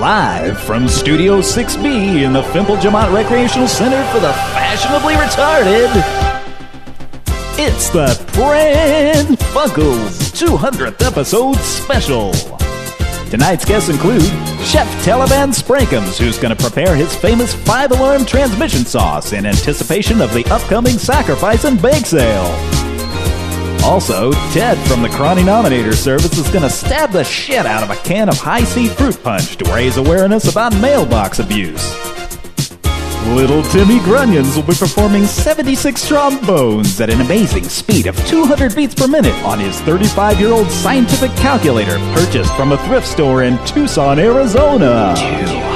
Live from Studio 6B in the Fimple Jamont Recreational Center for the Fashionably Retarded. It's the Pran Funkels 200th episode special. Tonight's guests include Chef Taliban Sprankums, who's going to prepare his famous five alarm transmission sauce in anticipation of the upcoming sacrifice and bake sale. Also, Ted from the Cronny Nominator Service is going to stab the shit out of a can of high C fruit punch to raise awareness about mailbox abuse. Little Timmy Grunions will be performing 76 trombones at an amazing speed of 200 beats per minute on his 35 year old scientific calculator purchased from a thrift store in Tucson, Arizona.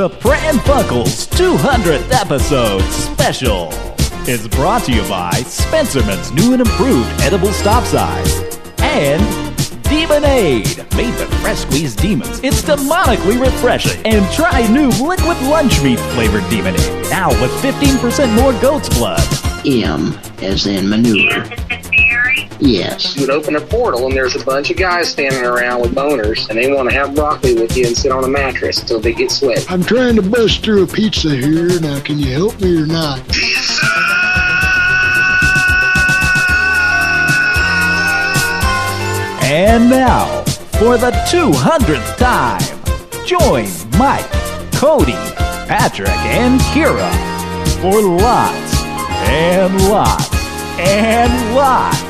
The Pran Funkels 200th episode special is brought to you by Spencerman's new and improved edible stop size and Demonade, made with fresh squeezed demons. It's demonically refreshing. And try new liquid lunch meat flavored Demonade, now with 15% more goat's blood. M as in manure. Yes. You would open a portal and there's a bunch of guys standing around with boners and they want to have broccoli with you and sit on a mattress until they get sweaty. I'm trying to bust through a pizza here. Now, can you help me or not? Pizza! And now, for the 200th time, join Mike, Cody, Patrick, and Kira for lots and lots and lots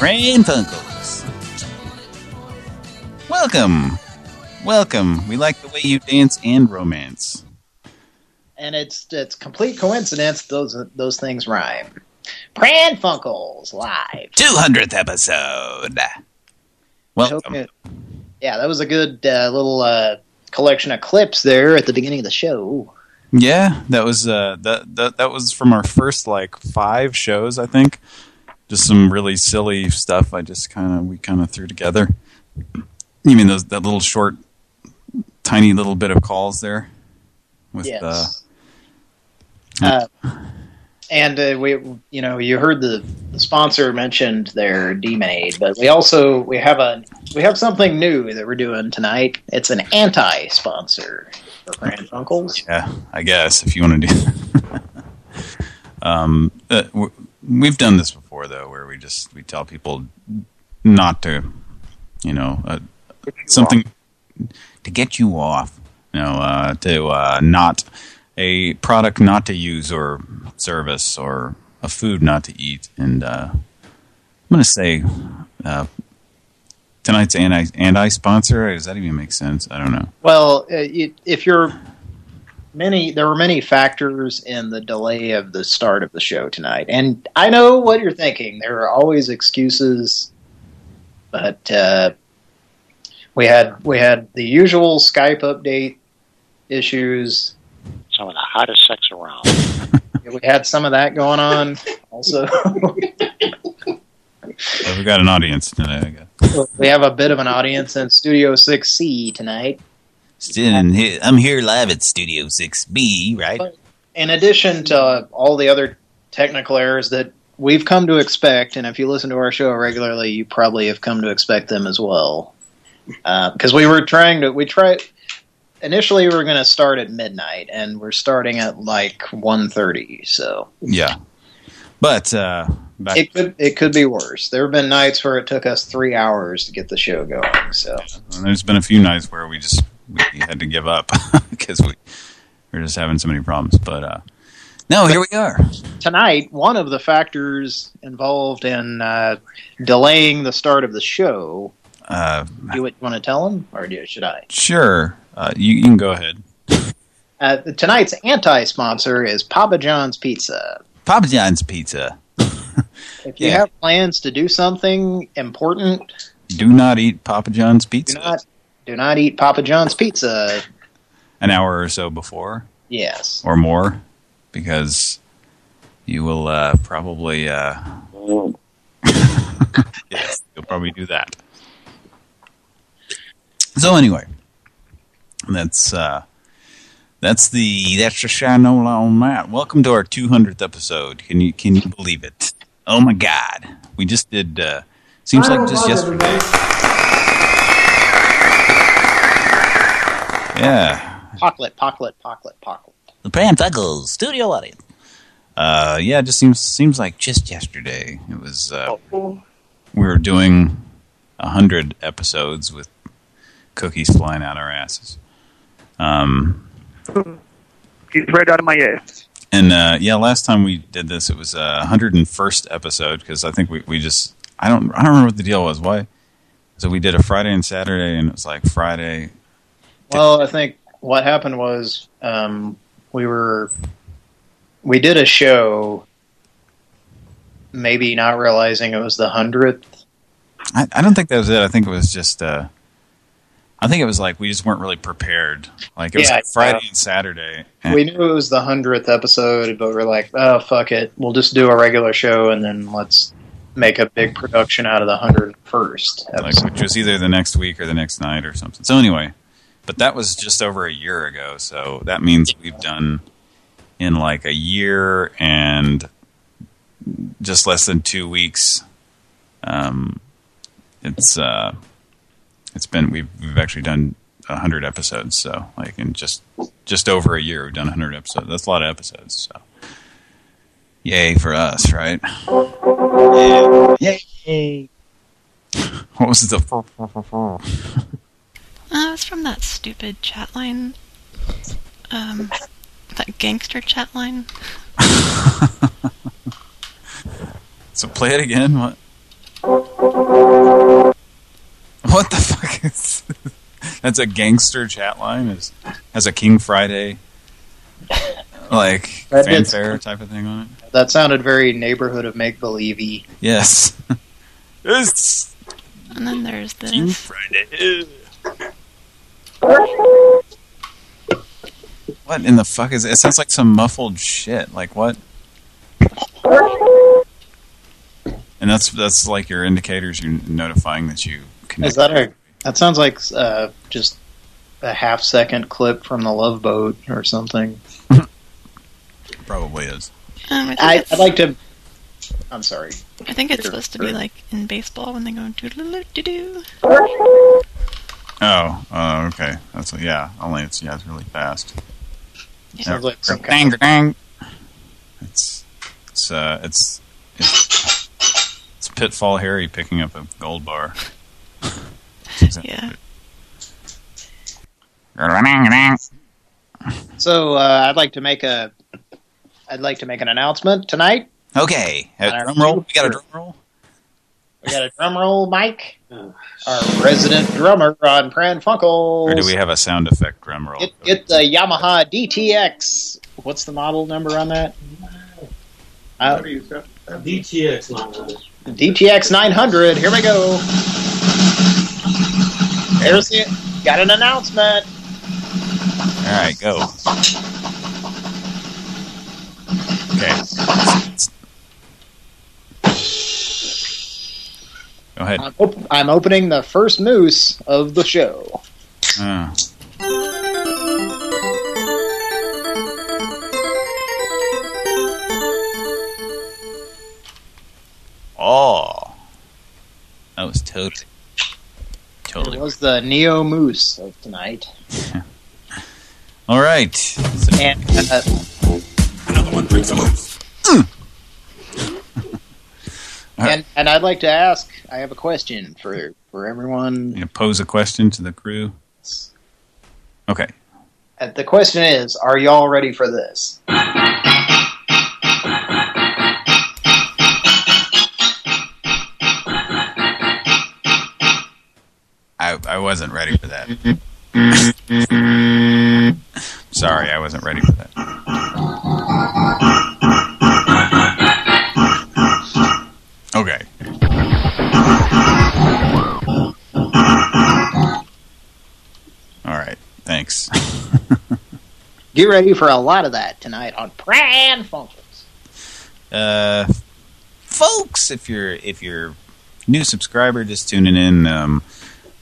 Pran Funkels. Welcome. Welcome. We like the way you dance and romance. and it's it's complete coincidence those those things rhyme. Pran Funkels live. 200th episode. Welcome. Okay. Yeah, that was a good uh, little uh, collection of clips there at the beginning of the show. Yeah, that was uh that that that was from our first like 5 shows, I think. Just some really silly stuff I just kind of we kind of threw together. You mean those that little short tiny little bit of calls there with Yes. uh Uh, and uh, we, you know, you heard the, the sponsor mentioned their D-Made, but we also we have a we have something new that we're doing tonight. It's an anti-sponsor for Pran Funkels. Yeah, I guess if you want to do. um, uh, we've done this before though, where we just we tell people not to, you know, uh, something to get you off, you know, uh, to uh, not a product not to use or service or a food not to eat, and uh, I'm going to say. Uh, Tonight's anti anti sponsor. Does that even make sense? I don't know. Well, uh, it, if you're many, there were many factors in the delay of the start of the show tonight, and I know what you're thinking. There are always excuses, but uh, we had we had the usual Skype update issues. Some of the hottest sex around. We had some of that going on, also. Well, we got an audience tonight. I guess. we have a bit of an audience in Studio 6C tonight. Still here, I'm here live at Studio 6B, right? in addition to all the other technical errors that we've come to expect, and if you listen to our show regularly, you probably have come to expect them as well. Because we were trying to, we tried, initially we were going to start at midnight, and we're starting at like 1.30, so Yeah. But uh, back it could it could be worse. There have been nights where it took us three hours to get the show going, so... there's been a few nights where we just we had to give up because we we're just having so many problems. But uh, no, here we are. tonight, one of the factors involved in uh, delaying the start of the show. Uh, You want to tell them, or do, should I? sure, uh, you, you can go ahead. Uh, tonight's anti-sponsor is Papa John's Pizza. Papa John's Pizza. If you Yeah. have plans to do something important, Do not eat Papa John's do Pizza not do not eat Papa John's Pizza. an hour or so before Yes. or more, because you will uh, probably uh, yes, you'll probably do that. So anyway, that's uh, that's the that's the shinola on that. Welcome to our 200th episode. Can you can you believe it? Oh my God, we just did. Uh, seems like just yesterday. Yeah, Pocklet, pocklet, pocklet, pocklet. the Pantuckles studio audience. Uh, yeah, it just seems seems like just yesterday. It was uh, we were doing a hundred episodes with cookies flying out our asses. Um, He's right out of my ass. and uh, yeah, last time we did this, it was a hundred and first episode because I think we we just I don't I don't remember what the deal was. Why? So we did a Friday and Saturday, and it was like Friday. Well, I think what happened was um, we were we did a show, maybe not realizing it was the hundredth. I, I don't think that was it. I think it was just. Uh, I think it was like we just weren't really prepared. Like it was like Friday yeah. and Saturday. We knew it was the hundredth episode, but we're like, oh fuck it, we'll just do a regular show and then let's make a big production out of the hundred first like which was either the next week or the next night or something. So anyway, but that was just over a year ago. So that means we've done in like a year and just less than two weeks. Um, it's uh, it's been we've we've actually done a hundred episodes. So like in just just over a year, we've done a hundred episodes. That's a lot of episodes. So yay for us, right? Yeah. Yay. What was the? Uh, it's from that stupid chat line. Um, that gangster chat line. So play it again. What? What the fuck is? That's a gangster chat line. Is has a King Friday like That did- fanfare type of thing on it? That sounded very neighborhood of make believey. Yes. it's And then there's the King. Friday. What in the fuck is it? It sounds like some muffled shit. Like what? And that's that's like your indicators. You're notifying that you connect. Is that a? That sounds like uh, just a half second clip from the Love Boat or something. Probably is. Um, I I, I'd like to. I'm sorry. I think it's supposed to be like in baseball when they go doodle doo doo. Oh, uh, okay. That's yeah. Only it's yeah, it's really fast. Sounds like some Dang, kind of, dang. It's it's uh it's it's it's Pitfall Harry picking up a gold bar. Yeah. So uh, I'd like to make a. I'd like to make an announcement tonight. Okay, drum roll. We got a drum roll. We got a drum roll, Mike. Our resident drummer on Pran Funkels. Or do we have a sound effect drum roll? Get, get the Yamaha DTX. What's the model number on that? Uh, DTX line. DTX 900. Here we go. There's the. Got an announcement. All right, go. Okay. Go ahead. I'm, op I'm opening the first moose of the show. Oh. Oh. That was totally... Totally. It was the Neo Moose of tonight. All right. So and... Uh, Another one drinks a moose. And and I'd like to ask. I have a question for for everyone. You pose a question to the crew. Okay. Uh, The question is: Are y'all ready for this? I I wasn't ready for that. Sorry, I wasn't ready for that. Okay. All right. Thanks. Get ready for a lot of that tonight on Pran Funkels. Uh, folks, if you're if you're new subscriber just tuning in, um,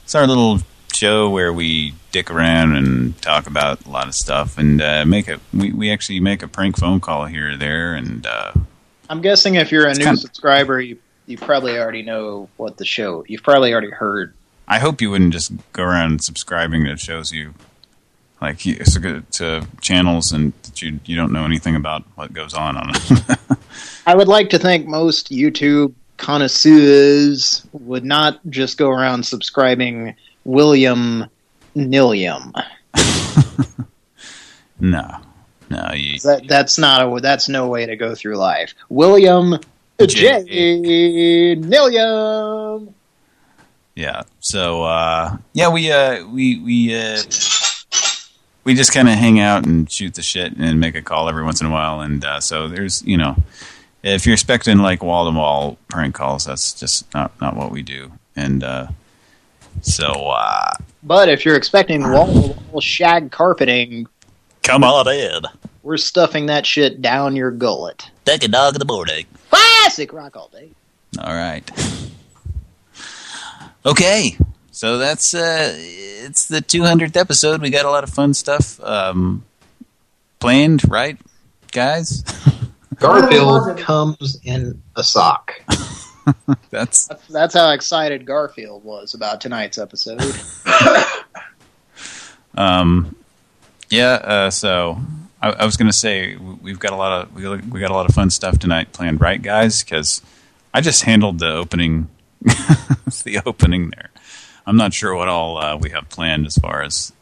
it's our little show where we dick around and talk about a lot of stuff and uh, make a we we actually make a prank phone call here or there and uh, I'm guessing if you're a new subscriber, you you probably already know what the show. You've probably already heard. I hope you wouldn't just go around subscribing to shows you like to, to channels and that you you don't know anything about what goes on on it. I would like to think most YouTube connoisseurs would not just go around subscribing William Nilliam. no, no, you, That that's not a that's no way to go through life. William J. Nilliam. Yeah. So uh yeah, we uh we we uh we just kind of hang out and shoot the shit and make a call every once in a while and uh so there's, you know, if you're expecting like wall-to-wall prank calls, that's just not not what we do. And uh so uh But if you're expecting wall-to-wall shag carpeting, Come on in. we're stuffing that shit down your gullet. Take a dog in the morning. Classic rock all day. all right. Okay. So that's uh it's the 200th episode. We got a lot of fun stuff um planned, right? Guys? Garfield comes in a sock. That's That's, that's how excited Garfield was about tonight's episode. Um, yeah. Uh, so I, I was going to say we've got a lot of we got a lot of fun stuff tonight planned, right, guys? Because I just handled the opening, the opening there. I'm not sure what all uh, we have planned as far as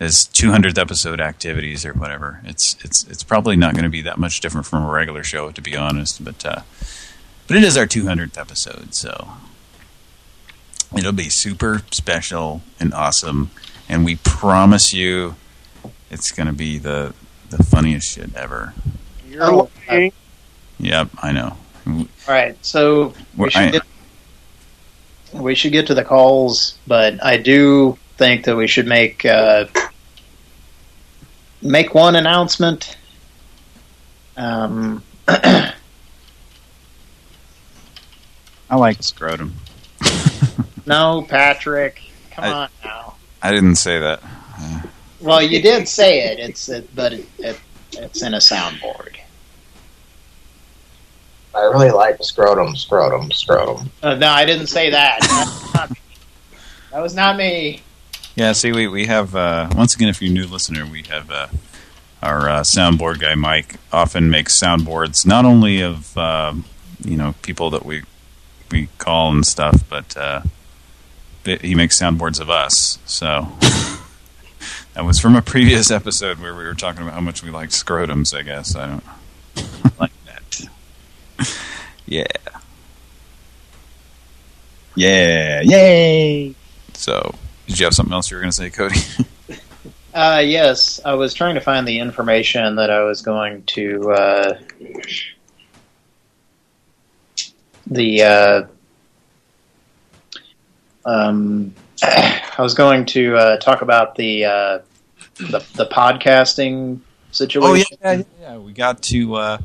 as 200th episode activities or whatever. It's it's it's probably not going to be that much different from a regular show, to be honest. But uh, but it is our 200th episode, so it'll be super special and awesome. And we promise you, it's going to be the the funniest shit ever. You're all, all Yep, I know. All right, so We're- we should, I- get, we should get to the calls, but I do think that we should make uh, make one announcement. Um, I like scrotum. no, Patrick, come I- on now. I didn't say that. Well, you did say it. It's it, but it, it, it's in a soundboard. I really like scrotum, scrotum, scrotum. Uh, no, I didn't say that. That's not me. That was not me. Yeah, see, we we have uh, once again, if you're a new listener, we have uh, our uh, soundboard guy Mike often makes soundboards not only of um, you know people that we we call and stuff, but uh, but he makes soundboards of us. So that was from a previous episode where we were talking about how much we liked scrotums. I guess I don't like that. yeah, yeah, yay! So. Did you have something else you were going to say, Cody? Uh, yes, I was trying to find the information that I was going to uh, the uh, um, I was going to uh, talk about the uh, the the podcasting situation. Oh yeah, yeah, yeah. We got to. Uh,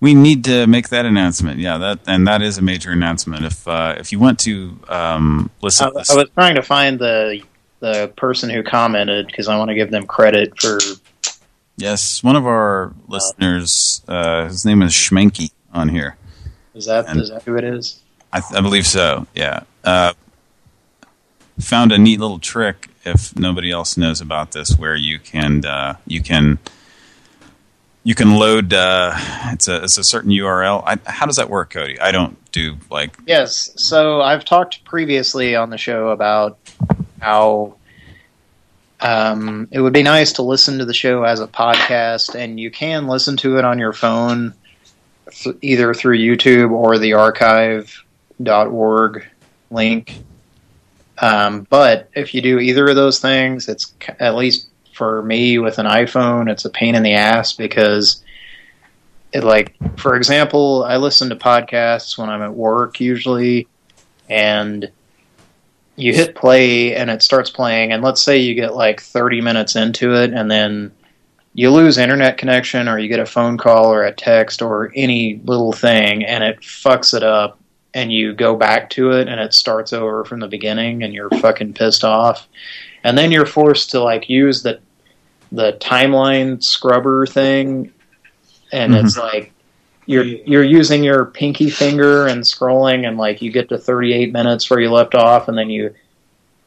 we need to make that announcement. Yeah, that and that is a major announcement. If uh, if you want to um, I, listen, I was trying to find the the person who commented because I want to give them credit for yes, one of our listeners, uh, his name is Schmenky on here. is that And- is that who it is? I, I believe so. Yeah. Found a neat little trick if nobody else knows about this, where you can uh, you can you can load. Uh, it's a it's a certain URL. I, how does that work, Cody? I don't do like Yes, so I've talked previously on the show about how um, it would be nice to listen to the show as a podcast, and you can listen to it on your phone, th either through YouTube or the archive.org link. Um, but if you do either of those things, it's at least for me with an iPhone, it's a pain in the ass because it like, for example, I listen to podcasts when I'm at work usually, and you hit play and it starts playing, and let's say you get like 30 minutes into it, and then you lose internet connection, or you get a phone call or a text or any little thing, and it fucks it up, and you go back to it, and it starts over from the beginning, and you're fucking pissed off, and then you're forced to like use the the timeline scrubber thing, and it's mm-hmm. like you're you're using your pinky finger and scrolling and like you get to 38 minutes where you left off and then you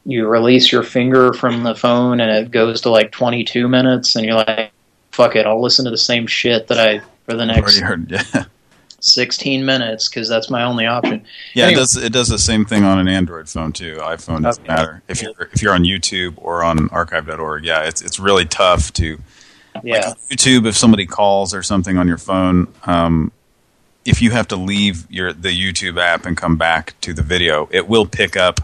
you release your finger from the phone and it goes to like 22 minutes and you're like fuck it I'll listen to the same shit that I for the next heard. Yeah, 16 minutes cuz that's my only option. yeah. Anyway. It does it does the same thing on an Android phone too. iPhone doesn't Okay. matter if you're if you're on YouTube or on archive.org. Yeah, it's it's really tough to Yeah. YouTube, if somebody calls or something on your phone, um, if you have to leave your the YouTube app and come back to the video, it will pick up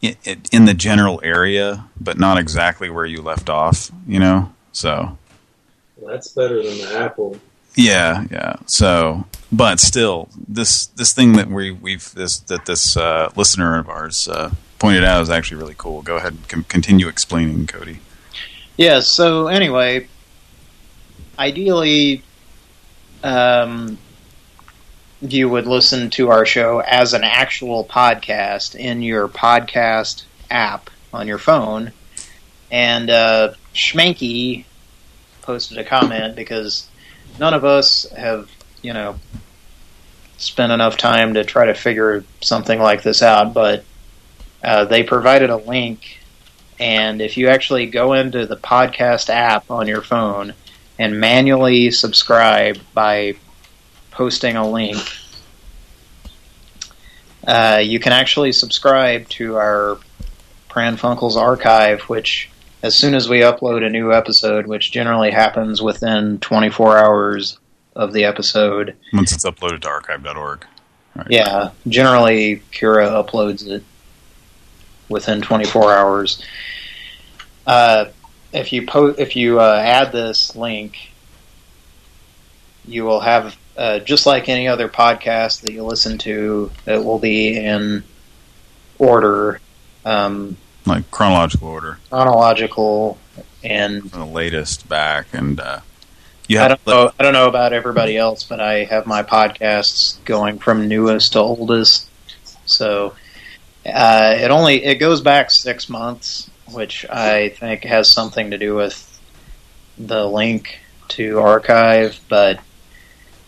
in, in the general area, but not exactly where you left off. You know, so Well, that's better than the Apple. Yeah, yeah. So, but still, this this thing that we we've this that this uh, listener of ours uh, pointed out is actually really cool. Go ahead and continue explaining, Cody. Yeah, so anyway, ideally, um, you would listen to our show as an actual podcast in your podcast app on your phone. And uh, Schmanky posted a comment because none of us have, you know, spent enough time to try to figure something like this out, but uh, they provided a link. And if you actually go into the podcast app on your phone and manually subscribe by posting a link, uh, you can actually subscribe to our Pran Funkels archive, which as soon as we upload a new episode, which generally happens within 24 hours of the episode, Once it's uploaded to archive.org. yeah, generally Kira uploads it within 24 hours. Uh, if you po- if you uh, add this link, you will have uh, just like any other podcast that you listen to. It will be in order, um, Like chronological order. chronological, and the latest back, and uh, you I don't know. I don't know about everybody else, but I have my podcasts going from newest to oldest. So uh, it only it goes back six months, which I think has something to do with the link to archive. But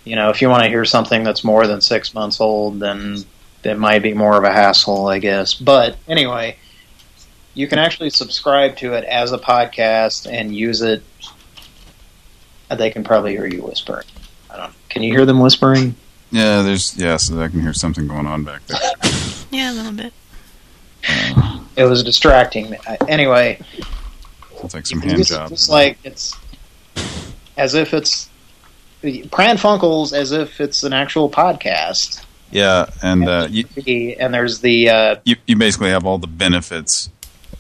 you know, if you want to hear something that's more than six months old, then it might be more of a hassle, I guess. But anyway, you can actually subscribe to it as a podcast and use it they can probably hear you whispering. I don't. Can you hear them whispering? yeah, there's yeah, so I can hear something going on back there. Yeah, a little bit. It was distracting. me. I- Anyway, Sounds like some it's hand just, jobs. like it's as if it's Pran Funkels, as if it's an actual podcast. Yeah, and uh, you And there's the uh, you you basically have all the benefits.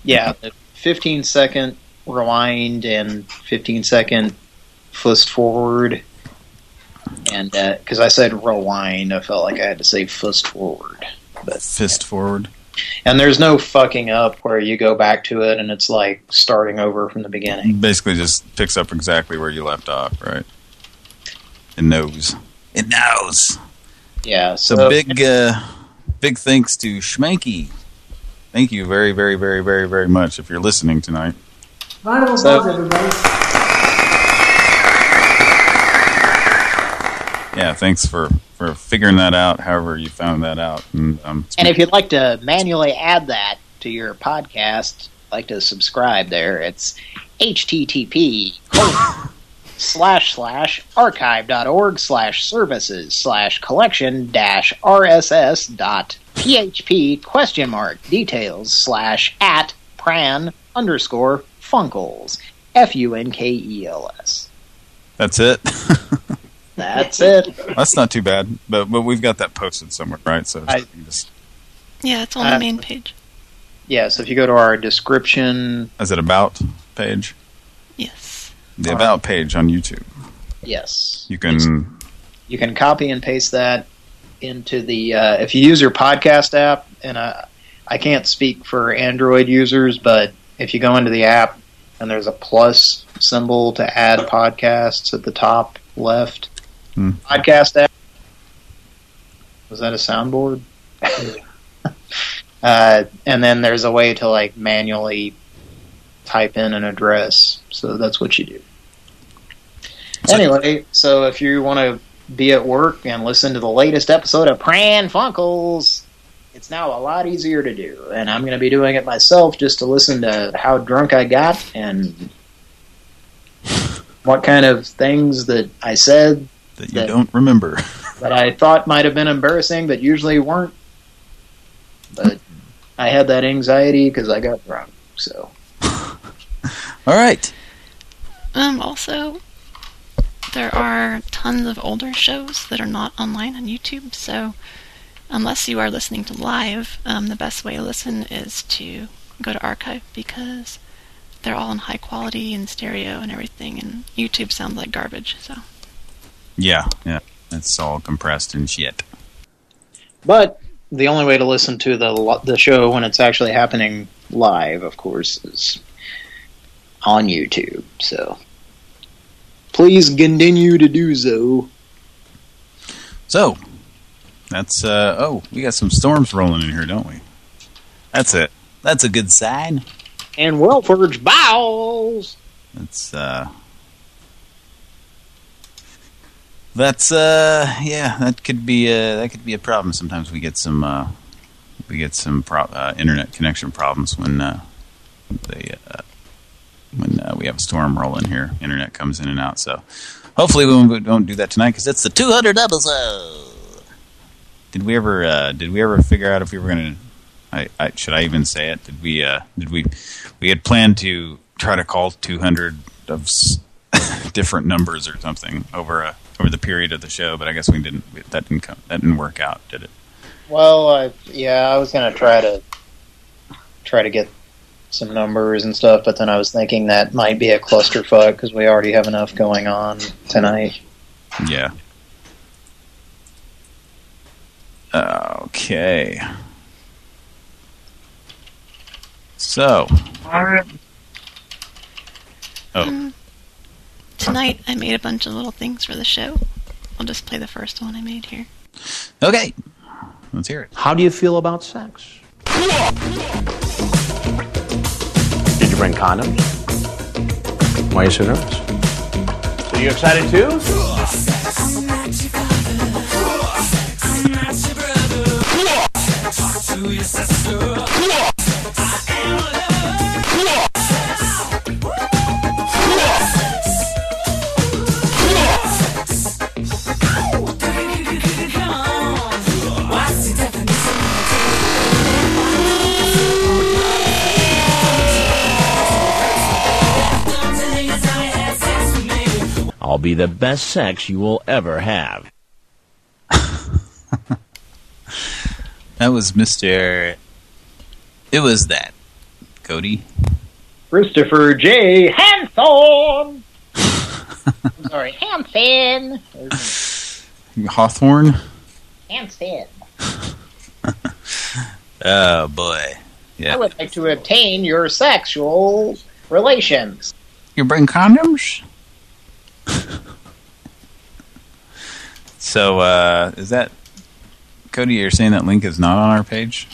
Yeah, the 15 second rewind and 15 second fist forward. And because I said rewind, I felt like I had to say fist forward. But Fist forward. And there's no fucking up where you go back to it and it's like starting over from the beginning. Basically, just picks up exactly where you left off, right? It knows. It knows. Yeah. So, So, big, uh, big thanks to Schmanky. Thank you very, very, very, very, very much if you're listening tonight. Round of So- applause, everybody. Yeah, thanks for for figuring that out. However, you found that out, and um, and if you'd like to manually add that to your podcast, like to subscribe there, it's http colon slash slash archive.org slash services slash collection dash rss dot php question mark details slash at pran underscore funkels f-u-n-k-e-l-s That's it. that's it That's not too bad, but but we've got that posted somewhere, right? So I- just Yeah, it's on Uh, the main page. yeah so if you go to our description is it about page? Yes. The All about page on YouTube. yes. You can you can copy and paste that into the uh, if you use your podcast app and I, I can't speak for android users but if you go into the app and there's a plus symbol to add podcasts at the top left Hmm. podcast app was that a soundboard? Uh, and then there's a way to like manually type in an address. So that's what you do Anyway, so if you want to be at work and listen to the latest episode of Pran Funkels, it's now a lot easier to do. And I'm going to be doing it myself just to listen to how drunk I got and what kind of things that I said that you That- don't remember. that I thought might have been embarrassing but usually weren't. But I had that anxiety because I got drunk. So All right. Um, also, there are tons of older shows that are not online on YouTube, so unless you are listening to live, um, the best way to listen is to go to archive because they're all in high quality and stereo and everything, and YouTube sounds like garbage, so. Yeah, yeah. It's all compressed and shit. But the only way to listen to the the show when it's actually happening live, of course, is on YouTube. So please continue to do so. So, that's, uh, oh, we got some storms rolling in here, don't we? That's it. That's a good sign. And Welford's bowels. That's, uh, that's, uh, yeah, that could be, uh, that could be a problem. Sometimes we get some, uh, we get some pro uh, internet connection problems when, uh, they, uh, when uh, we have a storm rolling here. Internet comes in and out, so hopefully we won't- don't do that tonight because it's the 200 episode. Did we ever, uh, did we ever figure out if we were going to, I, should I even say it? Did we, uh, did we, we had planned to try to call 200 of different numbers or something over a, over the period of the show, but I guess we didn't, that didn't come, that didn't work out, did it? Well, I, yeah, I was gonna try to try to get some numbers and stuff, but then I was thinking that might be a clusterfuck because we already have enough going on tonight. Yeah. Okay. So, oh, Um, tonight I made a bunch of little things for the show. I'll just play the first one I made here. okay. Let's hear it. How do you feel about sex? Did you bring condoms? Why are you so nervous? So you excited too? I'll be the best sex you will ever have. That was Mr. It was that. Cody. Christopher J. Hanson. I'm sorry, Hanson. Hawthorne. Hanson. Oh, boy. Yeah. I would like to obtain your sexual relations. You bring condoms? so, uh, is that... Cody, you're saying that link is not on our page?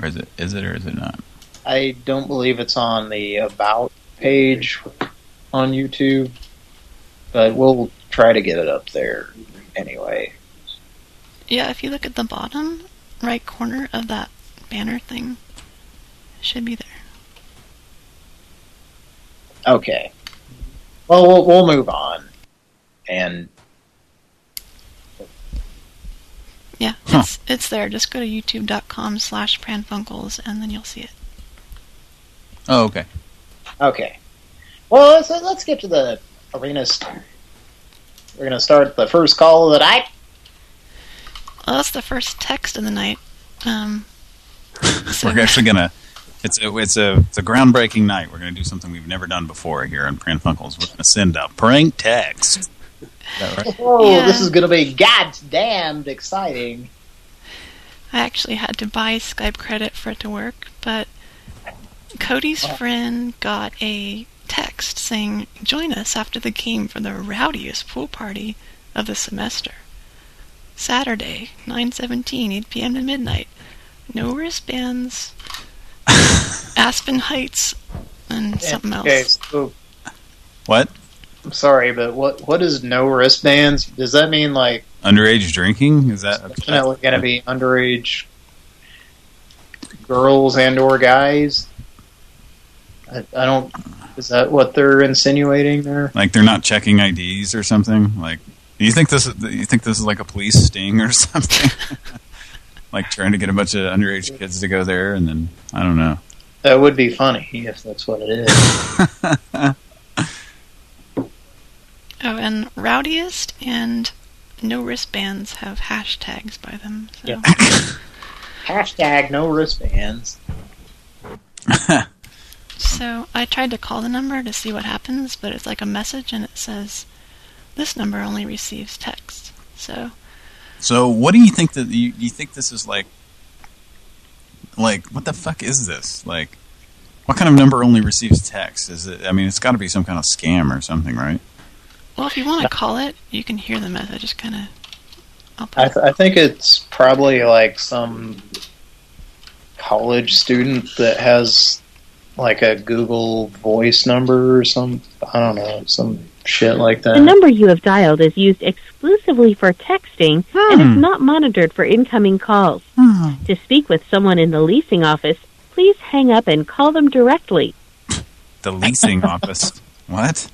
Or is it? Is it or is it not? I don't believe it's on the About page on YouTube, but we'll try to get it up there anyway. Yeah, if you look at the bottom right corner of that banner thing. It should be there. Okay. Well, we'll we'll move on. And Yeah, it's it's there. Just go to youtube.com slash pranfunkels and then you'll see it. Oh, okay. okay. Well, let's let's get to the arena. st- We're gonna start the first call of the night. Well, that's the first text of the night. Um, We're actually gonna. It's a it's a it's a groundbreaking night. We're gonna do something we've never done before here on Pran Funkels. We're gonna send a prank text. Is that right? Oh, Yeah. this is gonna be goddamned exciting. I actually had to buy Skype credit for it to work, but Cody's friend got a text saying, Join us after the game for the rowdiest pool party of the semester. Saturday, 9.17, 8 p.m. to midnight. No wristbands. Aspen Heights and something else. Okay, so What? I'm sorry, but what what is no wristbands? Does that mean like Underage drinking? Is that definitely going to be underage girls and or guys? I, I don't. Is that what they're insinuating there? like they're not checking IDs or something? Like, do you think this is you think this is like a police sting or something? like trying to get a bunch of underage kids to go there, and then I don't know. That would be funny if that's what it is. Oh, and rowdiest and no wristbands have hashtags by them. So. Yeah. Hashtag no wristbands. So I tried to call the number to see what happens, but it's like a message and it says, this number only receives text. So So, what do you think that you, you think this is like? Like, what the fuck is this? Like, what kind of number only receives text? Is it? I mean, it's got to be some kind of scam or something, right? Well, if you want to call it, you can hear the message. Just kind of. I, th I think it's probably like some college student that has like a Google Voice number or some I don't know some shit like that. The number you have dialed is used exclusively for texting and is hmm. not monitored for incoming calls. Hmm. To speak with someone in the leasing office, please hang up and call them directly. The leasing office. What?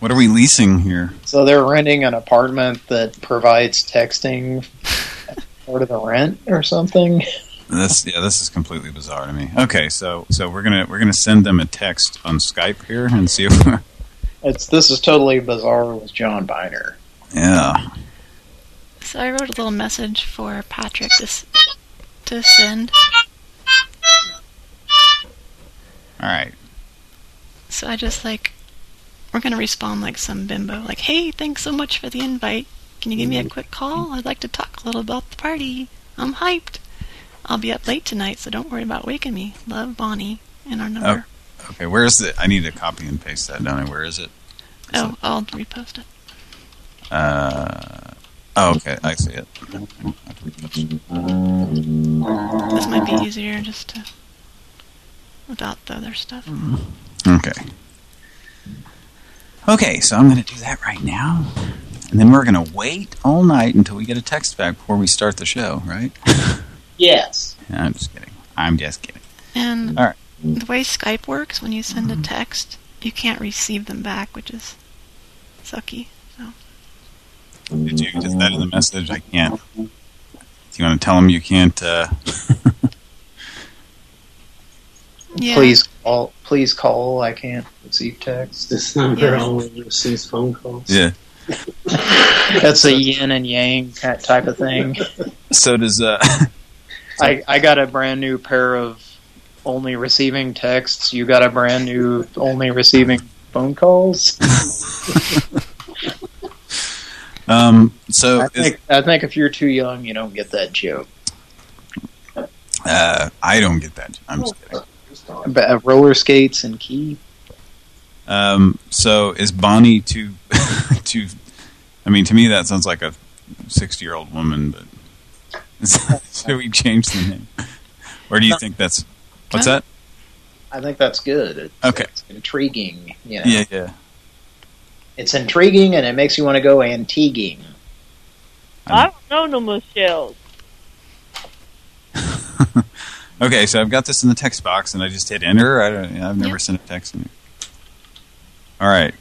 What are we leasing here? So they're renting an apartment that provides texting as part of the rent or something. This yeah, this is completely bizarre to me. Okay, so so we're gonna we're gonna send them a text on Skype here and see if It's this is totally bizarre with John Biner. yeah. So I wrote a little message for Patrick to, to send. All right. So I just like, we're going to respond like some bimbo. Like, hey, thanks so much for the invite. Can you give me a quick call? I'd like to talk a little about the party. I'm hyped. I'll be up late tonight, so don't worry about waking me. Love, Bonnie. And our number. Oh, okay. Where's the? I need to copy and paste that, don't I? Where is it? Oh, I'll repost it. Uh. Oh, okay. I see it. This might be easier just to, without the other stuff. Okay. Okay, so I'm going to do that right now. And then we're going to wait all night until we get a text back before we start the show, right? Yes. I'm just kidding. I'm just kidding. And All right. The way Skype works, when you send a text, you can't receive them back, which is sucky. So Did you just that in the message? I can't. Do you want to tell them you can't? Uh... Yeah. Please call. Please call. I can't receive text. This number Yeah. only receives phone calls. yeah. That's a yin and yang type of thing. So does uh. I I got a brand new pair of only receiving texts. You got a brand new only receiving phone calls. um. So I think I think if you're too young, you don't get that joke. uh, I don't get that. I'm just kidding. But, uh, roller skates and key. Um. So is Bonnie too? too? I mean, to me that sounds like a sixty-year-old woman. But should we change the name? Or do you think that's what's that? I think that's good. It's, Okay. it's intriguing. You know, Yeah. Yeah. it's intriguing and it makes you want to go antiguing. I don't know no more shells. okay, so I've got this in the text box, and I just hit enter. I don't, I've never sent a text. All right.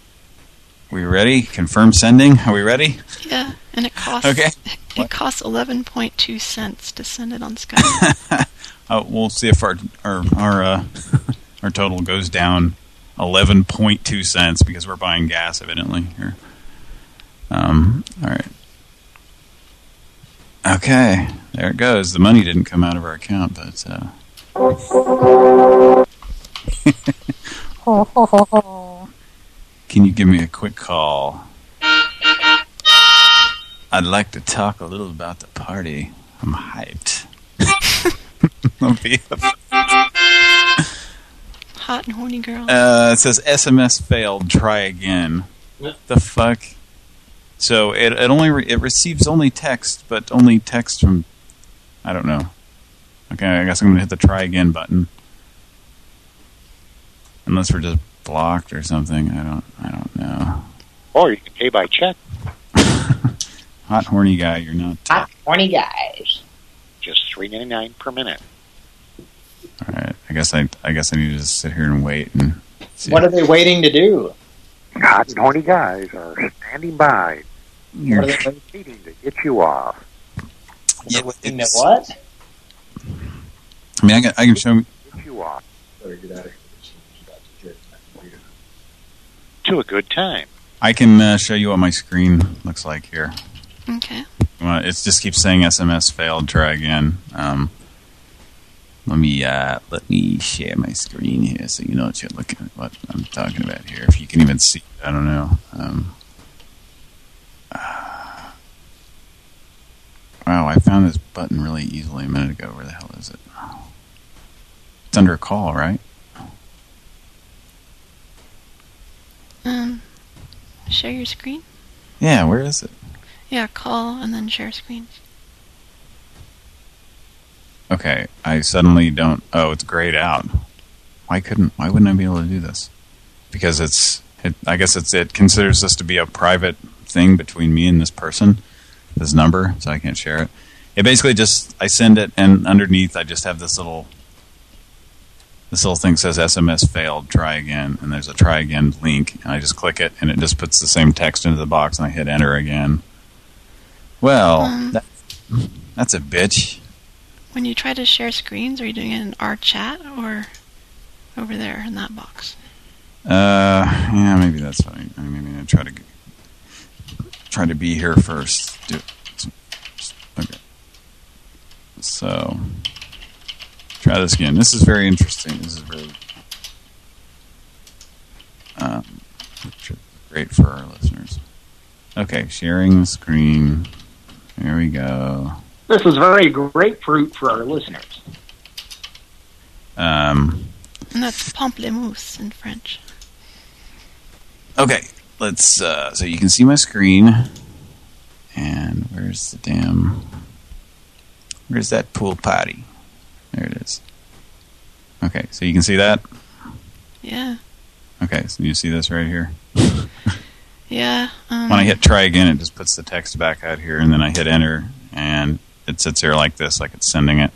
We ready? Confirm sending. Are we ready? Yeah, and it costs Okay. it costs eleven point two cents to send it on Skype. Oh, we'll see if our our our uh, our total goes down eleven point two cents because we're buying gas, evidently here. Um. All right. Okay, there it goes. The money didn't come out of our account, but. Uh, Can you give me a quick call? I'd like to talk a little about the party. I'm hyped. I'll be Hot and horny girl. Uh, it says SMS failed. Try again. What the fuck? So it it only re it receives only text, but only text from I don't know. Okay, I guess I'm gonna hit the try again button. Unless we're just blocked or something. I don't I don't know. Or you can pay by check. Hot horny guy, you're not. Hot, horny guys. Just three ninety nine per minute. All right. I guess I I guess I need to just sit here and wait and see. What are they waiting to do? Hot and horny guys are standing by. What are they They're waiting to get you off. Yeah, waiting to what? I mean, I can I can show. Get you off. To a good time. I can uh, show you what my screen looks like here. Okay. Well, it just keeps saying SMS failed. Try again. Um, let me uh, let me share my screen here so you know what you're looking at, what I'm talking about here. If you can even see, I don't know. Um, uh, wow, I found this button really easily a minute ago. Where the hell is it? It's under a call, right? Um, share your screen. Yeah, where is it? Yeah, call and then share screen. Okay, I suddenly don't. Oh, it's grayed out. Why couldn't? Why wouldn't I be able to do this? Because it's. It, I guess it's. It considers this to be a private thing between me and this person, this number, so I can't share it. It basically just. I send it, and underneath I just have this little. This little thing says SMS failed. Try again, and there's a try again link, and I just click it, and it just puts the same text into the box, and I hit enter again. Well, Um. that, that's a bitch. When you try to share screens, are you doing it in our chat or over there in that box? Uh, yeah, maybe that's fine. I mean, maybe I try to try to be here first. Do okay. So try this again. This is very interesting. This is very um, great for our listeners. Okay, sharing the screen. There we go. This is very grapefruit for our listeners. Um, And that's pamplemousse in French. Okay, let's, uh, so you can see my screen. And where's the damn, where's that pool potty? There it is. Okay, so you can see that? Yeah. Okay, so you see this right here? Yeah. Um, When I hit try again, it just puts the text back out here, and then I hit enter, and it sits here like this, like it's sending it.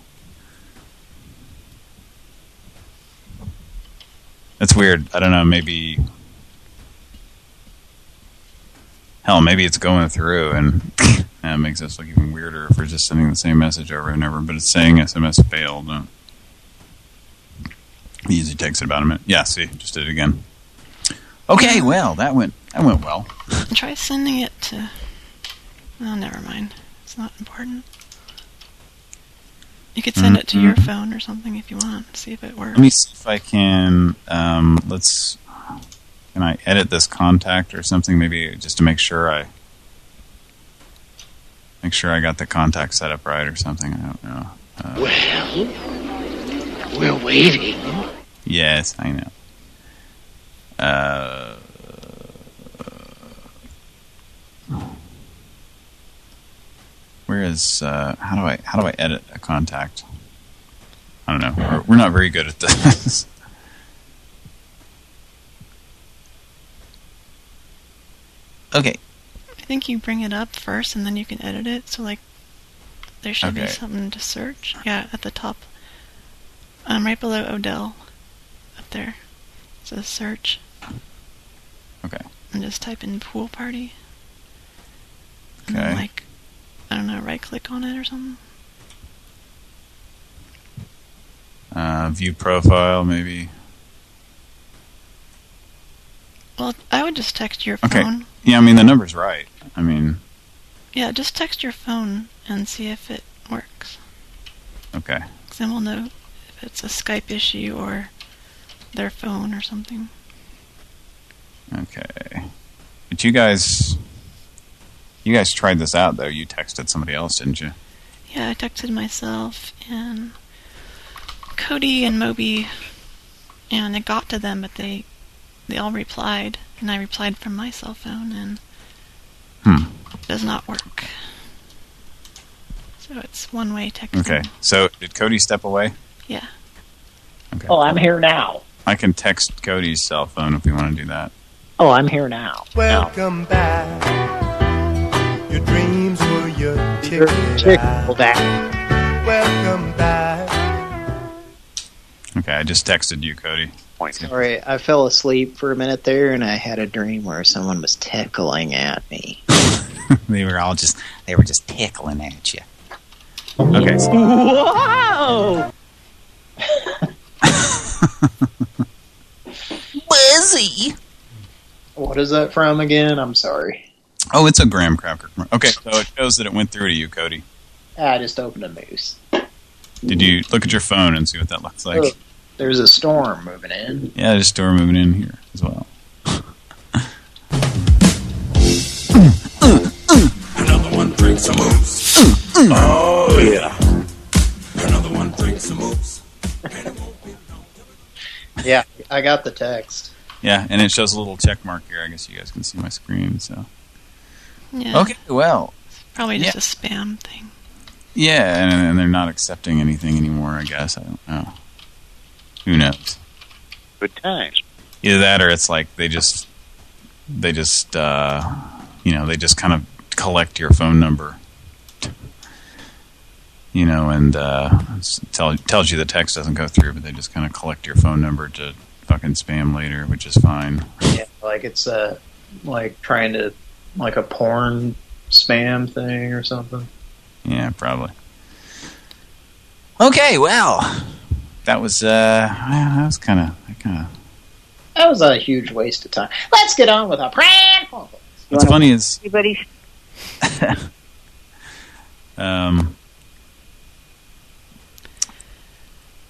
That's weird. I don't know, maybe... Hell, maybe it's going through, and that makes us look even weirder if we're just sending the same message over and over, but it's saying SMS failed. It usually takes about a minute. Yeah, see, just did it again. Okay, well, that went that went well. Try sending it to. Oh, never mind. It's not important. You could send it to your Mhm. phone or something if you want. See if it works. Let me see if I can. Um, let's. Can I edit this contact or something? Maybe just to make sure I make sure I got the contact set up right or something. I don't know. Uh, Well, we're waiting. yes, I know. Uh, where is? Uh, how do I? How do I edit a contact? I don't know. We're, we're not very good at this. okay. I think you bring it up first and then you can edit it. So, like, there should be something to search. Yeah, at the top. Um, right below Odell, up there. It says search. Okay. And just type in pool party. And then, Okay. like, I don't know, right click on it or something. Uh, view profile, maybe. Well, I would just text your Okay. phone. Yeah, I mean, the number's right. I mean, Yeah, just text your phone and see if it works. okay. then we'll know if it's a Skype issue or their phone or something. Okay. But you guys... You guys tried this out, though. You texted somebody else, didn't you? Yeah, I texted myself and Cody and Moby, and it got to them, but they they all replied, and I replied from my cell phone, and Hmm. it does not work. So it's one way texting. Okay. So, did Cody step away? Yeah. Okay. Oh, I'm here now. I can text Cody's cell phone if you want to do that. Oh, I'm here now. Welcome back. Your dreams were your ticket. Ticket out. back. Welcome back. Okay, I just texted you, Cody. Sorry, I fell asleep for a minute there, and I had a dream where someone was tickling at me. they were all just they were just tickling at you. Okay. So, Whoa! Buzzy. What is that from again? I'm sorry. Oh, it's a graham cracker. Okay, so it shows that it went through to you, Cody. I just opened a moose. Did you look at your phone and see what that looks like? Oh, there's a storm moving in. Yeah, there's a storm moving in here as well. Another one drinks some moves. Oh, yeah. Another one drinks some moves. Yeah, I got the text. Yeah, and it shows a little check mark here. I guess you guys can see my screen. So Yeah. okay, well, Probably just a spam thing. yeah, and, and they're not accepting anything anymore. I guess I don't know. Who knows? Good times. Either that, or it's like they just they just uh, you know they just kind of collect your phone number. You know, and uh, tell, tells you the text doesn't go through, but they just kind of collect your phone number to fucking spam later, which is fine. Yeah, like it's uh, like trying to, like a porn spam thing or something. Yeah, probably. Okay, well, that was uh, that was kind of kind of. That was a huge waste of time. Let's get on with our prank. What's funny is Everybody, um,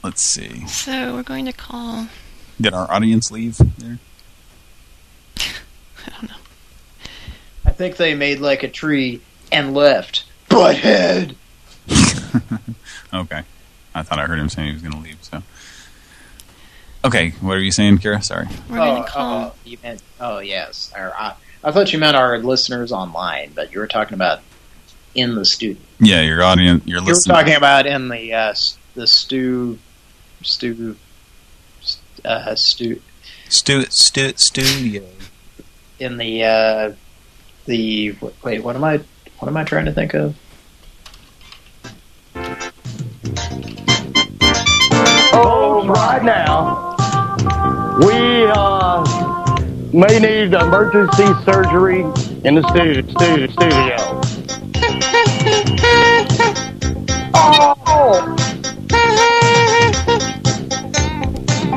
let's see. So we're going to call. Did our audience leave there? I think they made like a tree and left. Butthead. Okay, I thought I heard him saying he was going to leave. So, okay, what are you saying, Kira? Sorry. We're oh, call. oh, you meant. Oh, yes. Or, I, I thought you meant our listeners online, but you were talking about in the studio. Yeah, your audience, your You were talking about in the uh, the stew, stew, uh, stew Stu, stu, studio. in the uh, the wait. What am I? What am I trying to think of? Oh, right now, we uh, may need emergency surgery in the stu- stu- studio. Oh!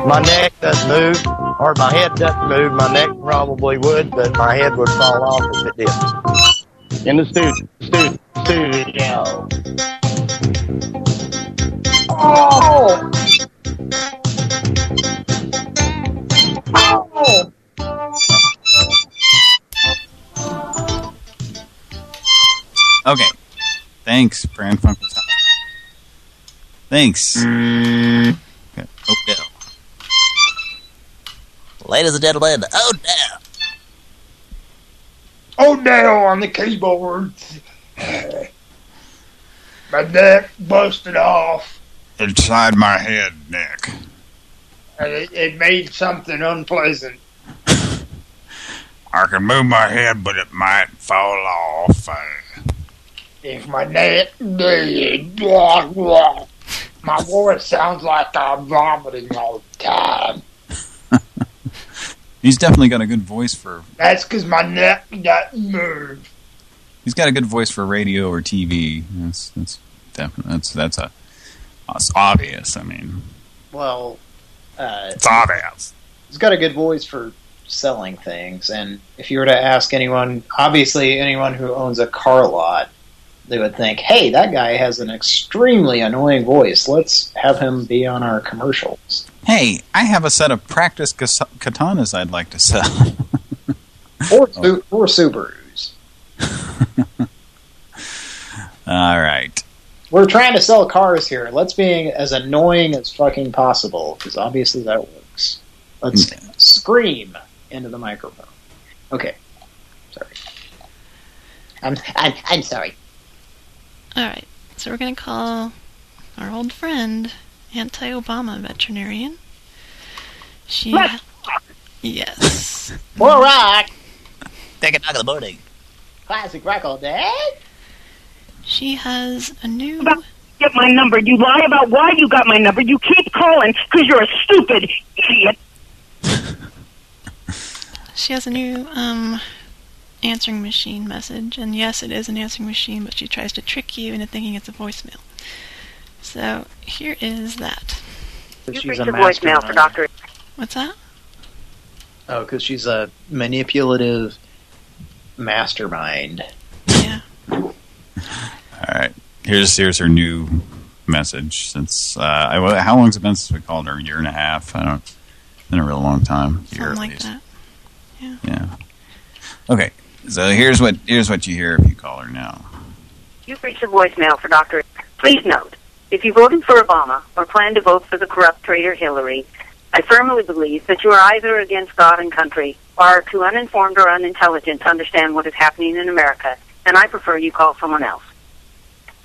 My neck doesn't move, or my head doesn't move. My neck probably would, but my head would fall off if it did. In the stu- stu- studio. Oh! Oh! Okay, thanks, Pran Funkels. Thanks. Mm. Okay, Odell. Ladies and gentlemen, Odell. Oh, Odell on the keyboards. My neck busted off. Inside my head, Nick. And it, it made something unpleasant. I can move my head, but it might fall off. If my neck did, blah, blah. My voice sounds like I'm vomiting all the time. He's definitely got a good voice for. That's because my neck doesn't move. He's got a good voice for radio or TV. That's that's definitely that's that's a that's obvious. I mean, Well, uh, it's obvious. he's got a good voice for selling things, and if you were to ask anyone, obviously anyone who owns a car lot, they would think, hey, that guy has an extremely annoying voice. Let's have him be on our commercials. Hey, I have a set of practice katanas I'd like to sell. Or, Su- oh. or Subarus. All right. We're trying to sell cars here. Let's be as annoying as fucking possible, because obviously that works. Let's hmm. scream into the microphone. Okay. Sorry. I'm, I'm, I'm sorry. Alright, so we're going to call our old friend, anti-Obama veterinarian. She... Let's Yes. More rock! Take a knock in the morning. Classic rock all day. She has a new... Get my number. You lie about why you got my number. You keep calling because you're a stupid idiot. She has a new, um, answering machine message. And yes, it is an answering machine, but she tries to trick you into thinking it's a voicemail. So, here is that. She's reached a a voicemail for. Dr. What's that? Oh, because she's a manipulative mastermind. Yeah. All right. Here's here's her new message. Since uh, I, how long's it been since we called her? A year and a half. I don't. It's been a real long time. Year Something at like least. that. Yeah. Okay. So here's what here's what you hear if you call her now. You've reached a voicemail for Dr. Please note, if you voted for Obama or plan to vote for the corrupt traitor Hillary, I firmly believe that you are either against God and country or are too uninformed or unintelligent to understand what is happening in America, and I prefer you call someone else.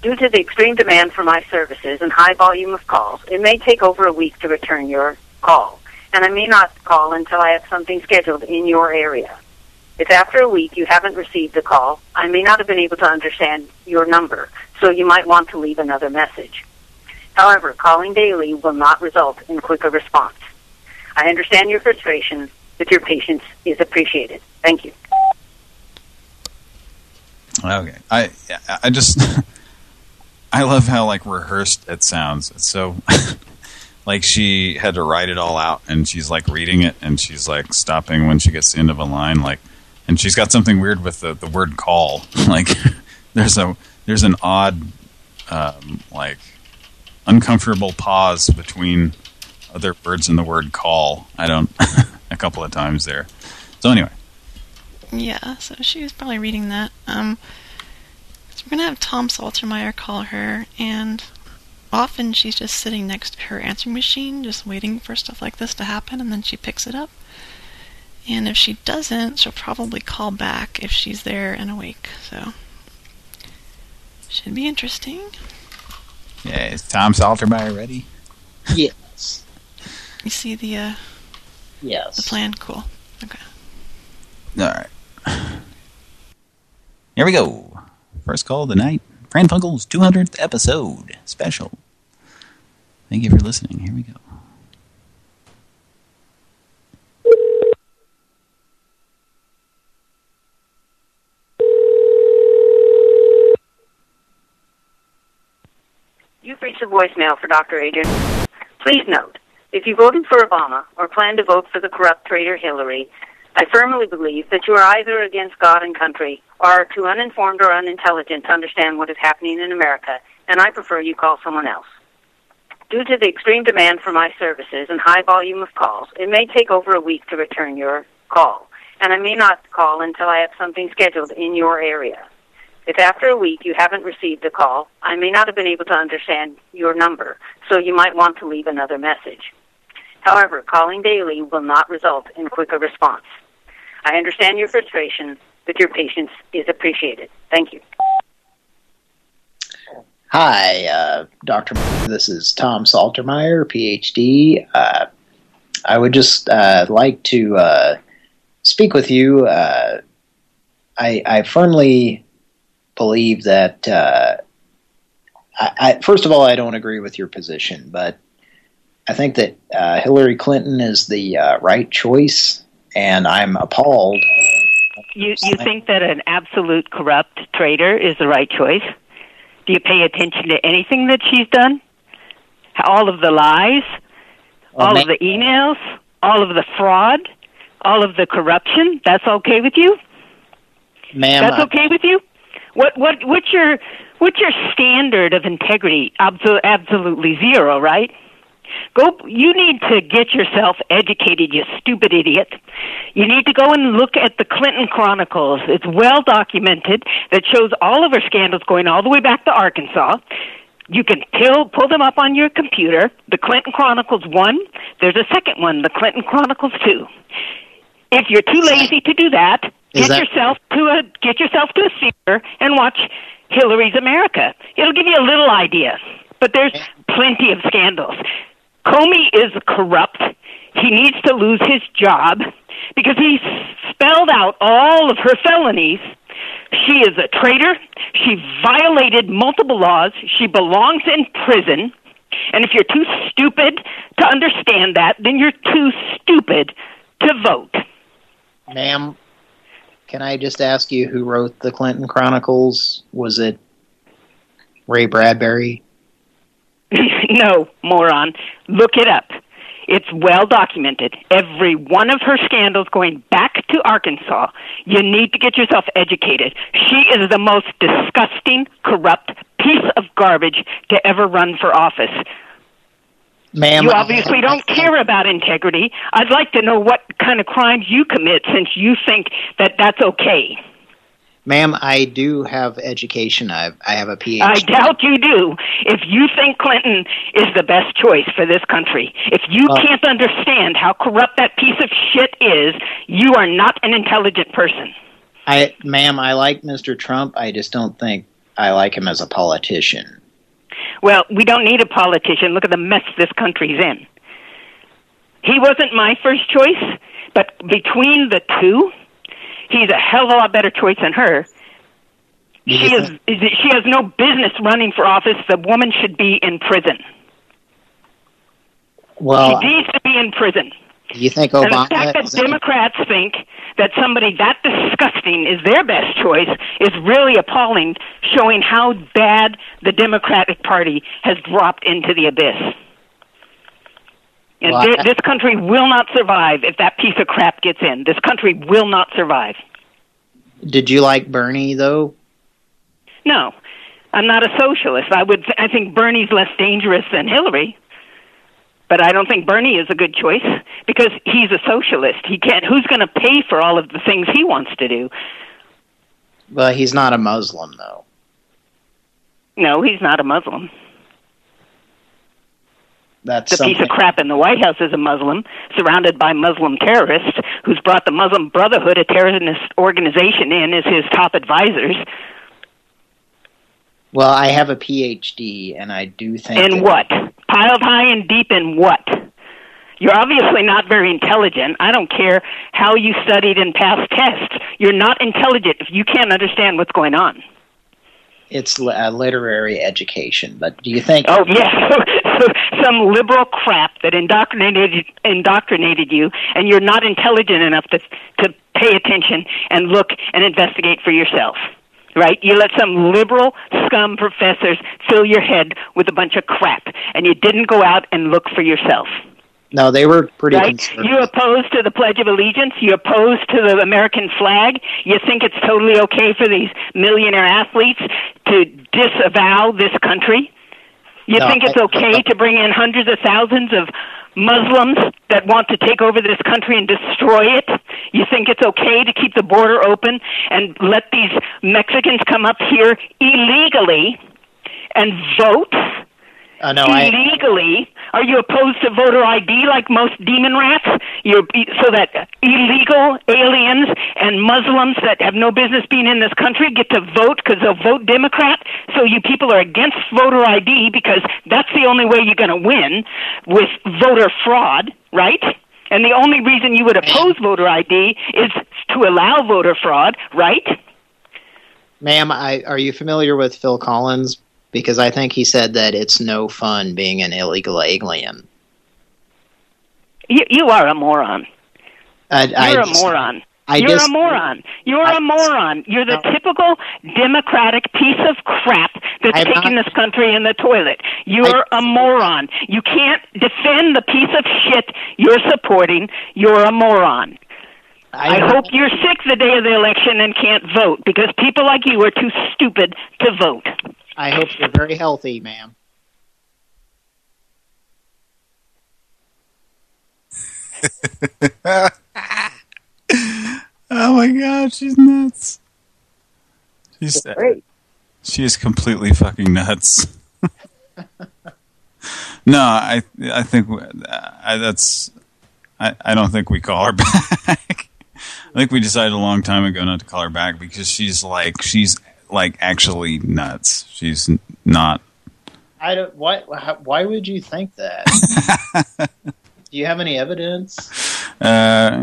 Due to the extreme demand for my services and high volume of calls, it may take over a week to return your call, and I may not call until I have something scheduled in your area. If after a week you haven't received the call, I may not have been able to understand your number, so you might want to leave another message. However, calling daily will not result in quicker response. I understand your frustration, but your patience is appreciated. Thank you. Okay. I I just I love how like rehearsed it sounds. It's so like she had to write it all out and she's like reading it and she's like stopping when she gets the end of a line like and she's got something weird with the the word call. like there's a there's an odd um like uncomfortable pause between other words in the word call. I don't a couple of times there. So anyway, Yeah, so she was probably reading that. Um, so we're gonna have Tom Saltermeyer call her, and often she's just sitting next to her answering machine, just waiting for stuff like this to happen, and then she picks it up. And if she doesn't, she'll probably call back if she's there and awake. So should be interesting. Yeah, is Tom Saltermeyer ready? Yes. You see the uh, Yes. the plan? Cool. Okay. All right. Here we go. First call of the night. Pran Funkel's 200th episode special. Thank you for listening. Here we go. You've reached a voicemail for Dr. Adrian. Please note, if you voted for Obama or plan to vote for the corrupt traitor Hillary, I firmly believe that you are either against God and country or are too uninformed or unintelligent to understand what is happening in America, and I prefer you call someone else. Due to the extreme demand for my services and high volume of calls, it may take over a week to return your call, and I may not call until I have something scheduled in your area. If after a week you haven't received a call, I may not have been able to understand your number, so you might want to leave another message. However, calling daily will not result in quicker response. I understand your frustration, but your patience is appreciated. Thank you. Hi, uh, Dr. This is Tom Saltermeyer, PhD. Uh, I would just uh, like to uh, speak with you. Uh, I, I firmly believe that uh, I, I, first of all, I don't agree with your position, but I think that uh, Hillary Clinton is the uh, right choice, and I'm appalled. You you think that an absolute corrupt traitor is the right choice? Do you pay attention to anything that she's done? All of the lies, Well, all of the emails, all of the fraud, all of the corruption. That's okay with you? Ma'am, That's okay with you? What what what's your what's your standard of integrity? Abso- absolutely zero, right? Go you need to get yourself educated, you stupid idiot. You need to go and look at the Clinton Chronicles. It's well documented that shows all of her scandals going all the way back to Arkansas. You can pull pull them up on your computer. The Clinton Chronicles 1, there's a second one, the Clinton Chronicles 2. If you're too lazy to do that, Is get that- yourself to a get yourself to a theater and watch Hillary's America. It'll give you a little idea. But there's plenty of scandals. Comey is corrupt. He needs to lose his job because he spelled out all of her felonies. She is a traitor. She violated multiple laws. She belongs in prison. And if you're too stupid to understand that, then you're too stupid to vote. Ma'am, can I just ask you who wrote the Clinton Chronicles? Was it Ray Bradbury? no, moron. Look it up. It's well documented. Every one of her scandals going back to Arkansas. You need to get yourself educated. She is the most disgusting, corrupt piece of garbage to ever run for office. Ma'am, you obviously don't care about integrity. I'd like to know what kind of crimes you commit since you think that that's okay. Ma'am, I do have education. I I have a PhD. I doubt you do. If you think Clinton is the best choice for this country, if you Well- can't understand how corrupt that piece of shit is, you are not an intelligent person. I, ma'am, I like Mr. Trump. I just don't think I like him as a politician. Well, we don't need a politician. Look at the mess this country's in. He wasn't my first choice, but between the two, he's a hell of a lot better choice than her. She is, she has no business running for office. The woman should be in prison. Well, she needs to be in prison. Do you think and the fact that Democrats think that somebody that disgusting is their best choice is really appalling, showing how bad the Democratic Party has dropped into the abyss. Well, I- this country will not survive if that piece of crap gets in. This country will not survive. Did you like Bernie though? No, I'm not a socialist. I would. I think Bernie's less dangerous than Hillary, but I don't think Bernie is a good choice because he's a socialist. He can't. Who's going to pay for all of the things he wants to do? Well, he's not a Muslim though. No, he's not a Muslim. That's The piece of crap in the White House is a Muslim, surrounded by Muslim terrorists, who's brought the Muslim Brotherhood, a terrorist organization, in as his top advisors. Well, I have a PhD, and I do think. In what? Piled high and deep in what? You're obviously not very intelligent. I don't care how you studied and passed tests. You're not intelligent if you can't understand what's going on. It's a literary education, but do you think? Oh yes, some liberal crap that indoctrinated indoctrinated you, and you're not intelligent enough to to pay attention and look and investigate for yourself. Right? You let some liberal scum professors fill your head with a bunch of crap, and you didn't go out and look for yourself. No, they were pretty right? You opposed to the Pledge of Allegiance. You opposed to the American flag. You think it's totally okay for these millionaire athletes to disavow this country. You No, think it's I- okay to bring in hundreds of thousands of Muslims that want to take over this country and destroy it? You think it's okay to keep the border open and let these Mexicans come up here illegally and vote? Uh, no, I, illegally. Are you opposed to voter ID like most demon rats? You're so that illegal aliens and Muslims that have no business being in this country get to vote because they'll vote Democrat. So you people are against voter ID because that's the only way you're going to win with voter fraud, right? And the only reason you would oppose voter ID is to allow voter fraud, right? ma'am, I are you familiar with Phil Collins? Because I think he said that it's no fun being an illegal alien. You, you are a moron. I, You're I a just- moron. I You're just- a moron. You're a moron. You're the typical democratic piece of crap that's I'm taking not- this country in the toilet. You're a moron. You can't defend the piece of shit you're supporting. You're a moron. I, hope you're sick the day of the election and can't vote because people like you are too stupid to vote. I hope you're very healthy, ma'am. Oh my god, she's nuts. She's great. she is completely fucking nuts. no, I I think I, that's I I don't think we call her back. I think we decided a long time ago not to call her back because she's like she's like actually nuts. She's not. I don't. Why? Why would you think that? Do you have any evidence? Uh,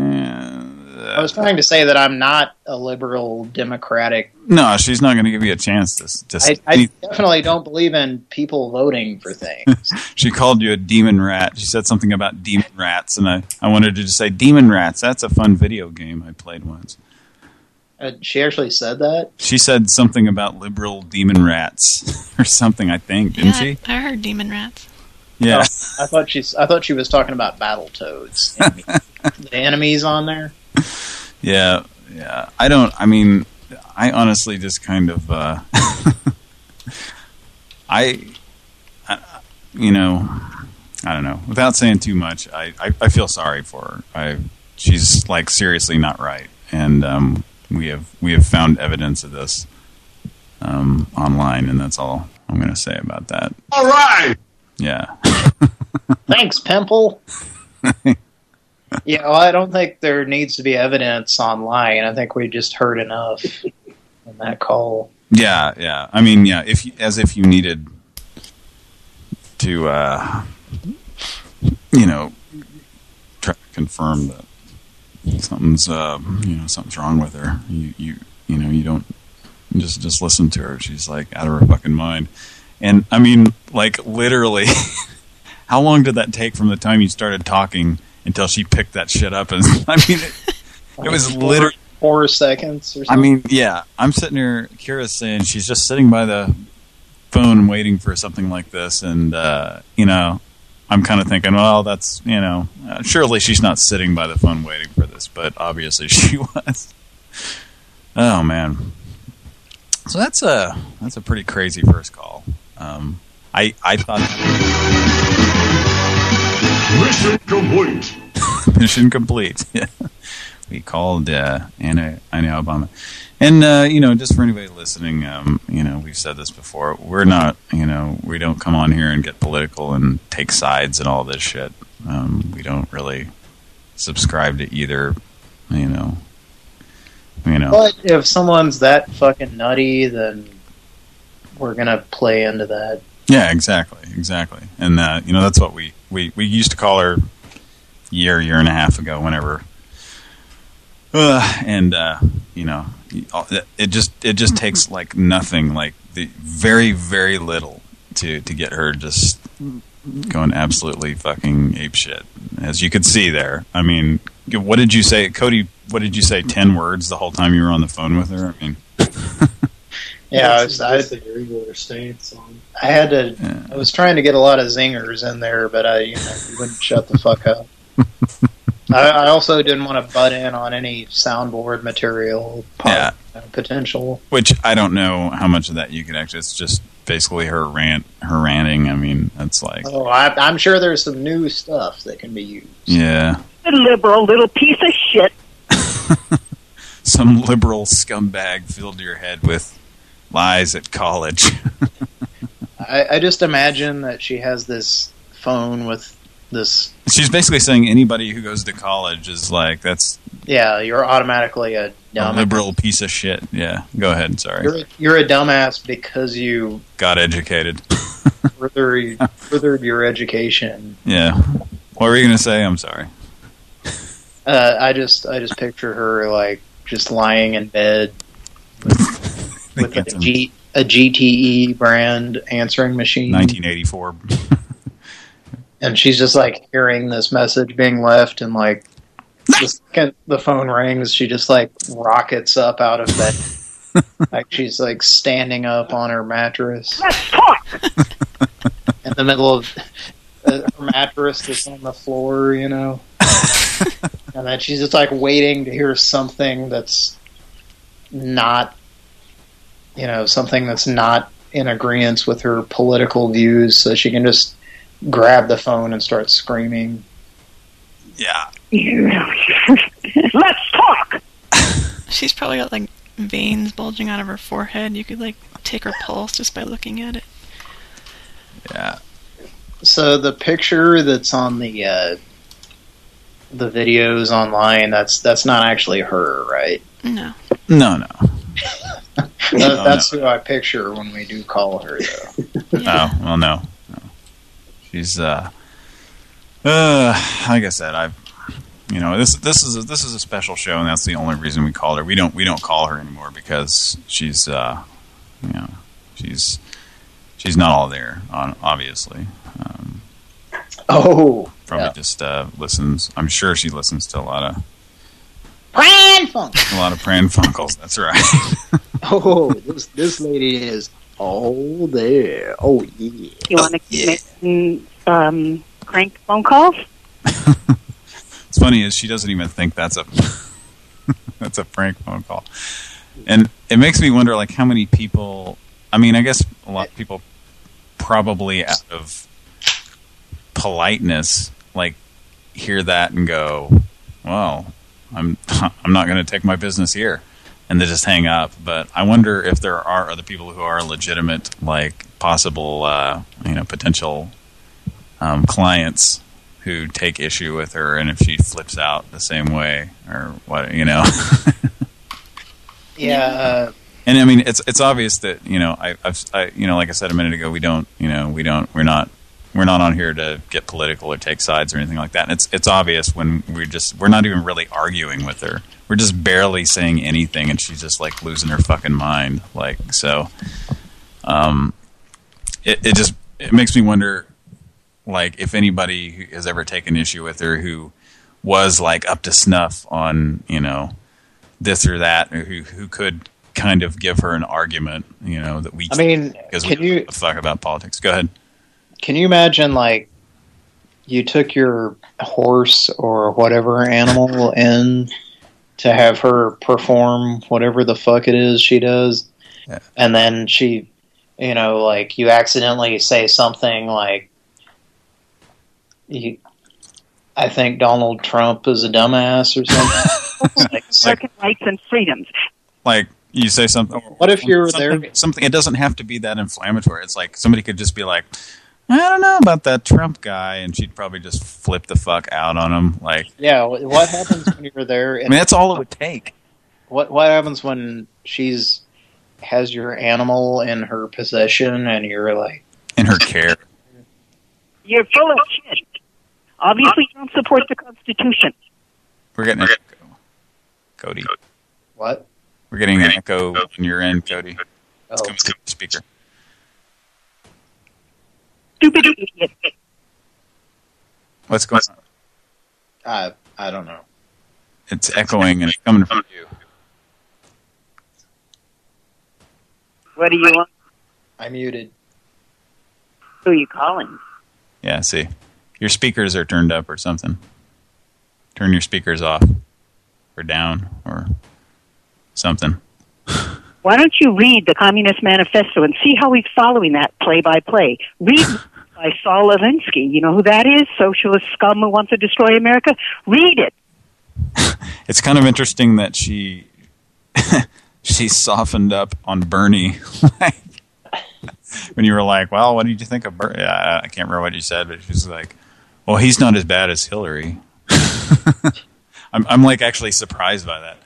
I was trying to say that I'm not a liberal democratic. no, she's not going to give you a chance to. to I, I definitely don't believe in people voting for things. she called you a demon rat. She said something about demon rats, and I, I wanted to just say demon rats. That's a fun video game I played once. Uh, she actually said that. She said something about liberal demon rats or something, I think, didn't yeah, she? I heard demon rats. Yeah. Oh, I thought she's. I thought she was talking about Battletoads. the enemies on there. Yeah, yeah. I don't, I mean, I honestly just kind of, uh, I, I, you know, I don't know. Without saying too much, I, I, I feel sorry for her. I, she's like seriously not right. And, um, we have, we have found evidence of this, um, online and that's all I'm going to say about that. All right. Yeah. Thanks, Pimple. yeah, well, I don't think there needs to be evidence online. I think we just heard enough in that call. Yeah, yeah. I mean, yeah, if you, as if you needed to, uh, you know, confirm that something's, uh, you know, something's wrong with her. You, you, you know, you don't just just listen to her. She's like out of her fucking mind. And I mean, like literally, how long did that take from the time you started talking until she picked that shit up? And I mean, it, it was literally. four seconds or something. I mean, yeah, I'm sitting here, Kira's saying she's just sitting by the phone waiting for something like this, and, uh, you know, I'm kind of thinking, well, that's, you know, uh, surely she's not sitting by the phone waiting for this, but obviously she was. Oh, man. So that's a, that's a pretty crazy first call. Um, I, I thought... Mission complete. Mission complete. Yeah. we called uh, Anna, Anna Obama. And, uh, you know, just for anybody listening, um, you know, we've said this before. We're not, you know, we don't come on here and get political and take sides and all this shit. Um, we don't really subscribe to either, you know, you know. But if someone's that fucking nutty, then we're gonna play into that. Yeah, exactly, exactly. And, uh, you know, that's what we, we, we used to call her year, year and a half ago, whenever. Uh, and, uh, you know, Uh, it just it just takes mm-hmm. like nothing, like the very, very little to, to get her just going absolutely fucking ape shit, As you could see there. I mean, what did you say? Cody, what did you say? Ten words the whole time you were on the phone with her? I mean... Yeah, I, was, I, That's a regular stance on. I had to. I was trying to get a lot of zingers in there, but I, you know, you wouldn't shut the fuck up. I, I also didn't want to butt in on any soundboard material Yeah. potential. Which I don't know how much of that you could actually. It's just basically her rant, her ranting. I mean, that's like, Oh, I, I'm sure there's some new stuff that can be used. yeah, A liberal little piece of shit. some liberal scumbag filled your head with lies at college. I, I just imagine that she has this phone with this. She's basically saying anybody who goes to college is like that's Yeah, you're automatically a a liberal piece of shit. Yeah, go ahead. Sorry, You're you're a dumbass because you got educated. further furthered your education. yeah, what were you gonna say? I'm sorry. Uh, I just I just picture her like just lying in bed with, with a G a GTE brand answering machine. 1984. and she's just like hearing this message being left and like the second the phone rings she just like rockets up out of bed. Like she's like standing up on her mattress. Let's talk. in the middle of uh, her mattress is on the floor you know? And then she's just like waiting to hear something that's not you know something that's not in agreement with her political views so she can just grab the phone and start screaming Yeah. Let's talk. She's probably got like veins bulging out of her forehead. You could like take her pulse just by looking at it. Yeah. So the picture that's on the uh, the videos online, that's that's not actually her, right? No. No, no. That, No, that's who I picture when we do call her, though. Oh, well, no. No. She's, uh, uh, like I said, I've, you know, this this is a, this is a special show, and that's the only reason we call her. We don't we don't call her anymore because she's, uh, you know, she's she's not all there, on obviously. Um, oh, probably yeah. just uh, listens. I'm sure she listens to a lot of Pran Funk. a lot of Pran Funkels. That's right. Oh, this this lady is oh there. Oh yeah. You want to keep making um, crank phone calls? What's funny is she doesn't even think that's a that's a prank phone call, and it makes me wonder like how many people. I mean, I guess a lot of people probably out of politeness like hear that and go, "Well, I'm I'm not going to take my business here," and they just hang up. But I wonder if there are other people who are legitimate, like possible, uh, you know, potential um, clients who take issue with her, and if she flips out the same way, or what, you know. Yeah. Uh, And I mean, it's it's obvious that you know, I, I've, I, you know, like I said a minute ago, we don't, you know, we don't, we're not, we're not on here to get political or take sides or anything like that. And it's it's obvious when we're just we're not even really arguing with her. We're just barely saying anything, and she's just like losing her fucking mind. Like so, um, it it just it makes me wonder, like if anybody has ever taken issue with her who was like up to snuff on you know this or that, or who who could kind of give her an argument, you know, that we I mean, because we you- fuck about politics. Go ahead. Can you imagine like you took your horse or whatever animal in to have her perform whatever the fuck it is she does, and then she, you know, like you accidentally say something like, you, "I think Donald Trump is a dumbass" or something. like, American rights and freedoms. like you say something. What if you're something, there- Something. It doesn't have to be that inflammatory. It's like somebody could just be like, I don't know about that Trump guy, and she'd probably just flip the fuck out on him. Like, yeah, what happens when you're there? I mean, that's all it would take. What what happens when she's has your animal in her possession and you're like, in her care. You're full of shit. Obviously, you don't support the Constitution. We're getting an echo, Cody. What? We're getting an echo on your end, Cody. It's Oh. coming through the speaker. Stupid idiot. What's going on? I I don't know. It's echoing and it's coming from you. What do you want? I muted. Who are you calling? Yeah, see. Your speakers are turned up or something. Turn your speakers off. Or down or something. Why don't you read the Communist Manifesto and see how he's following that play by play? Read by Saul Alinsky. You know who that is? Socialist scum who wants to destroy America? Read it. It's kind of interesting that she she softened up on Bernie. when you were like, well, what did you think of Bernie? I, I can't remember what you said, but she's like, well, he's not as bad as Hillary. I'm, I'm like actually surprised by that.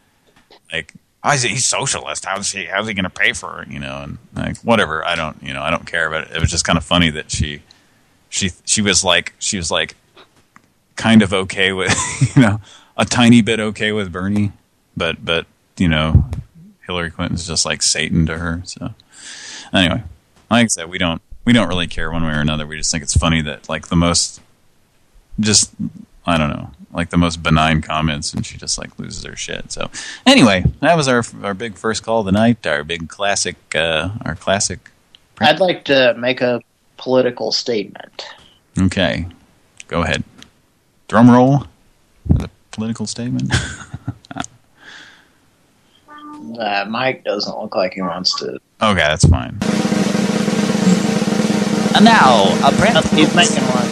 Like, oh, he's, he's socialist. How's he? How's he going to pay for it? You know, and like whatever. I don't, you know, I don't care. But it was just kind of funny that she, she, she was like, she was like, kind of okay with, you know, a tiny bit okay with Bernie, but but you know, Hillary Clinton's just like Satan to her. So Anyway, like I said, we don't we don't really care one way or another. We just think it's funny that like the most just I don't know, like the most benign comments, and she just like loses her shit. So anyway, that was our our big first call of the night, our big classic, uh, our classic. I'd like to make a political statement. Okay, go ahead. Drum roll for the political statement. Uh, Mike doesn't look like he wants to. Okay, that's fine. And now, a brand He's making one.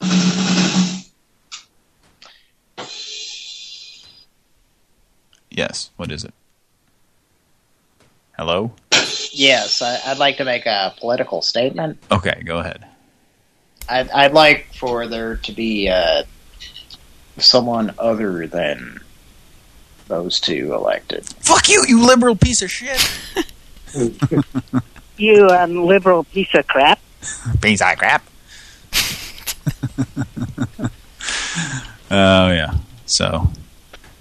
Yes. What is it? Hello. Yes, I, I'd like to make a political statement. Okay, go ahead. I'd, I'd like for there to be uh, someone other than those two elected. Fuck you, you liberal piece of shit. You um, liberal piece of crap. piece of crap. Oh yeah. So, yeah,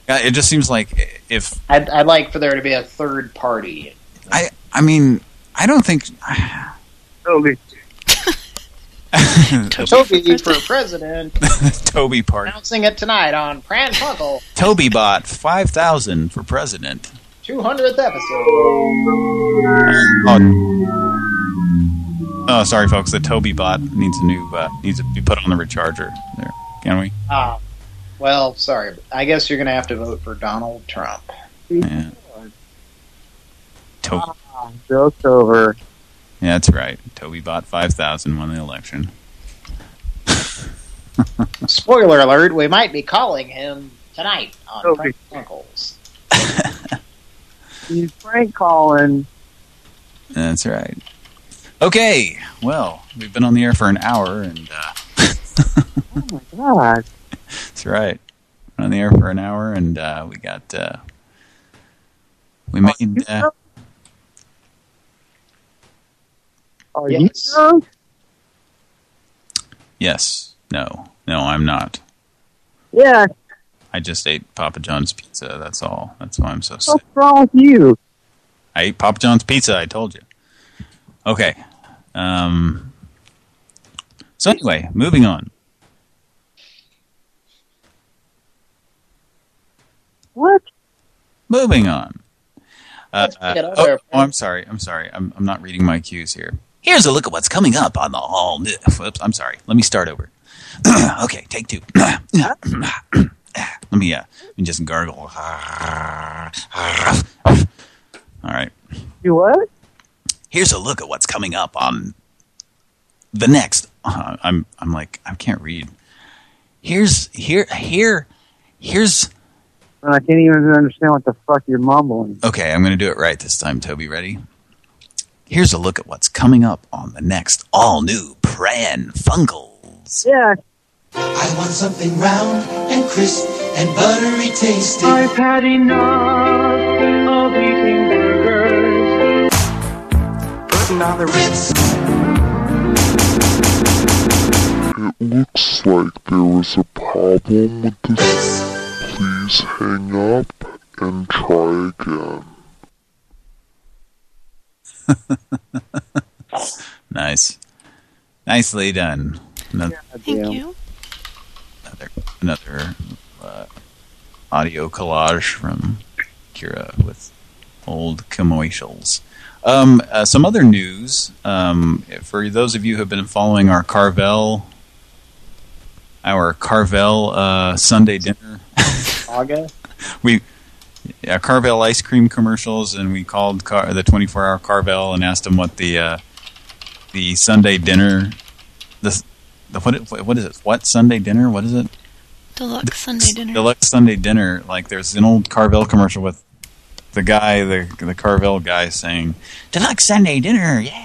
it just seems like if I'd, I'd like for there to be a third party. I, I mean, I don't think. Toby. Toby for president. Toby part. Announcing it tonight on Pran Funkel. Toby bought five thousand for president. 200th episode. Oh. oh, sorry, folks. The Toby bot needs a new uh, needs to be put on the recharger. There, can we? Ah, well, sorry. I guess you're going to have to vote for Donald Trump. Yeah. Toby. Ah, joke's over. Yeah, that's right. Toby bought five thousand won the election. Spoiler alert, we might be calling him tonight on Toby. Pran Funkels. He's prank calling. That's right. Okay, well, we've been on the air for an hour, and uh, Oh my god. That's right. Been on the air for an hour, and uh, we got uh, we made. Uh, Are Yes. you yes, no, no, I'm not. Yeah. I just ate Papa John's pizza. That's all. That's why I'm so sick. What's wrong with you? I ate Papa John's pizza. I told you. Okay. Um. So anyway, moving on. What? Moving on. Uh, uh, oh, oh, I'm sorry. I'm sorry. I'm I'm not reading my cues here. Here's a look at what's coming up on the all new. Whoops, I'm sorry. Let me start over. okay, take two. let me uh, let me just gargle. all right. You what? Here's a look at what's coming up on the next. Uh, I'm I'm like I can't read. Here's here here here's I can't even understand what the fuck you're mumbling. okay. I'm gonna do it right this time. Toby, ready? Here's a look at what's coming up on the next all new Pran Funkels. Yeah. I want something round and crisp and buttery tasty. I've had enough of eating burgers. Putting on the Ritz. It looks like there was a problem with this. Please hang up and try again. Nice, nicely done. Another, Thank you. another, another uh, audio collage from Kira with old commercials. Um, uh, some other news um, for those of you who have been following our Carvel, our Carvel uh, Sunday dinner. Saga? we yeah, Carvel ice cream commercials, and we called Car the 24-hour Carvel and asked them what the uh, the Sunday dinner, the the what what is it? What Sunday dinner? What is it? Deluxe Sunday dinner. Deluxe Sunday dinner. Like there's an old Carvel commercial with the guy, the the Carvel guy saying Deluxe Sunday dinner, yeah.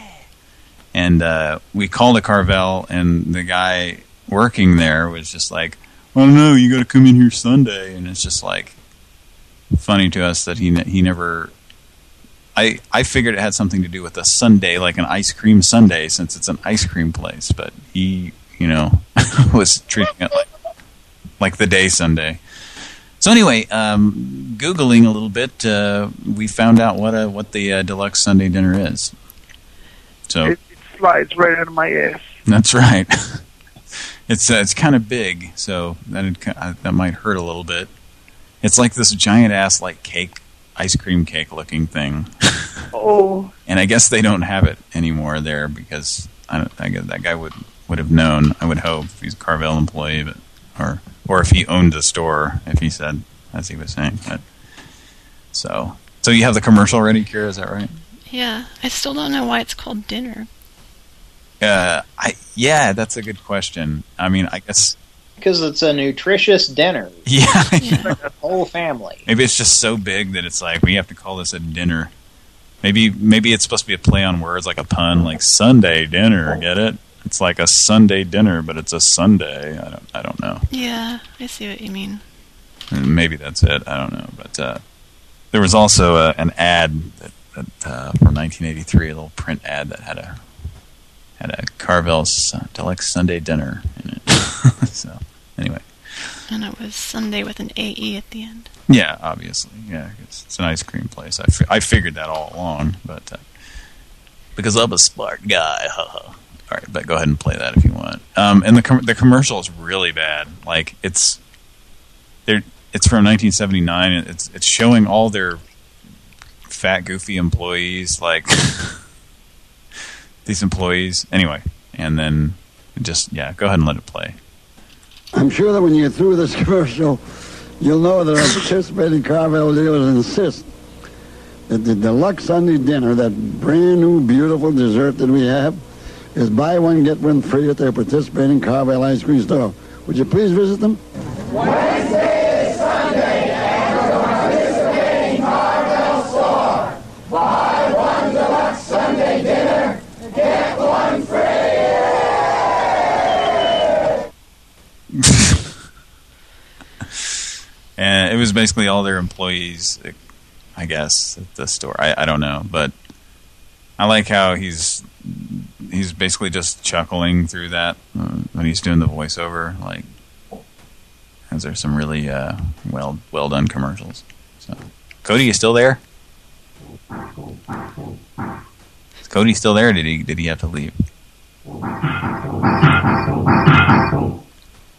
And uh, we called a Carvel, and the guy working there was just like, "Oh no, you got to come in here Sunday," and it's just like funny to us that he he never. I I figured it had something to do with a Sunday, like an ice cream Sunday, since it's an ice cream place. But he, you know, was treating it like like the day Sunday. So anyway, um, googling a little bit, uh, we found out what a what the uh, deluxe Sunday dinner is. So It, it slides right out of my ass. that's right. it's uh, it's kind of big, so that it, uh, that might hurt a little bit. It's like this giant ass like cake, ice cream cake looking thing. Oh, And I guess they don't have it anymore there because I, don't, I guess that guy would would have known. I would hope if he's a Carvel employee, but or or if he owned the store, if he said as he was saying. But, so so you have the commercial ready, Kira? Is that right? Yeah, I still don't know why it's called dinner. Uh, I yeah, that's a good question. I mean, I guess Because it's a nutritious dinner. yeah, the whole family. maybe it's just so big that it's like we have to call this a dinner. Maybe maybe it's supposed to be a play on words, like a pun, like Sunday dinner. Get it? It's like a Sunday dinner, but it's a Sunday. I don't I don't know. Yeah, I see what you mean. And maybe that's it. I don't know. But uh, there was also uh, an ad that, that uh, from 1983, a little print ad that had a had a Carvel's uh, Deluxe Sunday dinner in it. so anyway, And it was Sunday with an AE at the end. yeah, obviously, yeah, it's, it's an ice cream place. I, fi I figured that all along, but uh, because I'm a smart guy. haha. all right, but go ahead and play that if you want. Um, and the com the commercial is really bad. Like it's they're it's from 1979. It's it's showing all their fat, goofy employees, like these employees. Anyway, and then just yeah, go ahead and let it play. I'm sure that when you get through this commercial, you'll know that our participating Carvel dealers insist that the deluxe Sunday dinner, that brand new beautiful dessert that we have, is buy one, get one free at their participating Carvel ice cream store. Would you please visit them? Wednesday, Sunday, and the participating Carvel store. Buy one deluxe Sunday dinner, get one And it was basically all their employees, I guess, at the store. I, I don't know, but I like how he's he's basically just chuckling through that uh, when he's doing the voiceover. Like, as there's some really uh, well well done commercials. So, Cody, you still there? Is Cody still there? Did he did he have to leave?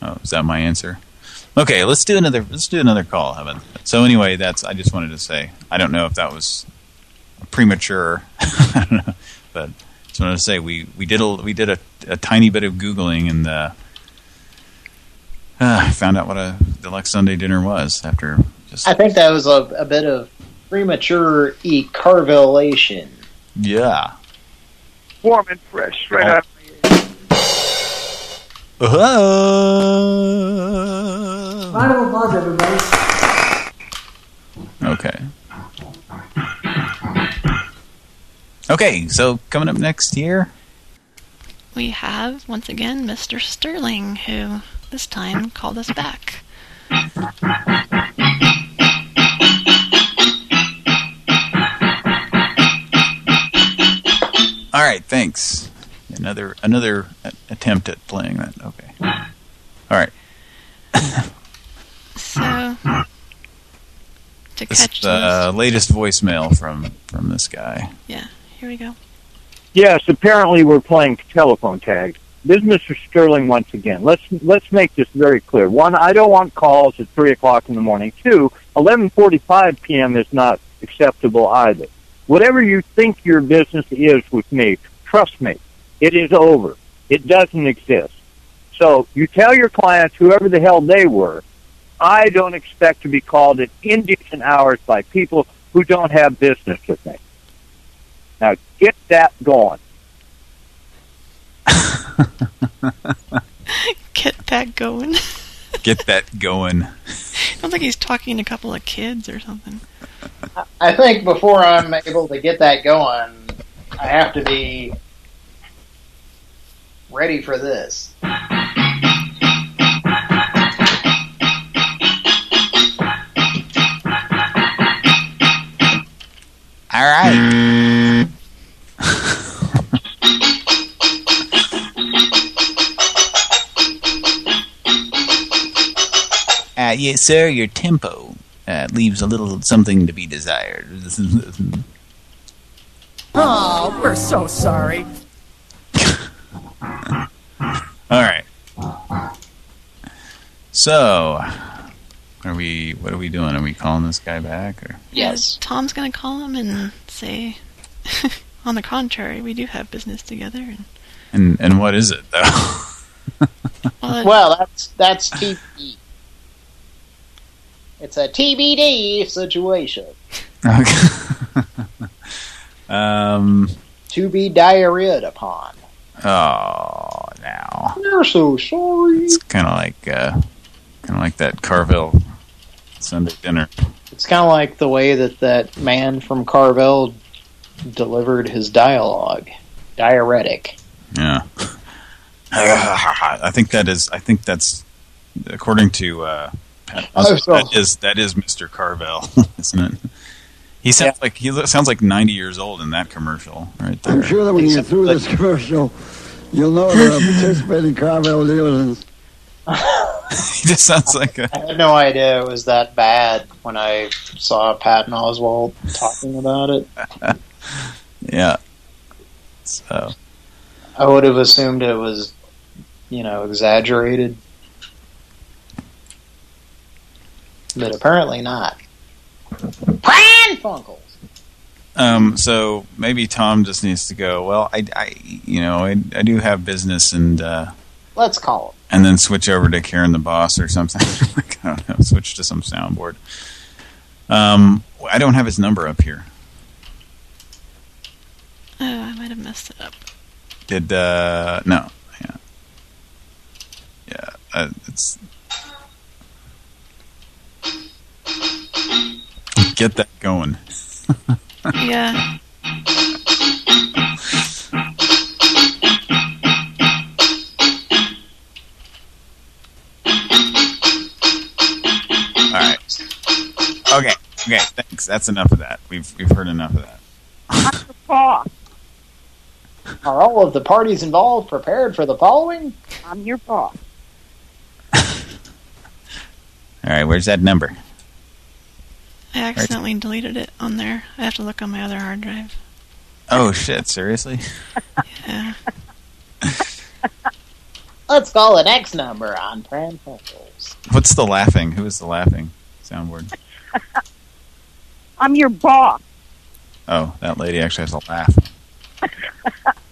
Oh, is that my answer? Okay, let's do another. Let's do another call. How about that? So anyway, that's. I just wanted to say. I don't know if that was premature. I don't know, but just wanted to say we we did a we did a, a tiny bit of googling and uh, uh, found out what a deluxe Sunday dinner was after just I think that was a, a bit of premature e-carvelation. yeah. warm and fresh, right Oh. out. Round of applause, everybody. Okay. Okay, so coming up next year, We have, once again, Mr. Sterling, who this time called us back. All right, thanks. Another another attempt at playing that. Okay. All right. So, to This catch is the uh, latest voicemail from from this guy. Yeah, here we go. Yes, apparently we're playing telephone tag. This is Mr. Sterling once again. Let's let's make this very clear. One, I don't want calls at three o'clock in the morning. Two, eleven forty-five p.m. is not acceptable either. Whatever you think your business is with me, trust me, it is over. It doesn't exist. So you tell your clients, whoever the hell they were, I don't expect to be called at indecent hours by people who don't have business with me. Now get that going. Get that going. Get that going. I don't think he's talking to a couple of kids or something. I think before I'm able to get that going, I have to be ready for this. All right. Uh, yes, sir, your tempo uh, leaves a little something to be desired. Oh, we're so sorry. All right. So, are we? What are we doing? Are we calling this guy back? Or Yes. Tom's going to call him and say, on the contrary, we do have business together. And, and and what is it though? well, Well, that's that's TBD. It's a TBD situation. Okay. um. To be diarrheaed upon. Oh, now You're so sorry. it's kind of like uh, kind of like that Carvel Sunday dinner. It's kind of like the way that that man from Carvel delivered his dialogue. Diuretic. Yeah. I think that is. I think that's according to. Uh, Pat Oh, so- that is that is Mr. Carvel, isn't it? He sounds like he sounds like 90 years old in that commercial right there. I'm sure that when you're through this commercial, you'll know that I'm participating Carvel dealers. He just sounds like a. I had no idea it was that bad when I saw Patton Oswalt talking about it. Yeah. So I would have assumed it was, you know, exaggerated. But apparently not. Pran Funkels! Um, so maybe Tom just needs to go. Well, I, I you know, I, I do have business, and uh, Let's call him. And then switch over to Karen the boss or something. like, I don't know, switch to some soundboard. Um, I don't have his number up here. oh, I might have messed it up. Did uh, no, yeah, yeah, uh, it's get that going. Yeah. Okay. Okay. Thanks. That's enough of that. We've we've heard enough of that. Boss, Are all of the parties involved prepared for the following? I'm your boss. All right. Where's that number? I accidentally deleted it on there. I have to look on my other hard drive. Oh shit! Seriously? Yeah. Let's call the X number on Pran What's the laughing? Who is the laughing soundboard? I'm your boss. Oh, that lady actually has a laugh.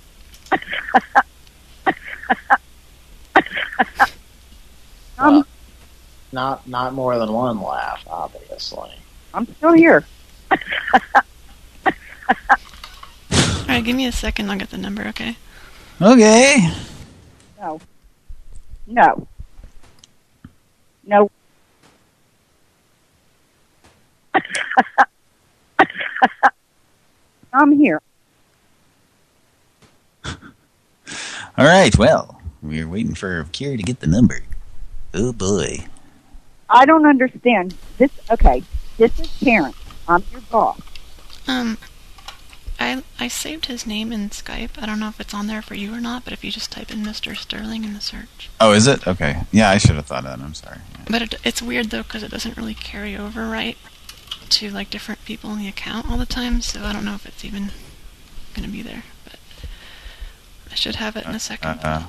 Um, I'm, Not not more than one laugh, obviously. I'm still here. All right, give me a second. I'll get the number. Okay. Okay. No. No. No. I'm here. All right. Well, we're waiting for Kira to get the number. Oh boy. I don't understand. This okay. This is Karen. I'm your boss. Um, I I saved his name in Skype. I don't know if it's on there for you or not, but if you just type in Mr. Sterling in the search. Oh, is it? Okay. Yeah, I should have thought of that. I'm sorry. But it, it's weird though because it doesn't really carry over right to like different people in the account all the time. So I don't know if it's even gonna be there. But I should have it in a second. Uh, uh,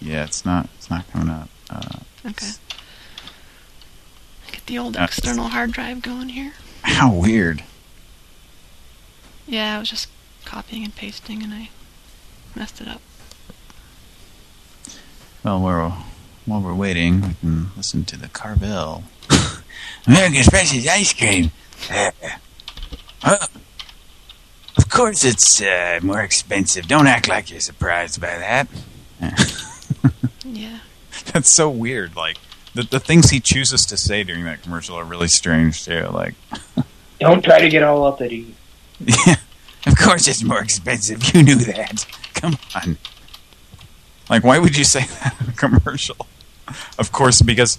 yeah, it's not. It's not coming up. Uh, okay. Get the old Uh, external hard drive going here. how weird. Yeah, I was just copying and pasting and I messed it up. Well, we're, while we're waiting, we can listen to the Carvel. American Special's ice cream. Of course it's uh, more expensive. Don't act like you're surprised by that. Yeah. That's so weird. Like, the, the things he chooses to say during that commercial are really strange, too. Like, Don't try to get all up at you. yeah, of course it's more expensive. You knew that. Come on. Like, why would you say that in a commercial? Of course, because,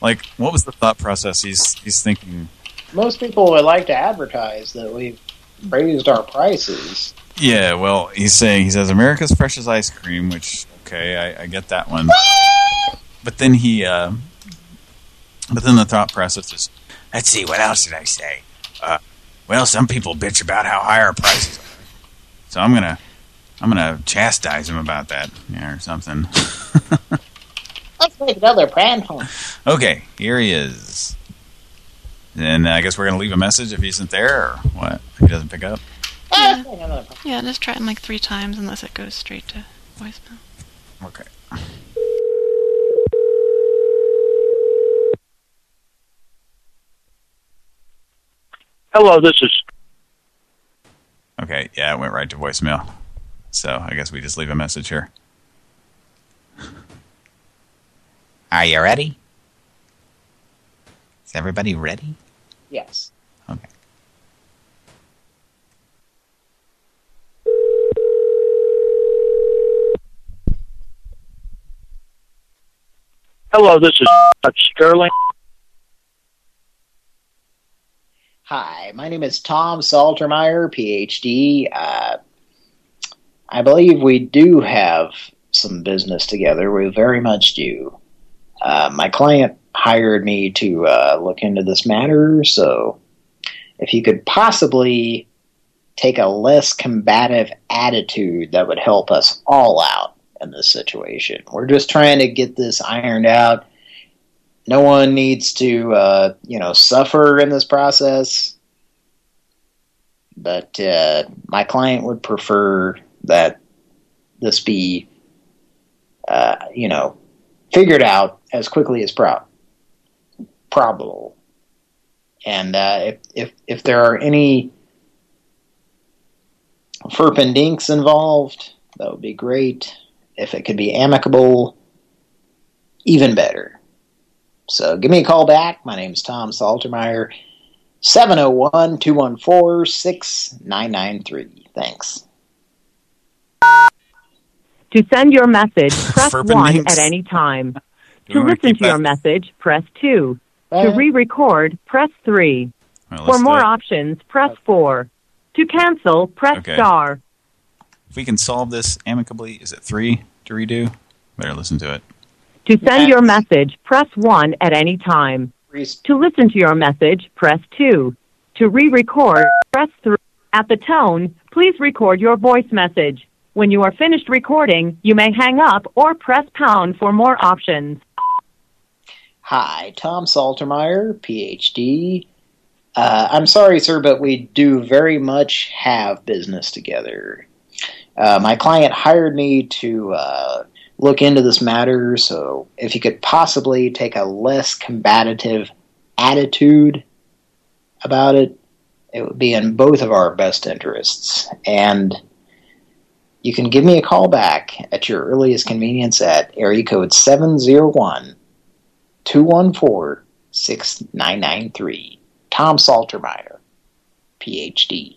like, what was the thought process he's he's thinking? Most people would like to advertise that we've raised our prices. Yeah, well, he's saying, he says, America's freshest ice cream, which, okay, I, I get that one. But then he, uh, But then the thought process is, let's see, what else did I say? Uh, well, some people bitch about how high our prices are. So I'm gonna, I'm gonna chastise him about that, yeah, or something. Let's make another prank phone. okay, here he is. And I guess we're gonna leave a message if he isn't there, or what? If he doesn't pick up. Yeah. yeah, just try him like three times unless it goes straight to voicemail. Okay. Hello, this is. Okay, yeah, it went right to voicemail. So I guess we just leave a message here. Are you ready? Is everybody ready? Yes. Okay. Hello, this is Sterling. Hi, my name is Tom Saltermeyer, PhD. Uh, I believe we do have some business together. We very much do. Uh, my client hired me to uh, look into this matter, so if you could possibly take a less combative attitude, that would help us all out in this situation. We're just trying to get this ironed out. No one needs to, uh, you know, suffer in this process. But uh, my client would prefer that this be, uh, you know, figured out as quickly as pro probable. And uh, if, if if there are any Furpendinks involved, that would be great. If it could be amicable, even better. So give me a call back. My name is Tom Saltermeyer. 701-214-6993. Thanks. To send your message, press 1 at any time. To listen to your message, press 2. To uh-huh. re-record, press 3. Well, For more it. options, press 4. To cancel, press Okay. star. If we can solve this amicably, is it three to redo? Better listen to it. To send your message, press 1 at any time. To listen to your message, press 2. To re-record, press 3. At the tone, please record your voice message. When you are finished recording, you may hang up or press pound for more options. Hi, Tom Saltermeyer, PhD. Uh, I'm sorry, sir, but we do very much have business together. Uh, my client hired me to uh, look into this matter, so if you could possibly take a less combative attitude about it, it would be in both of our best interests. And you can give me a call back at your earliest convenience at area code 701 214-6993. Tom Saltermeyer, PhD.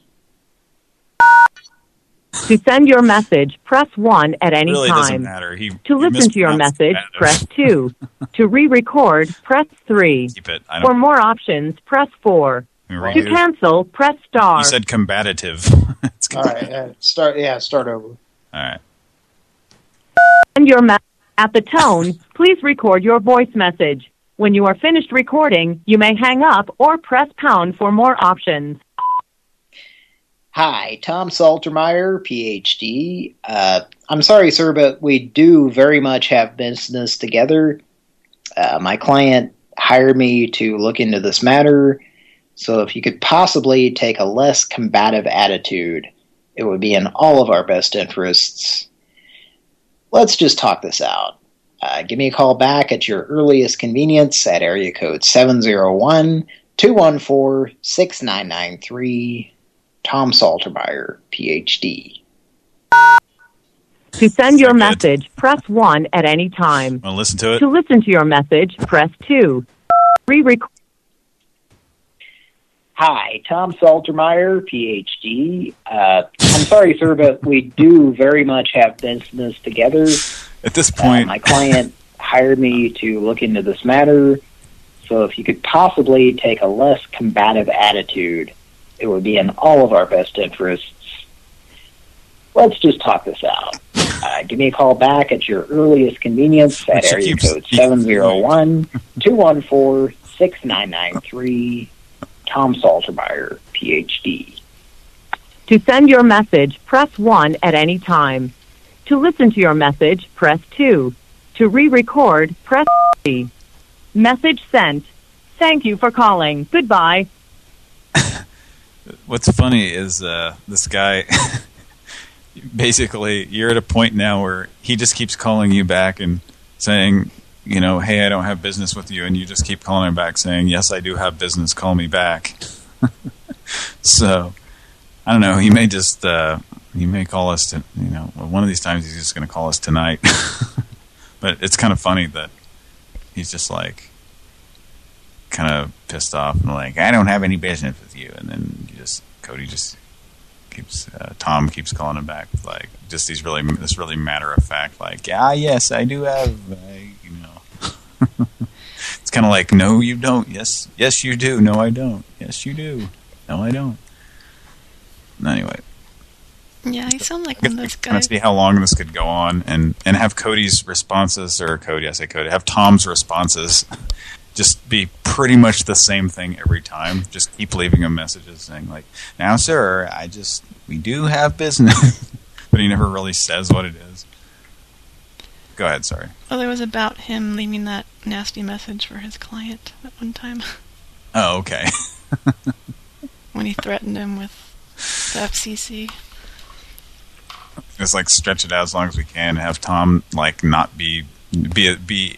To send your message, press 1 at any really time. doesn't matter. He To he listen to your message, combative. press 2. to re-record, press 3. Keep it. For more options, press 4. Let To cancel, press star. You said combative. it's All right, uh, start. Yeah, start over. All right. Send your me- at the tone, please record your voice message. When you are finished recording, you may hang up or press pound for more options. Hi, Tom Saltermeyer, PhD. Uh, I'm sorry, sir, but we do very much have business together. Uh, my client hired me to look into this matter, so if you could possibly take a less combative attitude, it would be in all of our best interests. Let's just talk this out. Uh, give me a call back at your earliest convenience at area code 701-214-6993. Tom Saltermeyer, PhD. To send your message, press 1 at any time. Want to listen to it? To listen to your message, press 2. Re-record. Hi, Tom Saltermeyer, PhD. Uh, I'm sorry, sir, but we do very much have business together. At this Uh, point, my client hired me to look into this matter, so if you could possibly take a less combative attitude, it would be in all of our best interests. Let's just talk this out. Uh, Uh, give me a call back at your earliest convenience at area keeps- code 701-214-6993. Tom Saltermeyer, PhD. To send your message, press 1 at any time. To listen to your message, press 2. To re-record, press 3. Message sent. Thank you for calling. Goodbye. What's funny is uh, this guy. basically, you're at a point now where he just keeps calling you back and saying, you know, hey, I don't have business with you, and you just keep calling him back saying, yes, I do have business. Call me back. so, I don't know. He may just uh, he may call us to you know one of these times he's just going to call us tonight. but it's kind of funny that he's just like kind of pissed off and like I don't have any business with you, and then you just Cody just keeps uh, Tom keeps calling him back like just these really this really matter of fact like ah yes I do have you know. It's kind of like no you don't. Yes yes you do. No I don't. Yes you do. No I don't. Anyway Yeah, he sounds like one of those trying guys. to see how long this could go on and and have Cody's responses or Cody I say Cody have Tom's responses just be pretty much the same thing every time. Just keep leaving him messages saying like now sir I just we do have business. But he never really says what it is. Go ahead sorry. Well, it was about him leaving that nasty message for his client at one time. Oh okay. When he threatened him with the FCC. Just like stretch it out as long as we can have Tom like not be be be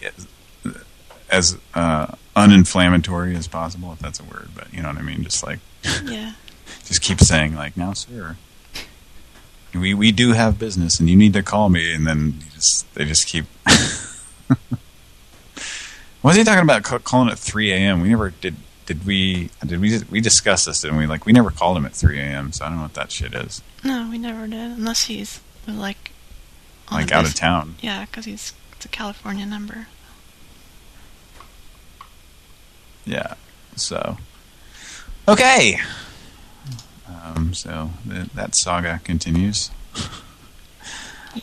as uh, uninflammatory as possible if that's a word but you know what I mean just like Yeah. just keep saying like now sir we we do have business and you need to call me and then you just they just keep was he talking about calling at 3 a.m. we never did did we did we we discussed this didn't we? Like we never called him at 3 a.m. so I don't know what that shit is. No, we never did, unless he's like on like out of town. Yeah, because he's it's a California number. yeah so. Okay. Um so th that saga continues.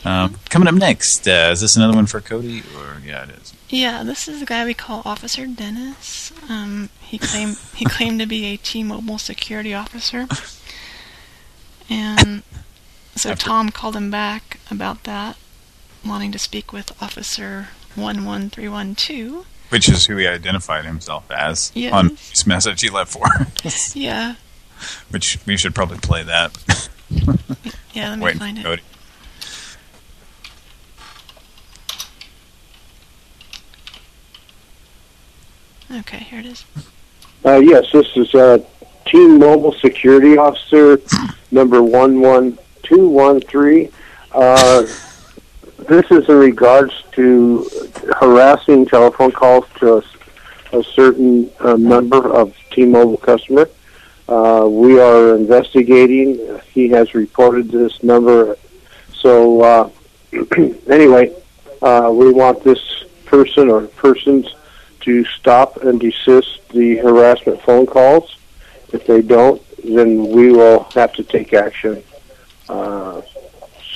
Um coming up next uh, is this another one for Cody? Or yeah it is Yeah, this is the guy we call Officer Dennis. Um, he claimed he claimed to be a T-Mobile security officer, and so Tom called him back about that, wanting to speak with Officer One One Three One Two. Which is who he identified himself as Yes. on his message he left for. Yeah, Which we should probably play that. yeah. Let me Waiting find it. Cody. Okay, here it is. Uh, yes, this is uh, Team Mobile Security Officer number 11213. Uh, this is in regards to harassing telephone calls to a, a certain uh, member of T-Mobile customer. Uh, we are investigating. He has reported this number. So uh, anyway, uh, we want this person or persons to stop and desist the harassment phone calls. If they don't, then we will have to take action. Uh,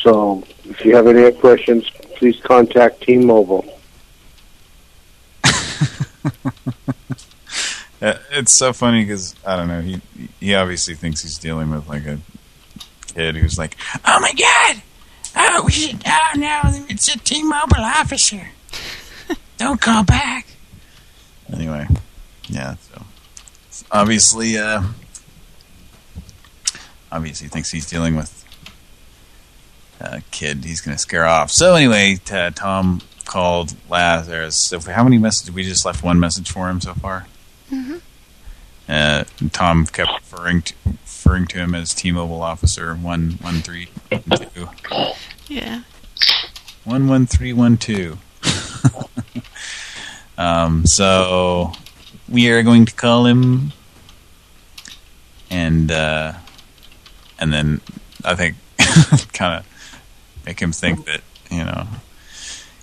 so if you have any questions, please contact T-Mobile. Uh, It's so funny because I don't know. He he obviously thinks he's dealing with like a kid who's like, Oh my god! Oh, we should. Oh no, it's a T-Mobile officer. Don't call back. Anyway, yeah. So obviously, uh, obviously thinks he's dealing with a kid he's going to scare off. So anyway, Tom called Lazarus. So how many messages? We just left one message for him so far. Mm-hmm. Uh, and Tom kept referring to referring to him as T-Mobile Officer one one three two. Yeah. One one three one two. um, so we are going to call him, and uh, and then I think kind of make him think that you know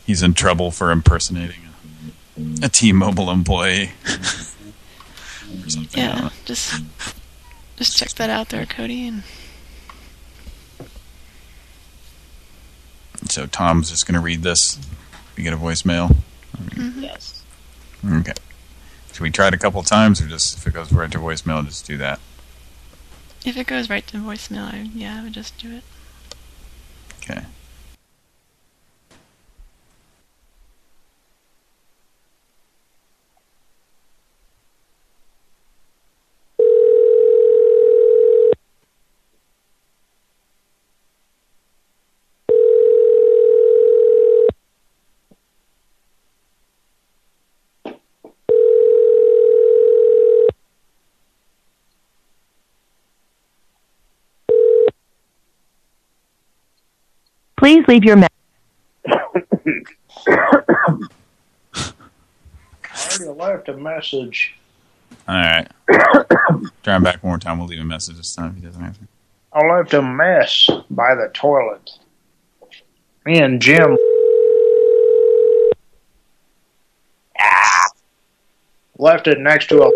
he's in trouble for impersonating a, a T-Mobile employee. or something. Yeah, know. just just check that out there, Cody, and So Tom's just going to read this. You get a voicemail. Yes. Okay. Should we try it a couple times, or just if it goes right to voicemail, just do that? If it goes right to voicemail, I, yeah, I would just do it. Okay. Please leave your message. I already left a message. All right. Try him back one more time. We'll leave a message this time if he doesn't answer. I left a mess by the toilet. Me and Jim. Ah. Left it next to a.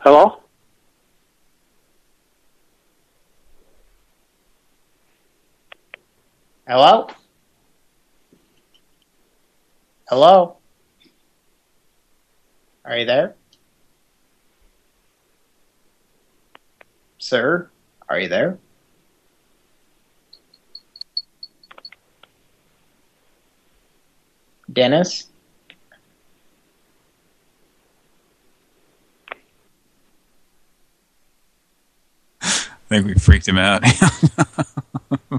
Hello? Hello? Hello? Are you there? Sir, are you there? Dennis? I think we freaked him out.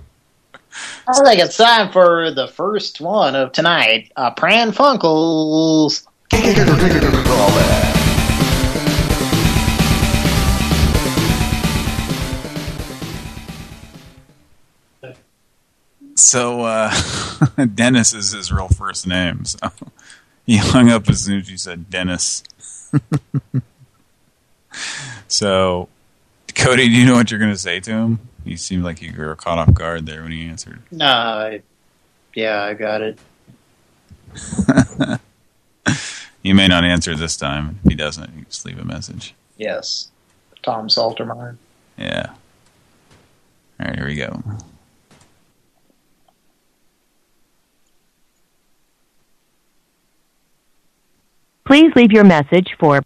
I think it's time for the first one of tonight, uh, Pran Funkels. So uh, Dennis is his real first name. So he hung up as soon as you said Dennis. so Cody, do you know what you're going to say to him? You seemed like you were caught off guard there when he answered. No, I, yeah, I got it. You may not answer this time. If he doesn't, you just leave a message. Yes. Tom Saltermeyer. Yeah. All right, here we go. Please leave your message for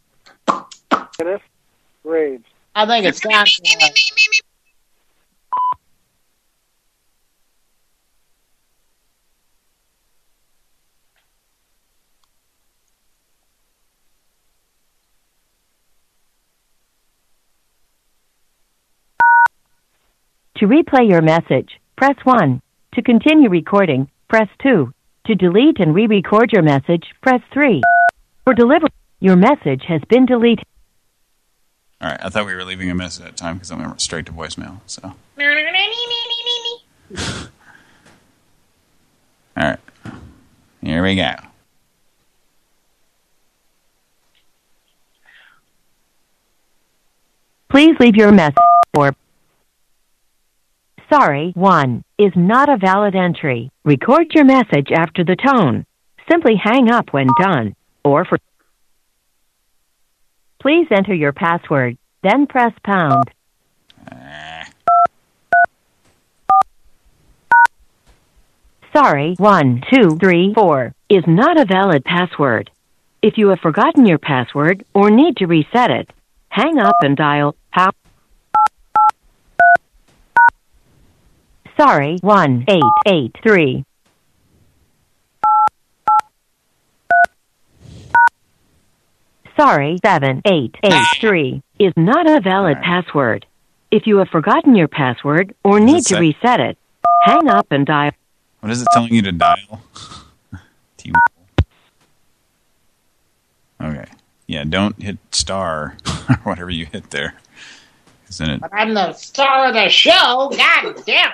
Dennis? Rage. I think it's time To replay your message, press 1. To continue recording, press 2. To delete and re-record your message, press 3. For delivery, your message has been deleted. All right, I thought we were leaving a message at a time because I went straight to voicemail. So, all right, here we go. Please leave your message for Sorry, 1 is not a valid entry. Record your message after the tone. Simply hang up when done. Or for Please enter your password, then press pound. Sorry, 1, 2, 3, 4 is not a valid password. If you have forgotten your password or need to reset it, hang up and dial pound. Sorry, 1883. Sorry, 7883 is not a valid password. If you have forgotten your password or need to reset it, hang up and dial. What is it telling you to dial? Okay. Yeah, don't hit star or whatever you hit there. 'Cause then it, I'm the star of the show. God damn it.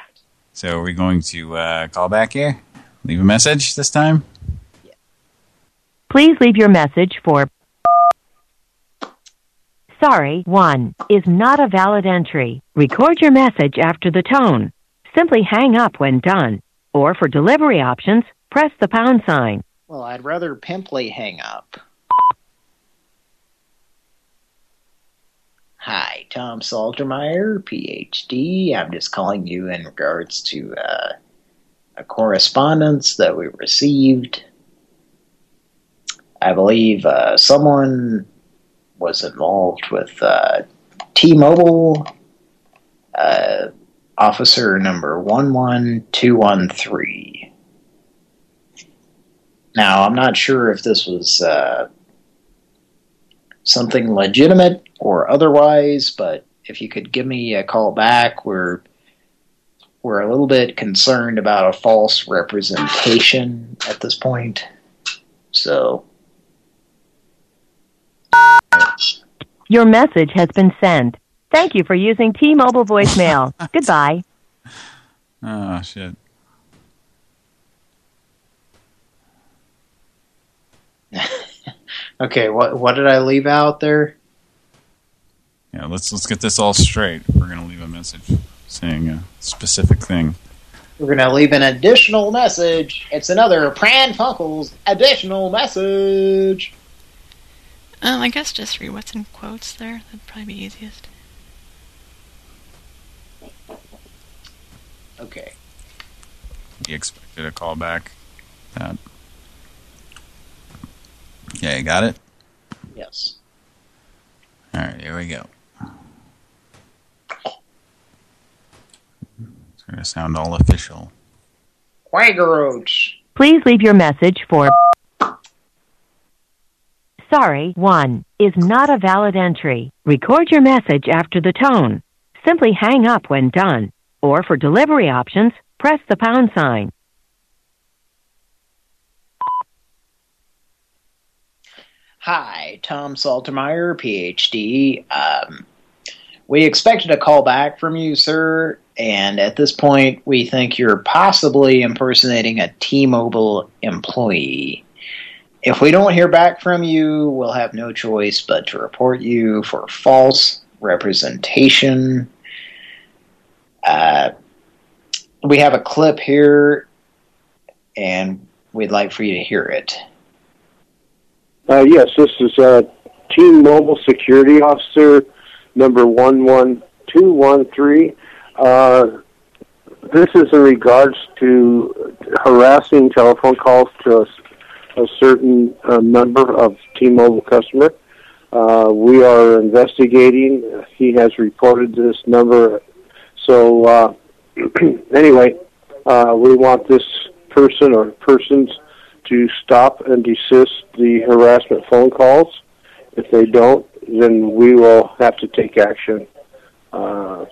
So are we going to uh, call back here? Leave a message this time? Please leave your message for Sorry, 1 is not a valid entry. Record your message after the tone. Simply hang up when done. Or for delivery options, press the pound sign. well, I'd rather pimply hang up. Hi, Tom Saltermeyer, PhD. I'm just calling you in regards to uh, a correspondence that we received. I believe uh, someone was involved with uh, T-Mobile uh, officer number 11213. Now, I'm not sure if this was uh, something legitimate or otherwise, but if you could give me a call back, we're we're a little bit concerned about a false representation at this point. So, Your message has been sent. Thank you for using T-Mobile voicemail. Goodbye. Oh, shit. okay, what what did I leave out there? Yeah, let's let's get this all straight. We're gonna leave a message saying a specific thing. We're going to leave an additional message. It's another Pran Funkels additional message. Um, I guess just read what's in quotes there. That'd probably be easiest. Okay. He expected a call back. That. Yeah, you got it? Yes. All right, here we go. It's going to sound all official. Quaggeroach. Please leave your message for Sorry, 1 is not a valid entry. Record your message after the tone. Simply hang up when done. Or for delivery options, press the pound sign. Hi, Tom Saltermeyer, PhD. Um, we expected a call back from you, sir, and at this point, we think you're possibly impersonating a T-Mobile employee. If we don't hear back from you, we'll have no choice but to report you for false representation. Uh, we have a clip here, and we'd like for you to hear it. Uh, yes, this is uh, Team Mobile Security Officer number 11213. Uh, this is in regards to harassing telephone calls to a, a certain uh, member of T-Mobile customer. Uh, we are investigating. He has reported this number. So uh, anyway, uh, we want this person or persons to stop and desist the harassment phone calls. If they don't, then we will have to take action. Uh,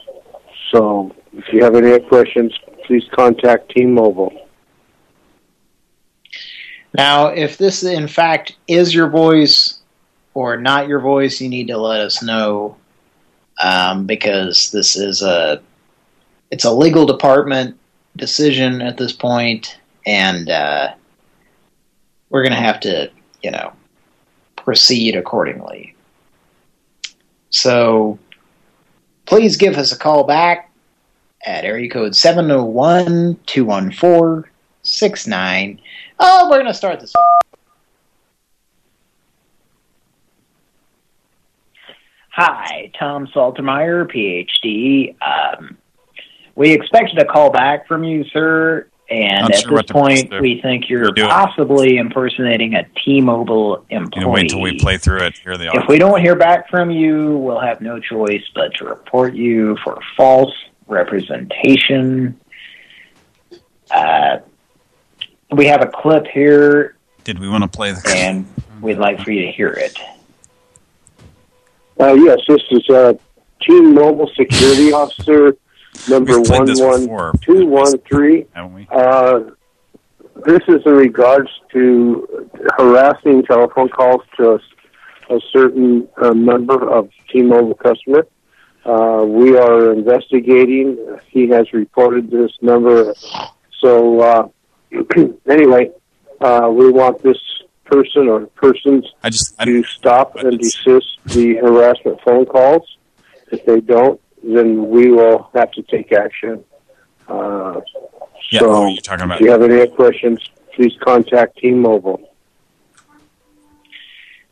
so if you have any questions, please contact T-Mobile. Now, if this in fact is your voice or not your voice, you need to let us know um, because this is a it's a legal department decision at this point, and uh, we're going to have to, you know, proceed accordingly. So please give us a call back at area code 701-214-69. Oh, we're going to start this. Hi, Tom Saltermeyer, PhD. Um, we expected a call back from you, sir, and Not at sure this what point, we think you're possibly impersonating a T-Mobile employee. You wait until we play through it. Here they are. If we don't hear back from you, we'll have no choice but to report you for false representation. Uh, we have a clip here, Did we want to play the and we'd like for you to hear it. Uh, yes, this is uh, Team Mobile Security Officer number this before, 11213. haven't we? Uh, this is in regards to harassing telephone calls to a, a certain uh, member of T-Mobile customer. Uh, we are investigating. He has reported this number. So uh, anyway, uh, we want this person or persons I just I to stop and desist the harassment phone calls. If they don't, then we will have to take action. Uh, Yeah, so you're talking about- if you have any questions, please contact T-Mobile.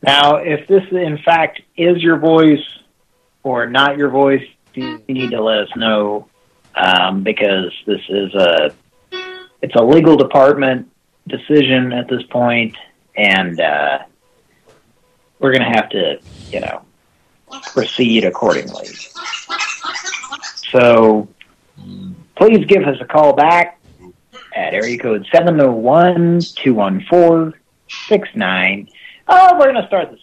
Now, if this in fact is your voice or not your voice, you need to let us know um, because this is a it's a legal department decision at this point, and uh, we're going to have to, you know, proceed accordingly. So please give us a call back at area code 701-214-69. Oh, we're going to start this.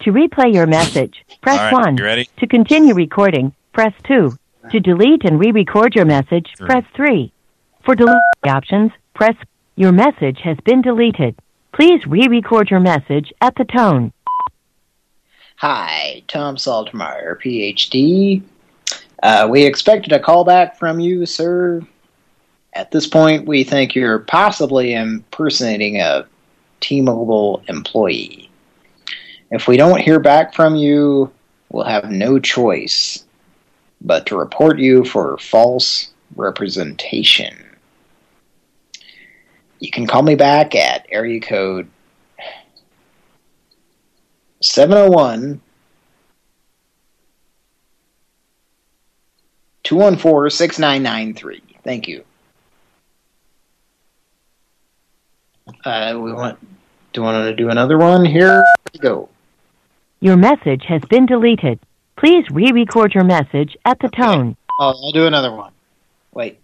To replay your message, press All right, 1. you ready? To continue recording, press 2. To delete and re-record your message, press 3. For delete options, press Your message has been deleted. Please re-record your message at the tone. Hi, Tom Saltermeyer, PhD. Uh, we expected a call back from you, sir. At this point, we think you're possibly impersonating a T-Mobile employee. If we don't hear back from you, we'll have no choice but to report you for false representation. You can call me back at area code 701 214 6993. Thank you. Uh, we want. Do you want to do another one? Here we go. Your message has been deleted. Please re-record your message at the tone. Oh, I'll do another one. Wait.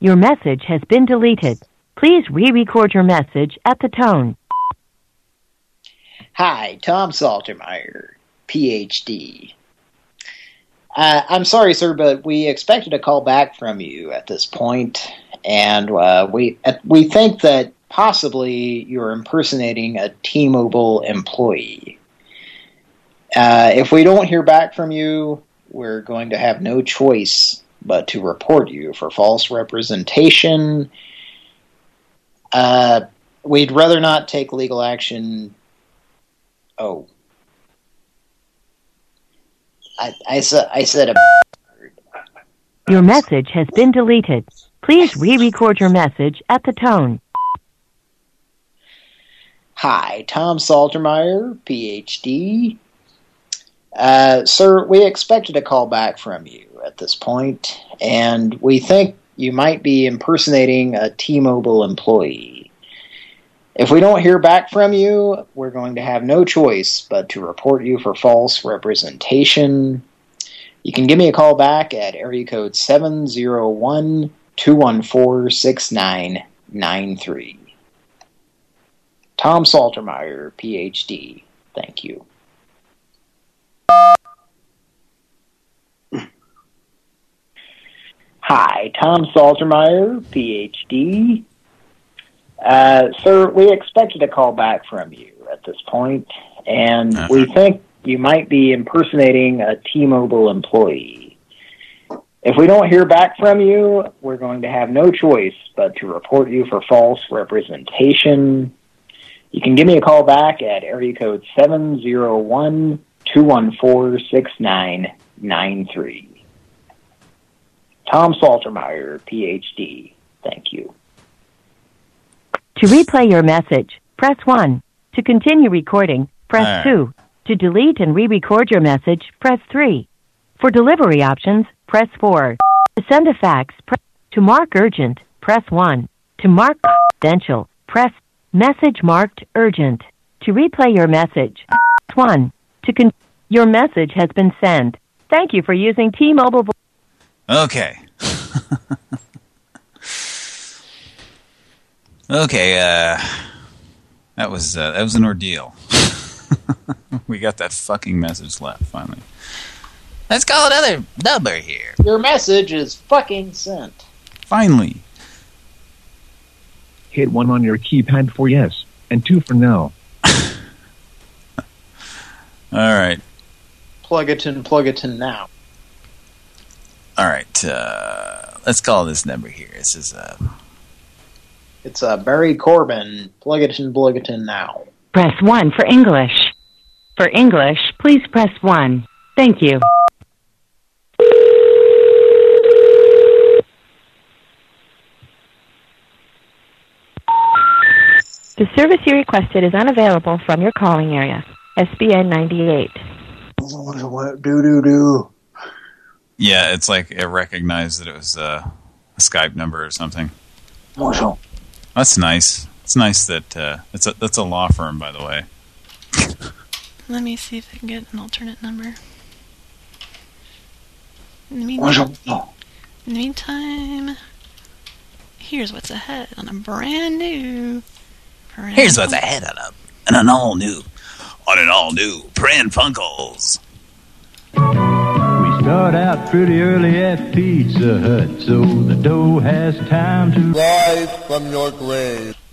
Your message has been deleted. Please re-record your message at the tone. Hi, Tom Saltermeyer, PhD. Uh, I'm sorry, sir, but we expected a call back from you at this point, and uh, we uh, we think that possibly you're impersonating a T-Mobile employee. Uh, if we don't hear back from you, we're going to have no choice but to report you for false representation. Uh, we'd rather not take legal action. Oh. I, I, said, I said a... Your message has been deleted. Please re-record your message at the tone. Hi, Tom Saltermeyer, PhD. Uh, sir, we expected a call back from you at this point, and we think you might be impersonating a T-Mobile employee. If we don't hear back from you, we're going to have no choice but to report you for false representation. You can give me a call back at area code 701-214-6993. Tom Saltermeyer, PhD. Thank you. Hi, Tom Saltermeyer, PhD. Uh, sir, we expected a call back from you at this point, and we think you might be impersonating a T-Mobile employee. If we don't hear back from you, we're going to have no choice but to report you for false representation. You can give me a call back at area code 701-214-6993. Tom Saltermeyer, PhD. Thank you. To replay your message, press 1. To continue recording, press right. 2. To delete and re-record your message, press 3. For delivery options, press 4. To send a fax, press to mark urgent, press 1. To mark confidential, press message marked urgent. To replay your message, press 1. To con- your message has been sent. Thank you for using T-Mobile. Okay. okay, uh that was uh, that was an ordeal. we got that fucking message left finally. Let's call another number here. Your message is fucking sent. Finally. Hit one on your keypad for yes, and two for no. All right. Plug it in, plug it in now. All right. Uh let's call this number here. This is uh It's uh, Barry Corbin. Plug it in, plug it in now. Press 1 for English. For English, please press 1. Thank you. The service you requested is unavailable from your calling area. SBN 98. Do do do. Yeah, it's like it recognized that it was uh, a Skype number or something. Marshall. That's nice. It's nice that uh, it's a that's a law firm, by the way. Let me see if I can get an alternate number. In the meantime, in the meantime here's what's ahead on a brand new. brand Here's what's ahead on a and an all new on an all new Pran Funkels. We start out pretty early at Pizza Hut, so the dough has time to Rise from your grave.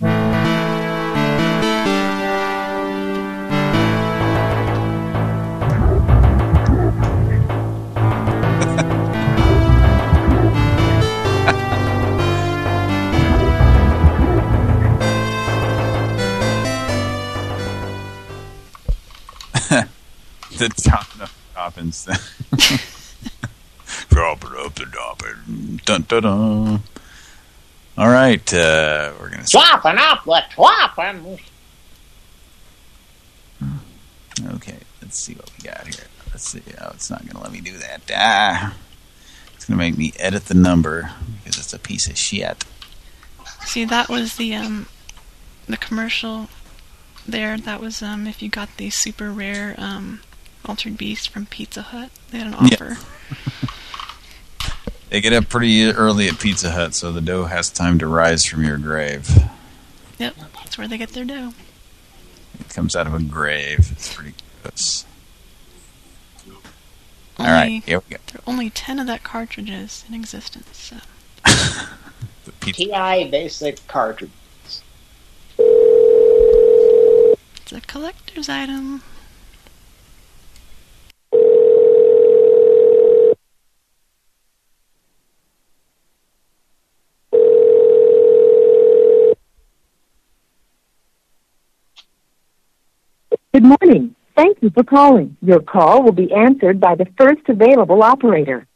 the top Dobbins thing. Drop it up the Dobbin. Dun dun dun. All right, uh, we're gonna. Swapping up the swapping. Okay, let's see what we got here. Let's see. Oh, it's not gonna let me do that. Ah, it's gonna make me edit the number because it's a piece of shit. See, that was the um, the commercial there. That was um, if you got the super rare um, altered beast from Pizza Hut. They had an Yeah. offer. They get up pretty early at Pizza Hut, so the dough has time to rise from your grave. Yep, that's where they get their dough. It comes out of a grave. It's pretty gross. All Only- right, here we go. There are only ten of that cartridges in existence. So. TI basic cartridge. It's a collector's item. Good morning. Thank you for calling. Your call will be answered by the first available operator.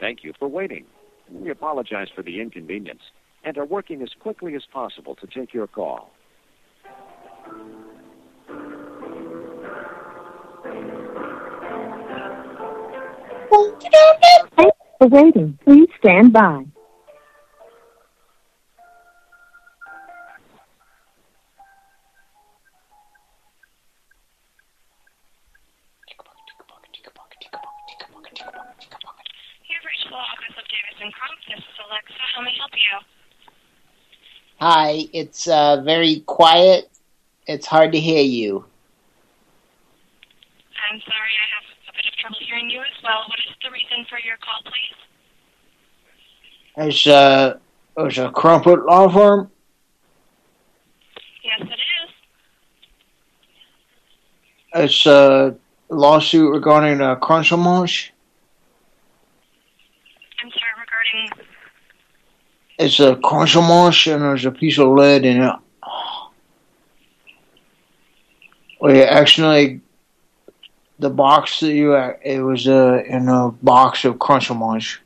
Thank you for waiting. We apologize for the inconvenience and are working as quickly as possible to take your call. Thanks for waiting. Please stand by. Alexa. How may I help you? Hi, it's uh, very quiet. It's hard to hear you. I'm sorry, I have a bit of trouble hearing you as well. What is the reason for your call, please? It's uh, it's a Crumpet law firm. Yes, it is. It's a lawsuit regarding uh, Crunchamosh. I'm sorry, regarding... It's a Crunchamosh and there's a piece of lead in it. We actually, the box that you, it was uh, in a box of Crunchamosh.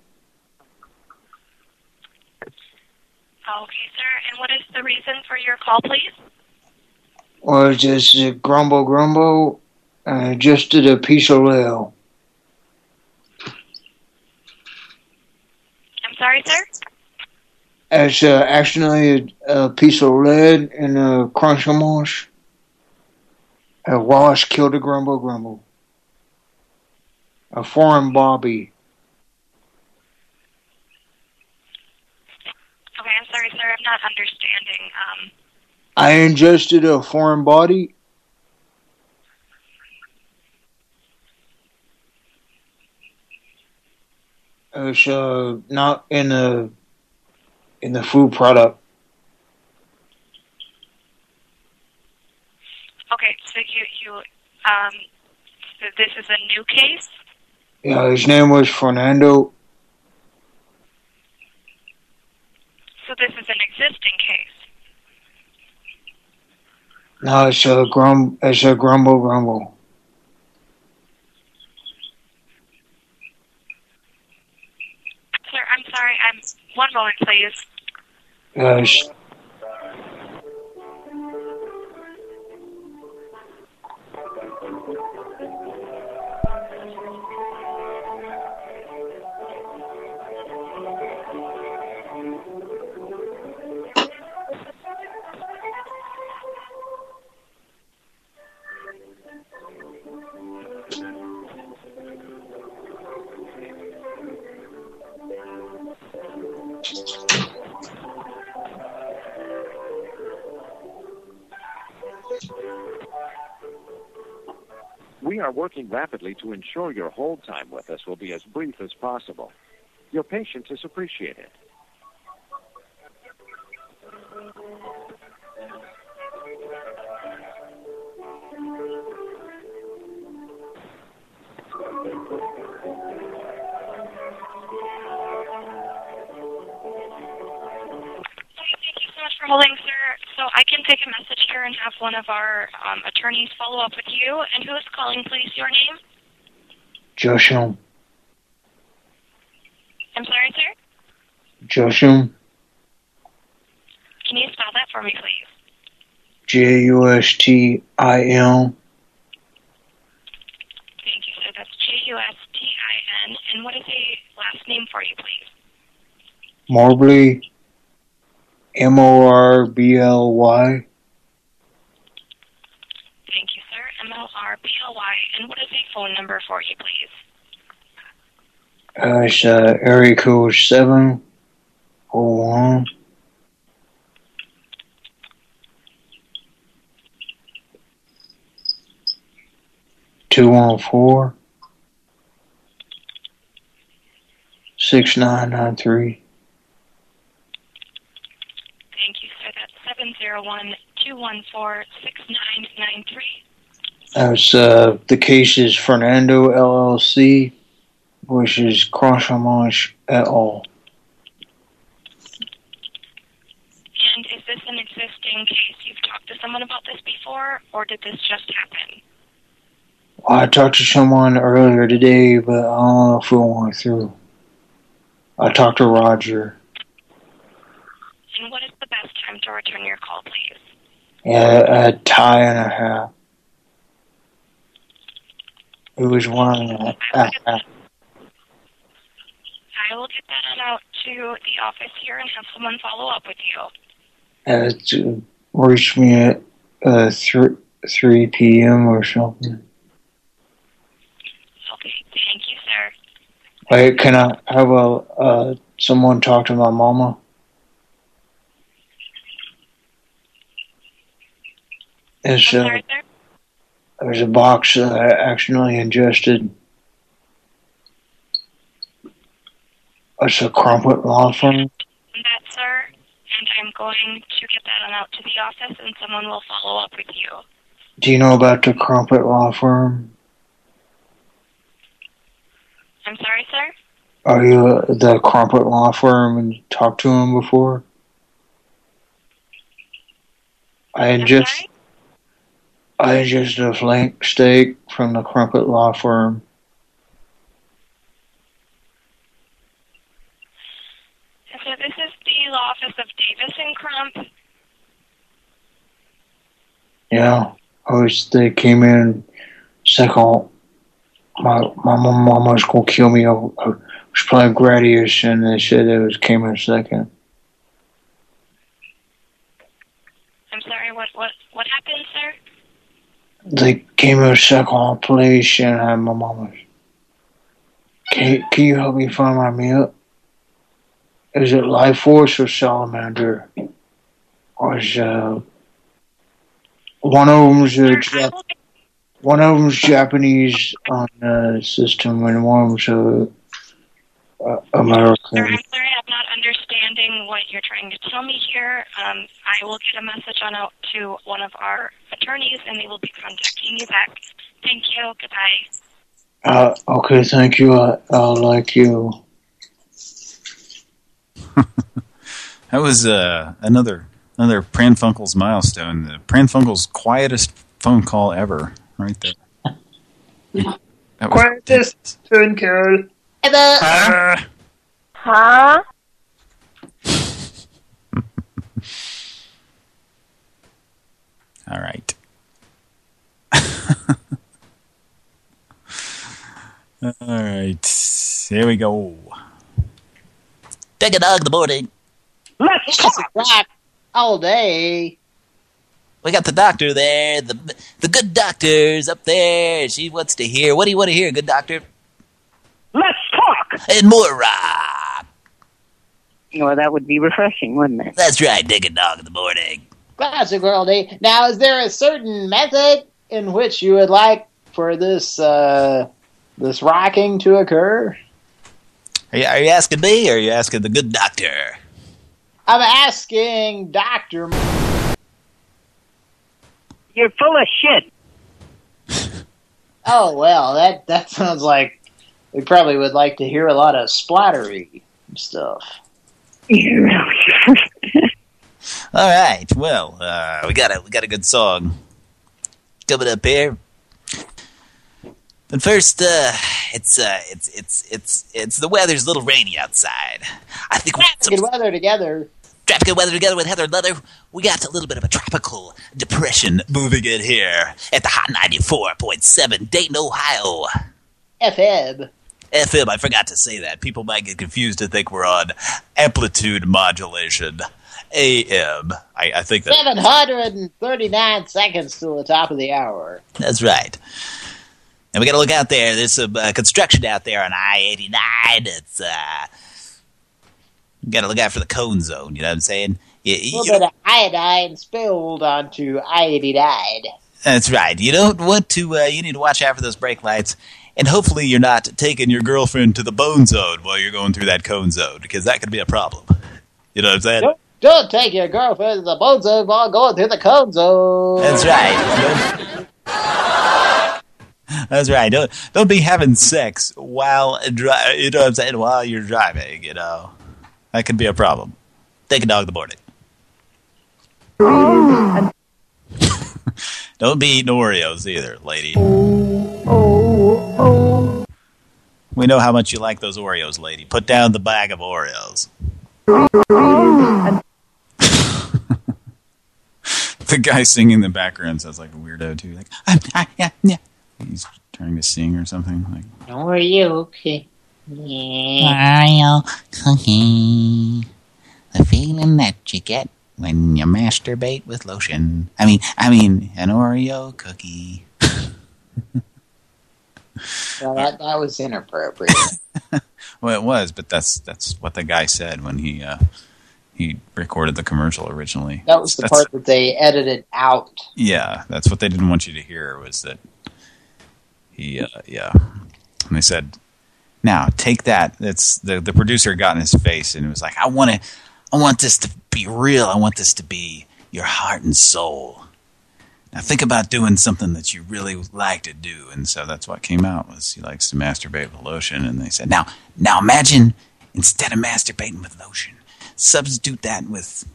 Okay, sir. And what is the reason for your call, please? was just a grumble grumble and just did a piece of lead. I'm sorry, sir? It's uh, actually a, a piece of lead in a Crunchamosh. A wash killed a grumble grumble. A foreign bobby. Okay, I'm sorry, sir. I'm not understanding. Um, I ingested a foreign body. It's uh, not in the in the food product. okay, so you, you, um, so this is a new case? Yeah, his name was Fernando. So this is an existing case? No, it's a grum. It's a grumble grumble. Sir, I'm sorry. I'm one moment, please. as are working rapidly to ensure your hold time with us will be as brief as possible. Your patience is appreciated. Holding, sir. So I can take a message here and have one of our um, attorneys follow up with you. And who is calling, please? Your name? Joshua. I'm sorry, sir. Joshua. Can you spell that for me, please? J-U-S-T-I-L. Thank you, sir. That's J-U-S-T-I-N. And what is the last name for you, please? Morbly. M-O-R-B-L-Y. Thank you, sir. M-O-R-B-L-Y. And what is the phone number for you, please? Uh, it's uh, area code 701. Two one four six nine nine three. Thank you, sir. That's seven zero one two one four six nine nine three. That's uh, the case is Fernando LLC, which is Cross-Lamanche et al. And is this an existing case? You've talked to someone about this before, or did this just happen? I talked to someone earlier today, but I don't know if it went through. I talked to Roger. And what is best time to return your call, please? Yeah, a tie and a half. It was one and a half. I will get that on out to the office here and have someone follow up with you. Uh, to reach me at uh, 3, 3 p.m. or something. Okay, thank you, sir. Wait, can I have a, uh, someone talk to my mama? It's, uh, there's a box that I accidentally ingested. It's a Crumpet law firm. That, sir, and I'm going to get that on out to the office, and someone will follow up with you. Do you know about the Crumpet law firm? I'm sorry, sir. Are you uh, the Crumpet law firm and talked to him before? I ingest, I ingested a flank steak from the Crumpet law firm. So this is the law office of Davis and Crump. Yeah, I was. They came in second. My my mom, mom was gonna kill me. I, I was playing Gradius, and they said it was came in second. I'm sorry, what what what happened, sir? They came in second place, and I, my mom was. Can can you help me find my meal? Is it Life Force or Salamander? Or is uh, one of them's a Jap- one of them's Japanese on the system, and one of them's a, a American. Sir, I'm sorry, I'm not understanding what you're trying to tell me here. Um, I will get a message on out to one of our attorneys, and they will be contacting you back. Thank you. Goodbye. Uh, okay, thank you. I, I like you. That was uh, another another Pran Funkel's milestone. The Pran Funkels quietest phone call ever, right there. That was Quietest phone call. Ever. Huh? Huh? All right. All right. Here we go. Take a dog in the morning. Let's talk. all day. We got the doctor there. The the good doctor's up there. She wants to hear. What do you want to hear, good doctor? Let's and more rock. Well, that would be refreshing, wouldn't it? That's right, take a dog in the morning. Classic Worldy. Now, is there a certain method in which you would like for this uh, this rocking to occur? Are you, are you asking me or are you asking the good doctor? I'm asking Doctor. You're full of shit. Oh well, that that sounds like we probably would like to hear a lot of splattery stuff. All right. Well, uh, we got a we got a good song coming up here. But first, uh, it's uh, it's it's it's it's the weather's a little rainy outside. I think we got some Good weather together. tropical weather together with Heather Leather. We got a little bit of a tropical depression moving in here at the Hot 94.7 Dayton, Ohio. FM. FM, I forgot to say that. People might get confused to think we're on amplitude modulation. AM. I, I think that 739 seconds to the top of the hour. That's right. And we got to look out there. There's some uh, construction out there on I-89. It's uh, got to look out for the cone zone. You know what I'm saying? You, A you, little bit of iodine spilled onto I-89. that's right. You don't want to. Uh, you need to watch out for those brake lights. And hopefully you're not taking your girlfriend to the bone zone while you're going through that cone zone, because that could be a problem. You know what I'm saying? Don't, don't take your girlfriend to the bone zone while going through the cone zone. That's right. That's right. Don't don't be having sex while dri You know what I'm saying? While you're driving, you know that could be a problem. Take a dog in the morning. Oh. Don't be eating Oreos either, lady. Oh. We know how much you like those Oreos, lady. Put down the bag of Oreos. the guy singing in the background sounds like a weirdo too. Like, "Ah, ah, yeah, yeah. He's trying to sing or something. Like, How are you? Okay. Oreo cookie. The feeling that you get when you masturbate with lotion. I mean, I mean, an Oreo cookie. Well, that, that was inappropriate. Well, it was, but that's that's what the guy said when he uh, he recorded the commercial originally. That was the That's- part that they edited out. Yeah, that's what they didn't want you to hear was that he, uh, yeah. And they said, now take that. That's the the producer got in his face and it was like, I want to, I want this to be real. I want this to be your heart and soul. Now think about doing something that you really like to do, and so that's what came out was he likes to masturbate with lotion. And they said, now, now imagine instead of masturbating with lotion, substitute that with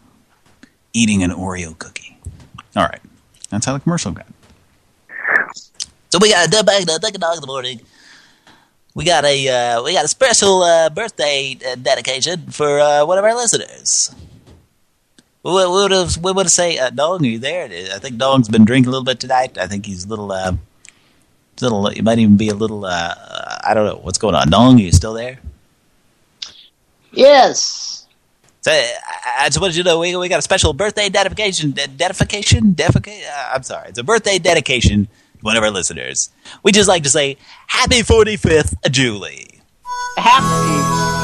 eating an Oreo cookie. All right, that's how the commercial got. So we got a bag, take a dog in the morning. We got a uh, we got a special uh, birthday uh, dedication for uh, one of our listeners. We would have we would say, uh, Dong, are you there? I think Dong's been drinking a little bit tonight. I think he's a little uh, little. He might even be a little. Uh, uh, I don't know what's going on. Dong, are you still there? Yes. So, I, I just wanted you to know we we got a special birthday dedication, de dedication, uh, I'm sorry, it's a birthday dedication to one of our listeners. We just like to say happy 45th, Julie. Happy.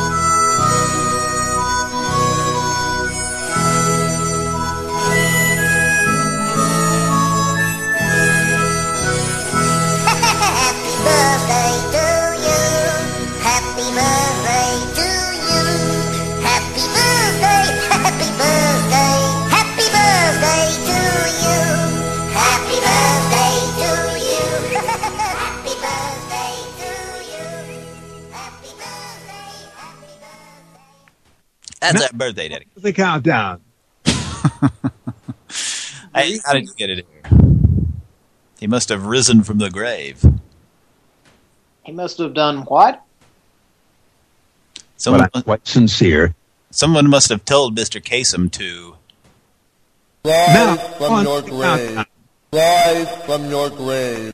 That's our birthday dedication. The countdown. Hey, how did you get it here? He must have risen from the grave. He must have done what? Someone, Well, quite sincere. someone must have told Mr. Kasem to. Now, from your grave. countdown. Rise from your grave.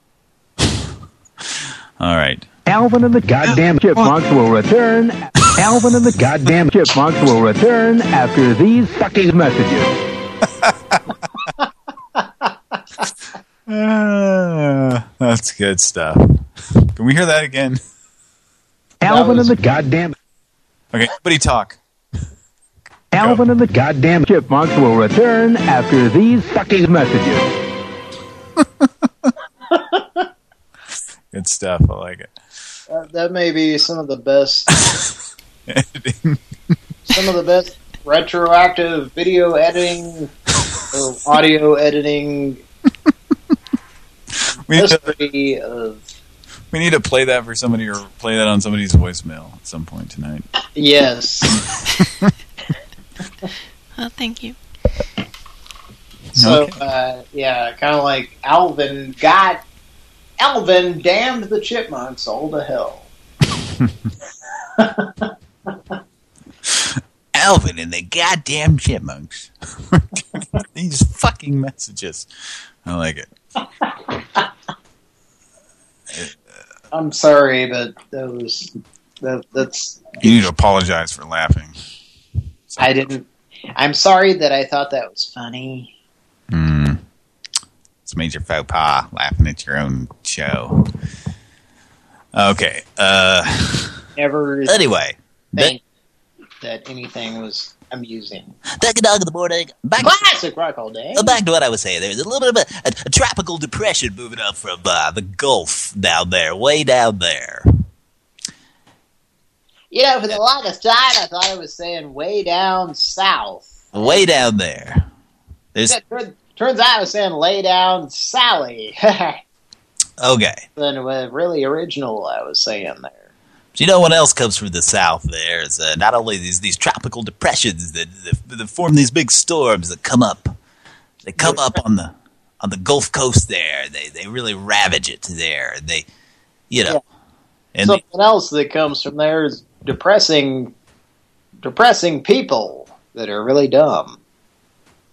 All right. Alvin and the goddamn chipmunks will return. Alvin and the goddamn chipmunks will return after these fucking messages. Ah, that's good stuff. Can we hear that again? Alvin and the goddamn Okay, everybody talk. Alvin and the goddamn chipmunks will return after these fucking messages. Good stuff. I like it. Uh, that may be some of the best, some of the best retroactive video editing or audio editing We need, to, of. we need to play that for somebody or play that on somebody's voicemail at some point tonight. Yes. Oh, thank you. So, uh, yeah, kind of like Alvin got Alvin damned the chipmunks all to hell. Alvin and the goddamn chipmunks. These fucking messages. I like it. I'm sorry, but that was that, that's You need to apologize for laughing. I didn't. I'm sorry that I thought that was funny. Hmm. It's major faux pas, laughing at your own show. Okay. Uh. Never Anyway. think that anything was amusing. Back a dog in the morning. Back, Classic rock all day. uh, back to what I was saying. There's a little bit of a, a, a tropical depression moving up from uh, the Gulf down there, way down there. You know, for the longest time, I thought I was saying way down south. Way down there. There's turns out I was saying lay down Sally. okay. then what really original I was saying there. Do you know what else comes from the south? There is uh, not only these these tropical depressions that, that that form these big storms that come up. They come up on the on the Gulf Coast there. They they really ravage it there. They, you know, and Something else that comes from there is depressing, depressing people that are really dumb.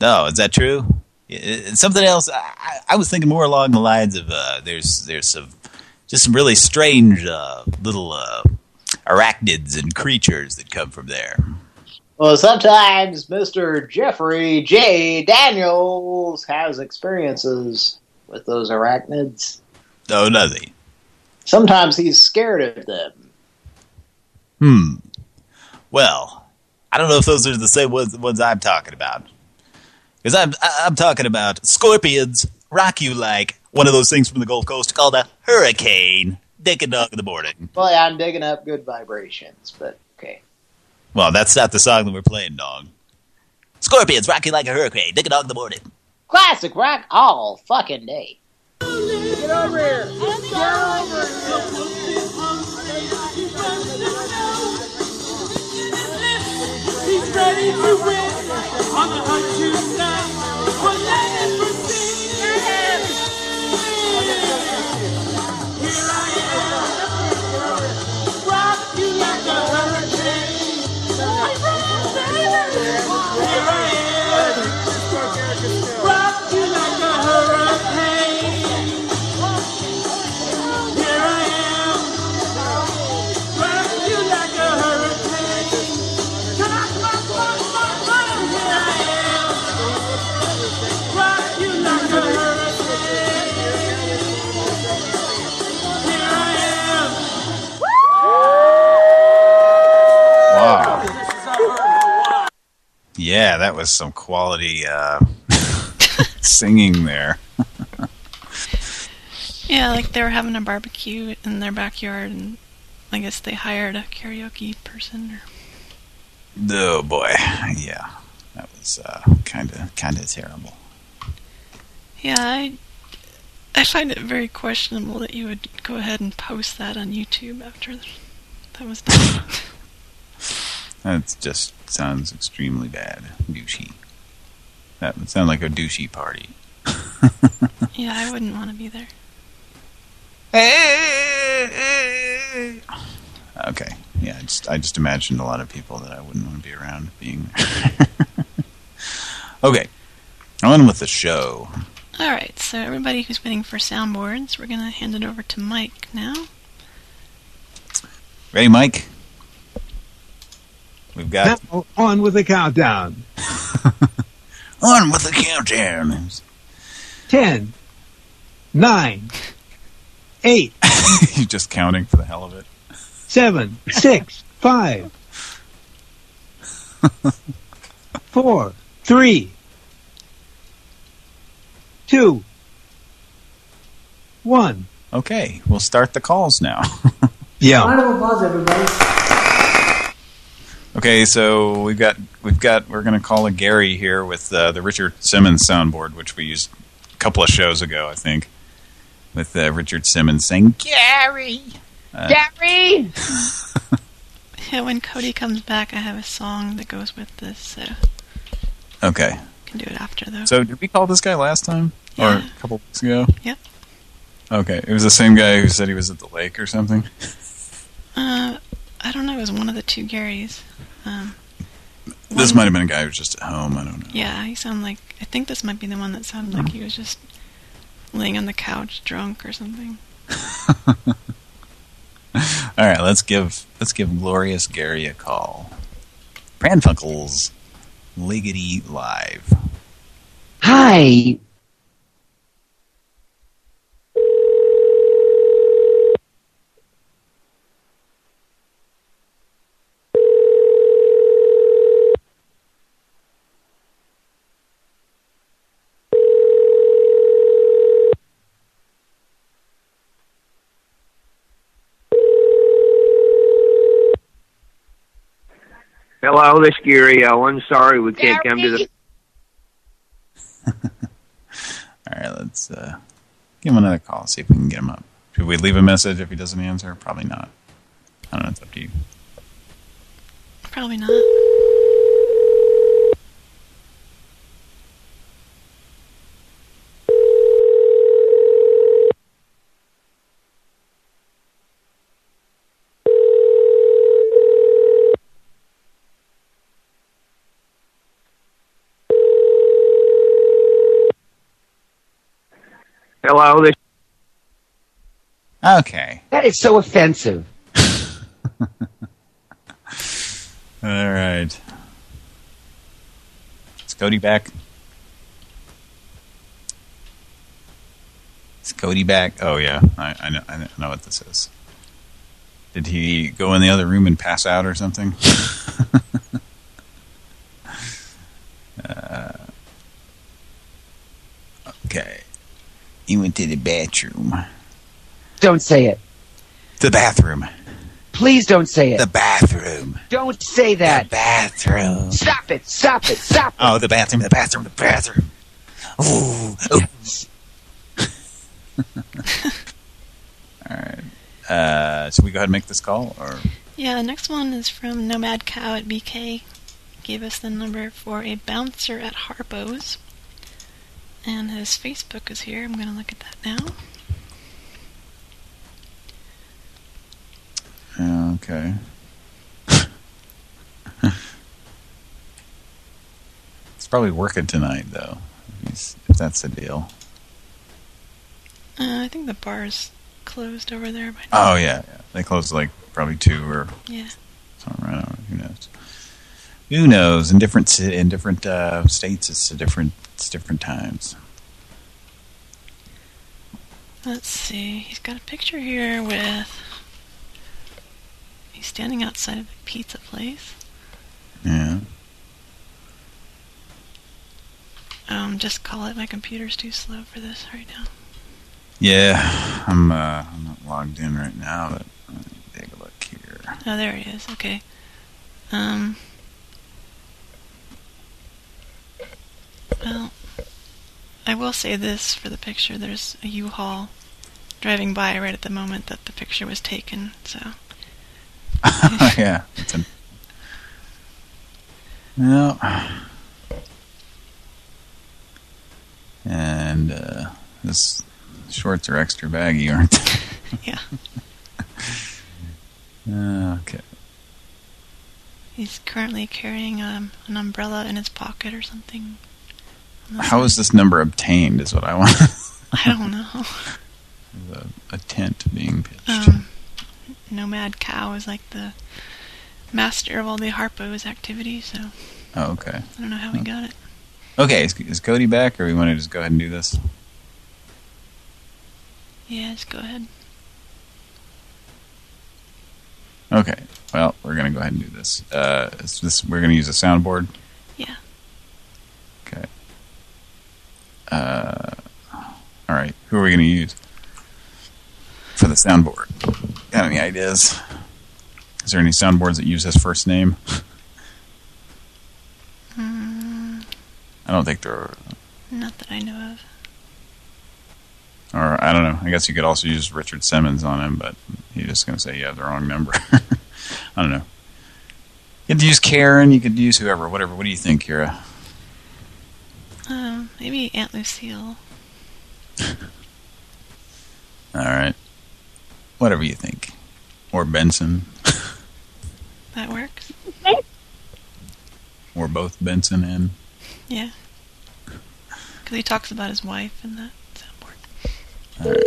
No, is that true? It- Something else. I, I- was thinking more along the lines of uh, there's there's some just some really strange uh, little uh, arachnids and creatures that come from there. Well, sometimes Mr. Jeffrey J. Daniels has experiences with those arachnids. No, nothing. Sometimes he's scared of them. Hmm. Well, I don't know if those are the same ones, ones I'm talking about. Because I'm I- I'm talking about scorpions rock you like one of those things from the Gulf Coast called a hurricane. Dick and dog in the morning. Well, yeah, I'm digging up good vibrations, but okay. Well, that's not the song that we're playing, dog. scorpions rock you like a hurricane. Dick a dog in the morning. Classic rock all fucking day. Get over here. Get over He's ready to win Yeah, that was some quality uh, singing there. Yeah, like they were having a barbecue in their backyard, and I guess they hired a karaoke person. Or... Oh boy, yeah, that was kind of kind of terrible. Yeah, I I find it very questionable that you would go ahead and post that on YouTube after that was done. That just sounds extremely bad, douchey. That would sound like a douchey party. yeah, I wouldn't want to be there. Okay, yeah, I just I just imagined a lot of people that I wouldn't want to be around being. okay, on with the show. All right, so everybody who's waiting for soundboards, we're gonna hand it over to Mike now. Ready, Mike? We've got Now, on with the countdown. on with the countdown. Ten, nine, eight, You're just counting for the hell of it. seven, six, five, four, three, two, one. Okay, we'll start the calls now. Yeah. Round of applause, everybody. Okay, so we've got we've got we're going to call a Gary here with uh, the Richard Simmons soundboard, which we used a couple of shows ago, I think, with uh, Richard Simmons saying Gary! Uh, Gary! Yeah, when Cody comes back, I have a song that goes with this, so Okay. can do it after though. So did we call this guy last time or a couple weeks ago? Yep. Okay, it was the same guy who said he was at the lake or something. Uh, I don't know. It was one of the two Garys. Um, This might have been a guy who was just at home. I don't know. Yeah, he sounded like. I think this might be the one that sounded like he was just laying on the couch, drunk or something. All right, let's give let's give Glorious Gary a call. Pranfunkels, Liggity Live. Hi. Hello, this is Gary Owen. Sorry we can't come to the. All right, let's uh, give him another call. See if we can get him up. Should we leave a message if he doesn't answer? Probably not. I don't know. It's up to you. Probably not. Hello, this. Okay. That is so offensive. All right. Is Cody back? Is Cody back? Oh yeah, I, I know. I know what this is. Did he go in the other room and pass out or something? uh, okay. He went to the bathroom. Don't say it. The bathroom. Please don't say it. The bathroom. Don't say that. The bathroom. Stop it. Stop it. Stop it. Oh, the bathroom, the bathroom, the bathroom. Ooh. ooh. All right. Uh, should we go ahead and make this call? or? Yeah, the next one is from Nomad Cow at BK. Gave us the number for a bouncer at Harpo's. And his Facebook is here. I'm going to look at that now. Yeah, okay. He's probably working tonight, though. If, he's, if that's the deal. Uh, I think the bar's closed over there by now. Oh yeah, yeah. They closed, like probably two or Yeah. something. I don't. Who knows? Who knows? In different in different uh, states, it's a different it's different times. Let's see. He's got a picture here with. He's standing outside of a pizza place. Yeah. Um, just call it. My computer's too slow for this right now. Yeah, I'm uh, I'm not logged in right now, but let me take a look here. Oh, there he is. Okay. Um. Well, I will say this for the picture. There's a U-Haul driving by right at the moment that the picture was taken. So yeah. An, no. And uh, this shorts are extra baggy, aren't they? yeah, Uh, okay. he's currently carrying um, an umbrella in his pocket or something. How side. this number obtained? Is what I want. I don't know. a, a tent being pitched. Um, Nomad Cow is like the master of all the Harpo's activities, so Oh, okay. I don't know how we got it. Okay, is, is Cody back, or we want to just go ahead and do this? Yeah, just go ahead. Okay. Well, we're gonna go ahead and do this. Uh, is this we're gonna use a soundboard. Yeah. Okay. Uh, all right. Who are we gonna use for the soundboard? Got any ideas? Is there any soundboards that use his first name? Mm, I don't think there are. not that I know of. Or, I don't know. I guess you could also use Richard Simmons on him, but he's just going to say you have the wrong number. I don't know. You could use Karen. You could use whoever, whatever. What do you think, Kira? Um, maybe Aunt Lucille. All right. Whatever you think. Or Benson. That works. Or both Benson and... Yeah. Because he talks about his wife and that soundboard. All right.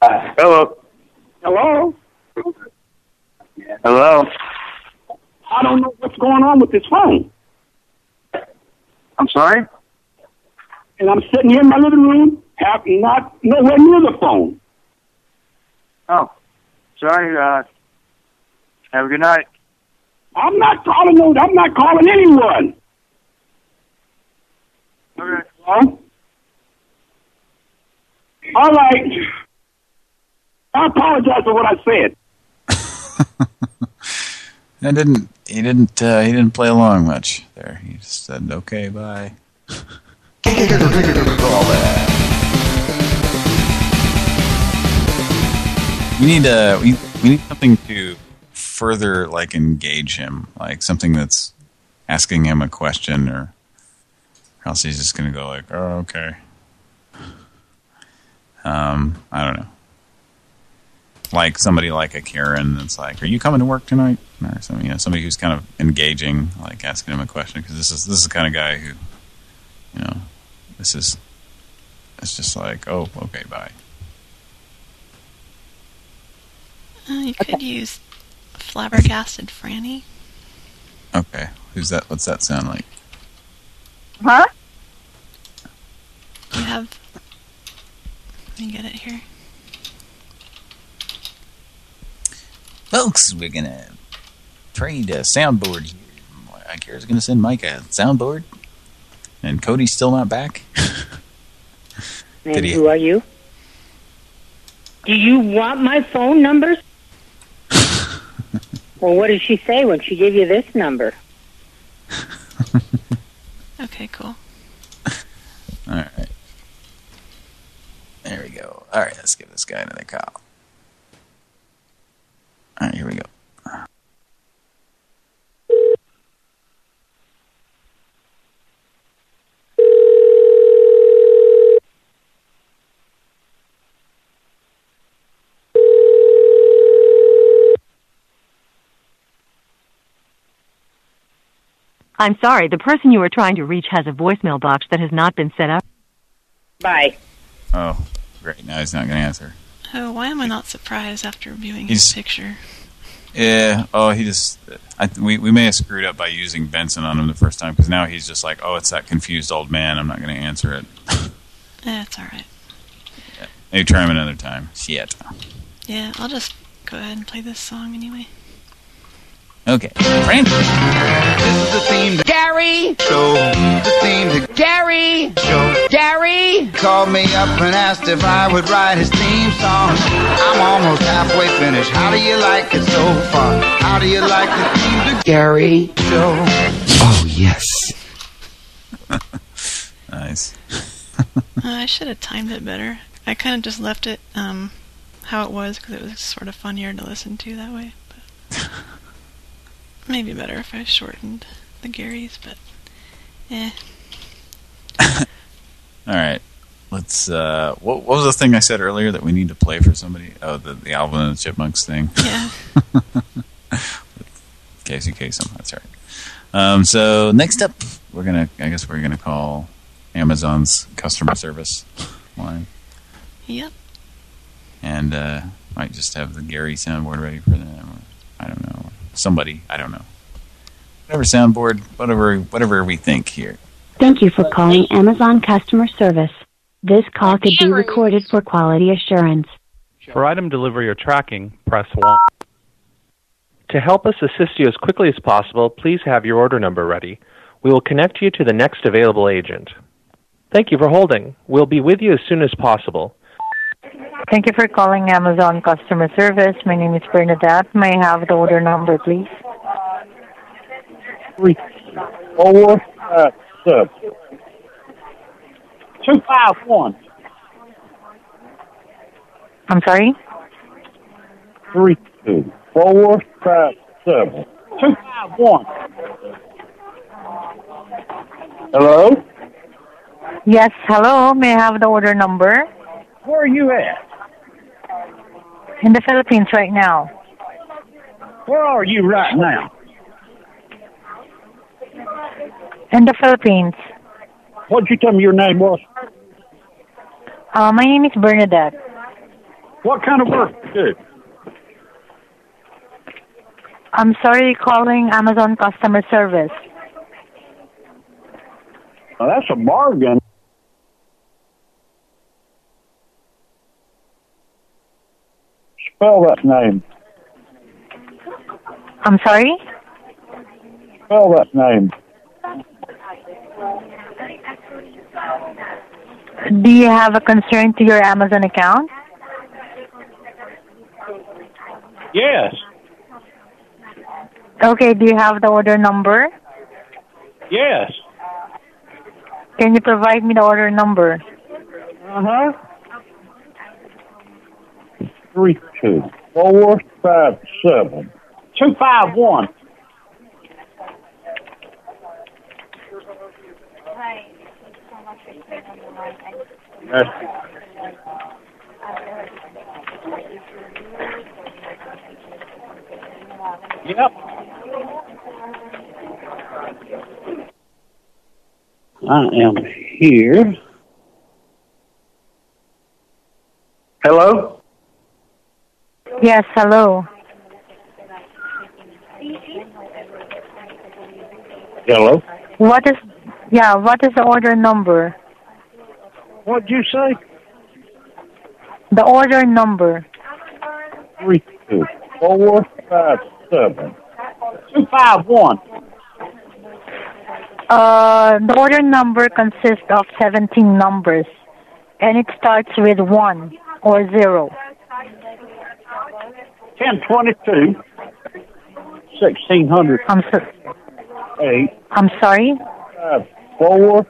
All right. Hello. Hello? Hello. I don't know what's going on with this phone. I'm sorry. And I'm sitting here in my living room, have not nowhere near the phone. Oh, sorry. Uh, have a good night. I'm not calling no, I'm not calling anyone. Okay. Hello? All right. I apologize for what I said. I didn't. He didn't. Uh, he didn't play along much there. He just said, "Okay, bye." we need uh we we need something to further like engage him, like something that's asking him a question, or, or else he's just gonna go like, "Oh, okay." Um, I don't know. Like somebody like a Karen that's like, "Are you coming to work tonight?" Or something, you know, somebody who's kind of engaging, like asking him a question, because this is this is the kind of guy who, you know, this is, it's just like, "Oh, okay, bye." Uh, you could use flabbergasted Franny. Okay, who's that? What's that sound like? Huh? You have. Let me get it here. Folks, we're gonna trade a soundboard here. I Kara's gonna send Mike a soundboard. And Cody's still not back? And he- who are you? Do you want my phone numbers? well, what did she say when she gave you this number? Okay, cool. All right. There we go. All right, let's give this guy another call. All right, here we go. I'm sorry, the person you are trying to reach has a voicemail box that has not been set up. Bye. Oh, great. Now he's not going to answer. Oh, why am I not surprised after viewing He's- his picture? Yeah. Oh, he just. I, we we may have screwed up by using Benson on him the first time because now he's just like, oh, it's that confused old man. I'm not going to answer it. Eh, it's alright. Maybe try him another time. Shit. Yeah, I'll just go ahead and play this song anyway. Okay. Frank. This is the theme to Gary Show. The theme to Gary Show. Gary called me up and asked if I would write his theme song. I'm almost halfway finished. How do you like it so far? How do you like the theme to Gary Show? Oh, yes. Nice. Uh, I should have timed it better. I kind of just left it um, how it was because it was sort of funnier to listen to that way. But maybe better if I shortened the Garys, but eh. All right. let's. Uh, what, what was the thing I said earlier that we need to play for somebody? Oh, the the Alvin and the Chipmunks thing. Yeah. Casey Kasem. That's right. Um, so next up, we're gonna. I guess we're gonna call Amazon's customer service line, Yep. and uh, might just have the Gary soundboard ready for them. Or, I don't know. Somebody. I don't know. Whatever soundboard. Whatever. Whatever we think here. Thank you for calling Amazon customer service. This call could be recorded for quality assurance. For item delivery or tracking, press 1. To help us assist you as quickly as possible, please have your order number ready. We will connect you to the next available agent. Thank you for holding. We'll be with you as soon as possible. Thank you for calling Amazon customer service. My name is Bernadette. May I have the order number, please? Three, four, uh, five, seven. Two, five, one. I'm sorry? Three, two, four, five, seven. Two, five, one. Hello? Yes, hello. May I have the order number? Where are you at? In the Philippines right now. Where are you right now? In the Philippines. What'd you tell me your name was? Uh, my name is Bernadette. What kind of work do you do? I'm sorry, calling Amazon customer service. Well, that's a bargain. Spell that name. I'm sorry? Spell that name. Do you have a concern to your Amazon account? Yes. Okay, do you have the order number? Yes. Can you provide me the order number? Uh huh. Three, two, four, five, seven. Two, five, one. Yep. I am here. Hello? Yes, hello. Hello? What is, yeah, what is the order number? What'd you say? The order number. Three, two, four, five, seven. Two, five, one. Uh, the order number consists of 17 numbers, and it starts with 1 or 0. Ten twenty-two. Sixteen hundred. I'm, so, Eight. I'm sorry? Five, four,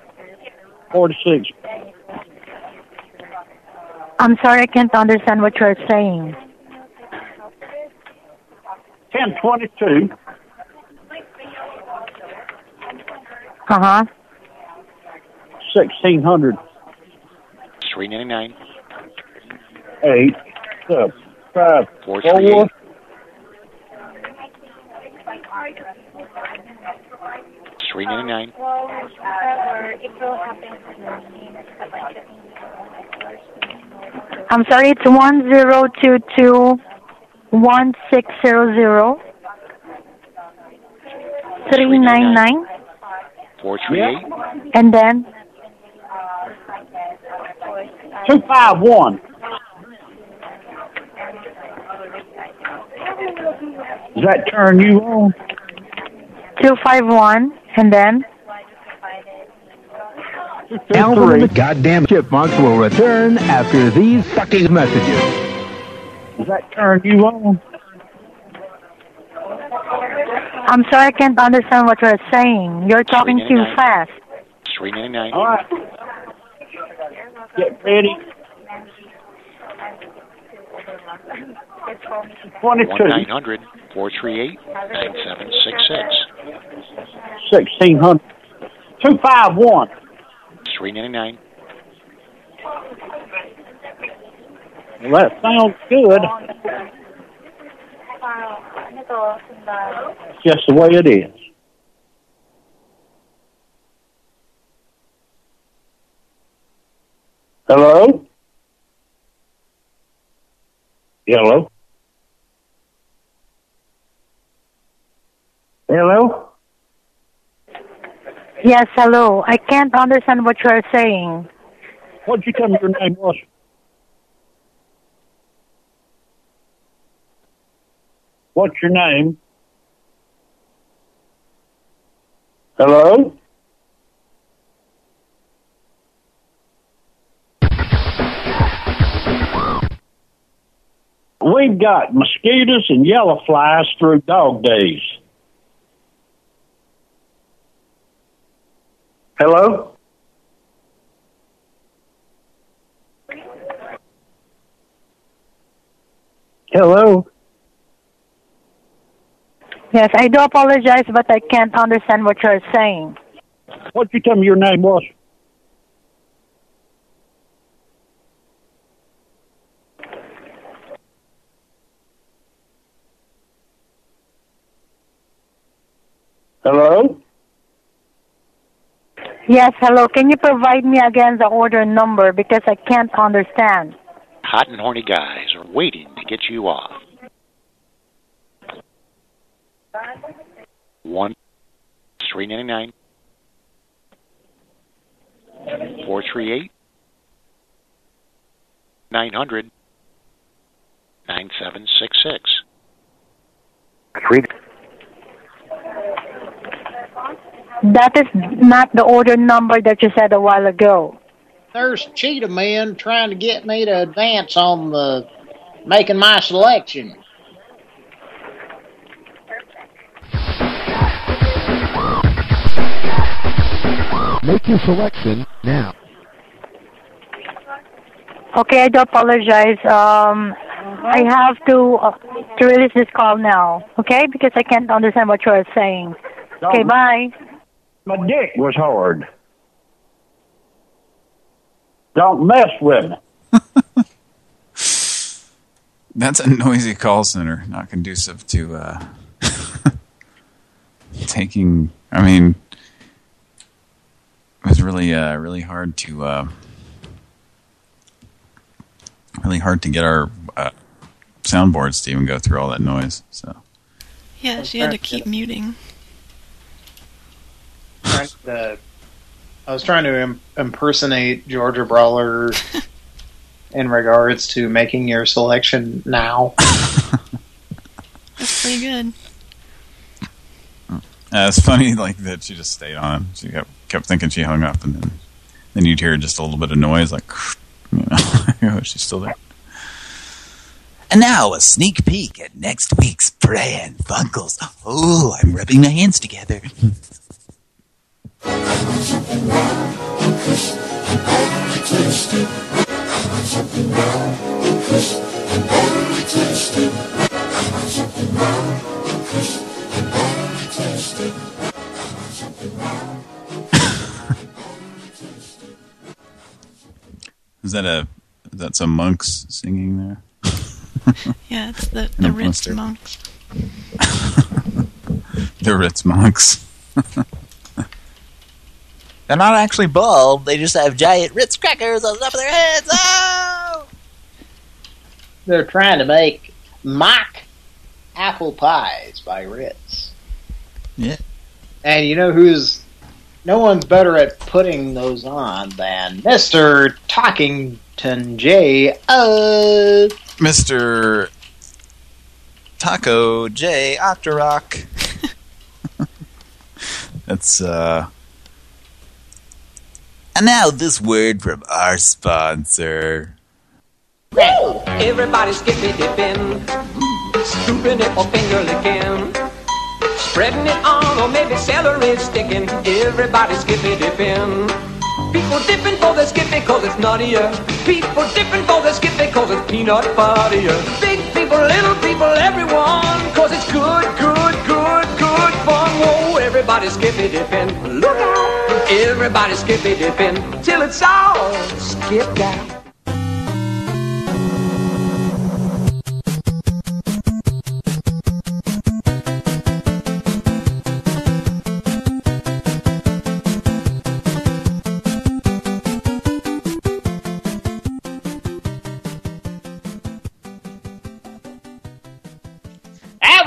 forty-six. I'm sorry, I can't understand what you're saying. Ten twenty-two. Uh-huh. Sixteen hundred. Three ninety nine. Eight. Seven. Five. Four, four, three, four. Three ninety nine. I'm sorry, it's 1022 1600 399 Four three eight. and then Two, five, one. Does that turn you on? 251, and then? Alvin the goddamn chipmunks will return after these fucking messages. Does that turn you on? I'm sorry, I can't understand what you're saying. You're talking too fast. 399. All right. Get ready. 22. 1, 900 four three eight nine seven six six. Sixteen hundred. Two, five, one. Three ninety nine. Well, that sounds good. It's just the way it is. Hello? Hello? Hello? Yes, hello. I can't understand what you are saying. What'd you tell me your name was? What's your name? Hello? We've got mosquitoes and yellow flies through dog days. Hello? Hello? Yes, I do apologize, but I can't understand what you are saying. What'd you tell me your name was? Hello? Yes, hello. Can you provide me again the order number because I can't understand? Hot and horny guys are waiting to get you off. One three ninety nine four three eight nine hundred nine seven six six. Three. That is not the order number that you said a while ago. There's cheetah men trying to get me to advance on the making my selection. Make your selection now. Okay, I do apologize. Um, I have to uh, to release this call now, okay? Because I can't understand what you are saying. Okay, bye. My dick was hard. Don't mess with me. That's a noisy call center, not conducive to uh, taking. I mean, it was really, uh, really hard to, uh, really hard to get our uh, soundboards to even go through all that noise. So Yeah, she had to keep muting. Trying to- I was trying to Im impersonate Georgia Brawler in regards to making your selection now. That's pretty good. uh, it's funny, like that she just stayed on. She kept kept thinking she hung up, and then then you'd hear just a little bit of noise, like you know, she's still there. And now a sneak peek at next week's Pran Funkels. Oh, I'm rubbing my hands together. Is that a is that some monks singing there? Yeah, it's the, the Ritz monks. The Ritz monks. They're not actually bald. They just have giant Ritz crackers on top of their heads. Oh! They're trying to make mock apple pies by Ritz. Yeah. And you know who's... No one's better at putting those on than Mr. Talkington J. Uh, Mr. Taco J. Octorock. That's uh And now this word from our sponsor. Everybody skippy dipping, scooping it or finger licking, spreading it on or maybe celery sticking. Everybody skippy dipping. People dipping for the skippy cause it's nuttier. People dipping for the skippy cause it's peanut buttier. Big people, little people, everyone, cause it's good, good, good fun. whoa! everybody skippy dipping. Look out. Everybody skippy dipping till it's all skipped out.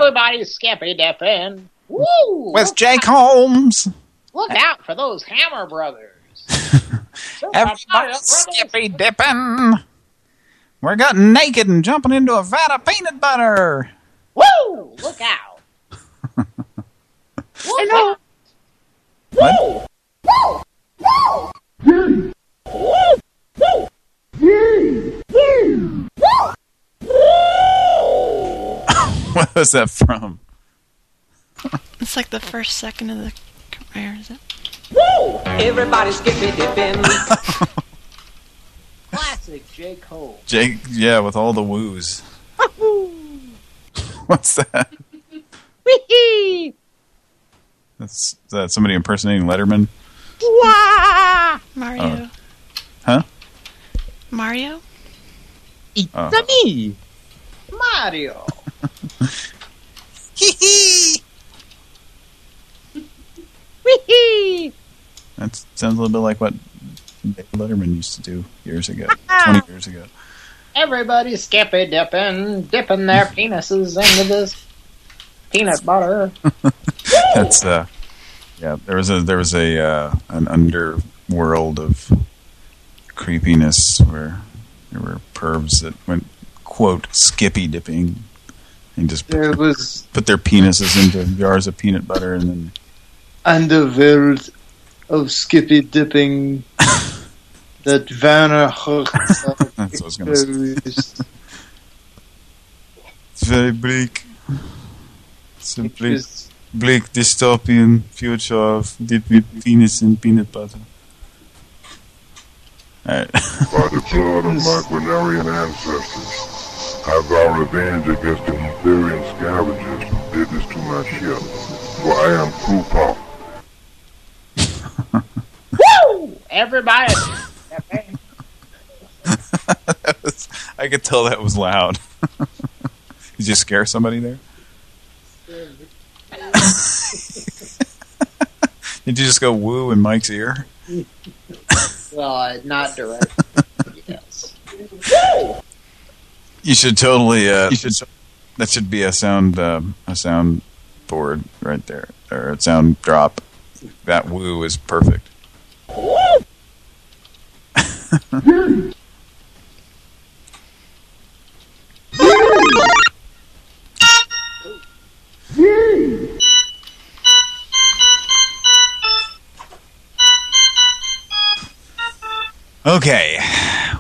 everybody's skippy dipping. Woo! With Jake out- Holmes. Look out for those Hammer Brothers. Everybody's skippy dipping. We got naked and jumping into a vat of peanut butter. Woo! Look out. Look out. What? what was that from? It's like the first second of the career, is it? Everybody skippy dipping. Classic J. Cole. Jake, yeah, with all the woos. What's that? Wee That's is that somebody impersonating Letterman? Mario. Oh. Huh? Mario? Oh. me. Mario. Hee hee. Wee hee. That sounds a little bit like what Dave Letterman used to do years ago, 20 years ago. Everybody skippy dipping, dipping their penises into this peanut butter. That's uh, yeah. There was a there was a uh, an underworld of creepiness where there were pervs that went quote skippy dipping and just put, was put their penises into jars of peanut butter and then underworld of skippy dipping that Werner Herzog That's what I was say. it's very bleak. Simply bleak dystopian future of dipping penis in peanut butter. Alright. By the blood of my Grenarian ancestors, I vow revenge against the Lutherian scavengers who did this to my ship. For I am crew pop. Woo! Everybody. That was- I could tell that was loud. Did you scare somebody there? Did you just go woo in Mike's ear? well, uh, not direct. yes. Woo! You should totally. Uh, you should. That should be a sound. Um, a sound board right there, or a sound drop. That woo is perfect. Woo Okay,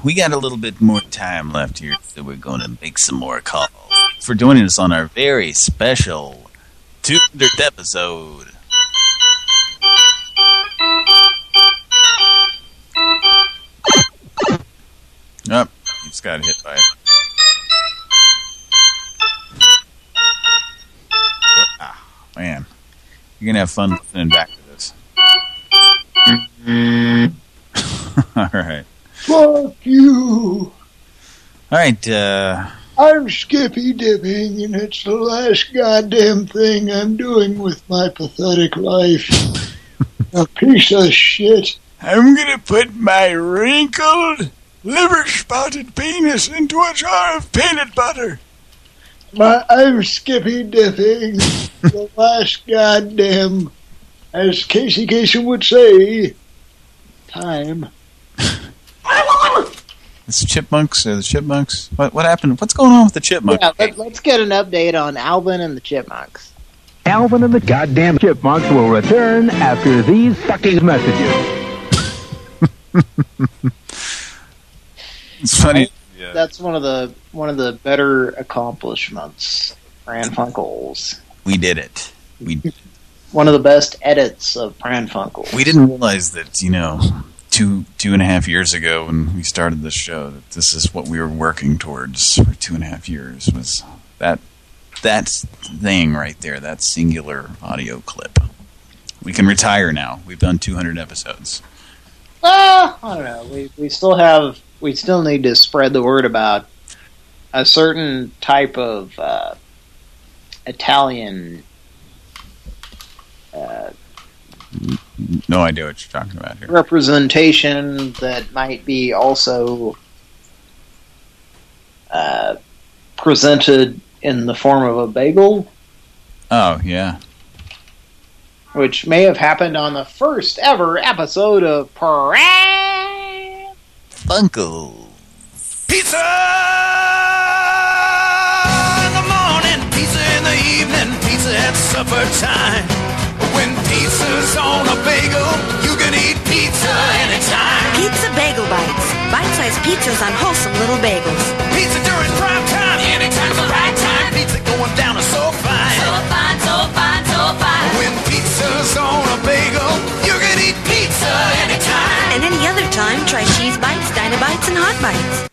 we got a little bit more time left here, so we're going to make some more calls. Thanks for joining us on our very special 200th episode. Yep, he just got hit by it. Ah, man, you're gonna have fun listening back to this. All right, Fuck you. all right. Uh, I'm skippy dipping, and it's the last goddamn thing I'm doing with my pathetic life. A piece of shit. I'm gonna put my wrinkled, liver-spotted penis into a jar of peanut butter. My, I'm skippy dipping. the last goddamn, as Casey Kasem would say, time. It's chipmunks or the chipmunks. What what happened? What's going on with the chipmunks? Yeah, let, let's get an update on Alvin and the Chipmunks. Alvin and the goddamn chipmunks will return after these fucking messages. It's funny. That's one of the one of the better accomplishments, Pran Funkels. We did it. We One of the best edits of Pran Funkels. we didn't realize that you know two two and a half years ago when we started this show that this is what we were working towards for two and a half years was that that thing right there that singular audio clip. We can retire now. We've done 200 episodes. Ah, I don't know. We we still have we still need to spread the word about a certain type of uh, Italian. Uh, No idea what you're talking about here. representation that might be also uh, presented in the form of a bagel. Oh, yeah. which may have happened on the first ever episode of Prank Funko. Pizza in the morning, pizza in the evening, pizza at supper time. When pizza's on a bagel, you can eat pizza anytime. Pizza Bagel Bites. Bite-sized pizzas on wholesome little bagels. Pizza during prime time, anytime's the right time. Pizza going down is so fine. So fine, so fine, so fine. When pizza's on a bagel, anytime. And any other time, try Cheese Bites, Dynabites, and Hot Bites.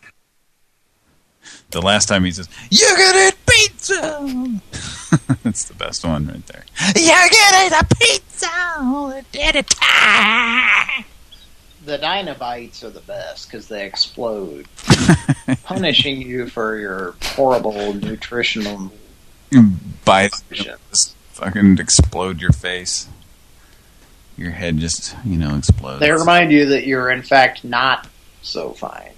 The last time he says, "You can eat pizza." That's the best one right there. You get it a pizza at a time. The Dynabites are the best because they explode, punishing you for your horrible nutritional. Bite, just fucking explode your face. Your head just, you know, explodes. They remind you that you're in fact not so fine.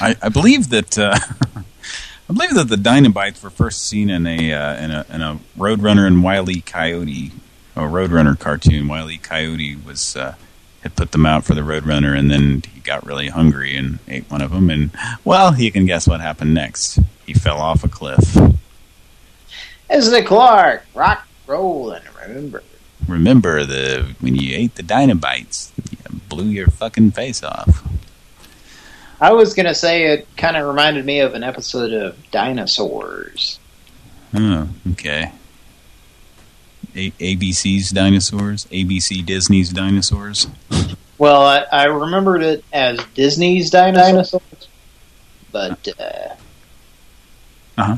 I, I believe that uh, I believe that the Dynabites were first seen in a uh, in a in a Roadrunner and Wile E. Coyote, a Roadrunner cartoon. Wile E. Coyote was uh, had put them out for the Roadrunner, and then he got really hungry and ate one of them. And well, you can guess what happened next. He fell off a cliff. Isn't it Clark? Rock, roll, and remember. Remember the when you ate the Dynabites, you blew your fucking face off. I was gonna say it kind of reminded me of an episode of Dinosaurs. Oh, okay. A ABC's dinosaurs, ABC Disney's dinosaurs. Well, I, I remembered it as Disney's Dinosaurs, but uh, Uh huh.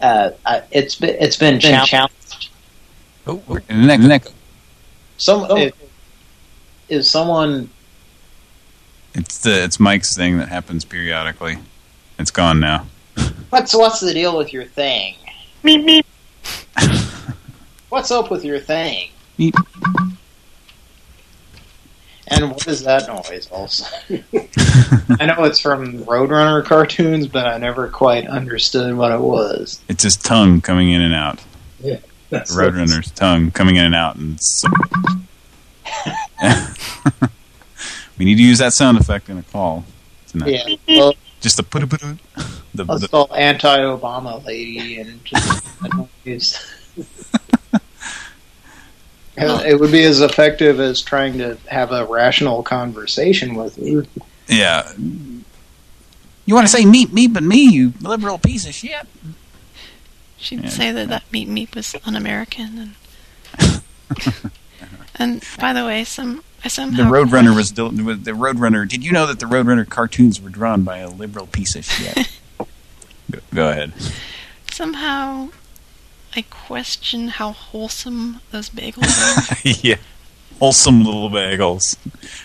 uh, I, it's been it's been challenged. Oh, oh. next, next. Some oh. if, is someone It's the it's Mike's thing that happens periodically. It's gone now. what's what's the deal with your thing? Meep meep. What's up with your thing? Meep. And what is that noise also? I know it's from Roadrunner cartoons, but I never quite understood what it was. It's his tongue coming in and out. Yeah, that's Roadrunner's tongue coming in and out, and so we need to use that sound effect in a call tonight. Yeah, well, Just the put a put a the, let's the call anti-Obama lady and just noise. It would be as effective as trying to have a rational conversation with her. yeah. You want to say meet me, but me, you liberal piece of shit. She'd say that that meat meat was un-American. And, and by the way, some I The somehow Roadrunner was the Roadrunner. Did you know that the Roadrunner cartoons were drawn by a liberal piece of shit? go, go ahead. somehow I question how wholesome those bagels are. yeah, wholesome little bagels.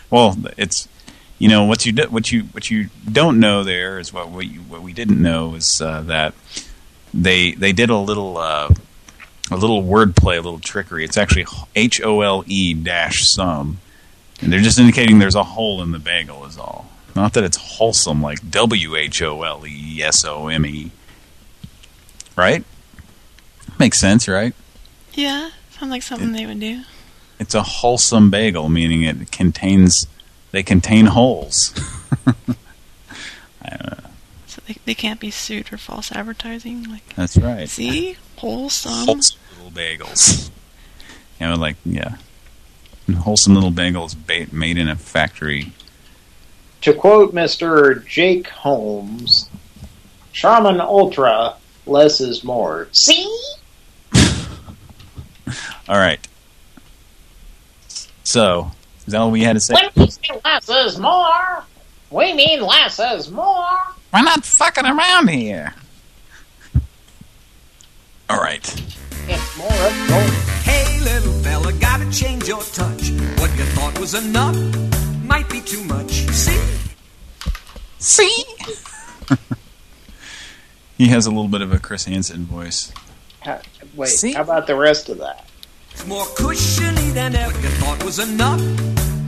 Well, it's you know what you what you what you don't know there is what what, you, what we didn't know is uh, that they they did a little uh, a little wordplay, a little trickery. It's actually H O L E dash some, and they're just indicating there's a hole in the bagel is all. Not that it's wholesome like W H O L E S O M E. Right? Makes sense, right? yeah, sounds like something they would do. It's a wholesome bagel, meaning it contains, they contain holes. I don't know. So they, they can't be sued for false advertising. Like, That's right. see, wholesome. Wholesome little bagels. You know, like, yeah. Wholesome little bagels made in a factory. To quote Mr. Jake Holmes, Charmin Ultra, less is more. See? All right. So, is that all we had to say? When we say less is more, we mean less is more. We're not fucking around here. All right. It's more of both. Hey, little fella, gotta change your touch. What you thought was enough might be too much. See? See? He has a little bit of a Chris Hansen voice. Ha- Wait, See? how about the rest of that? It's more cushiony than ever. What you thought was enough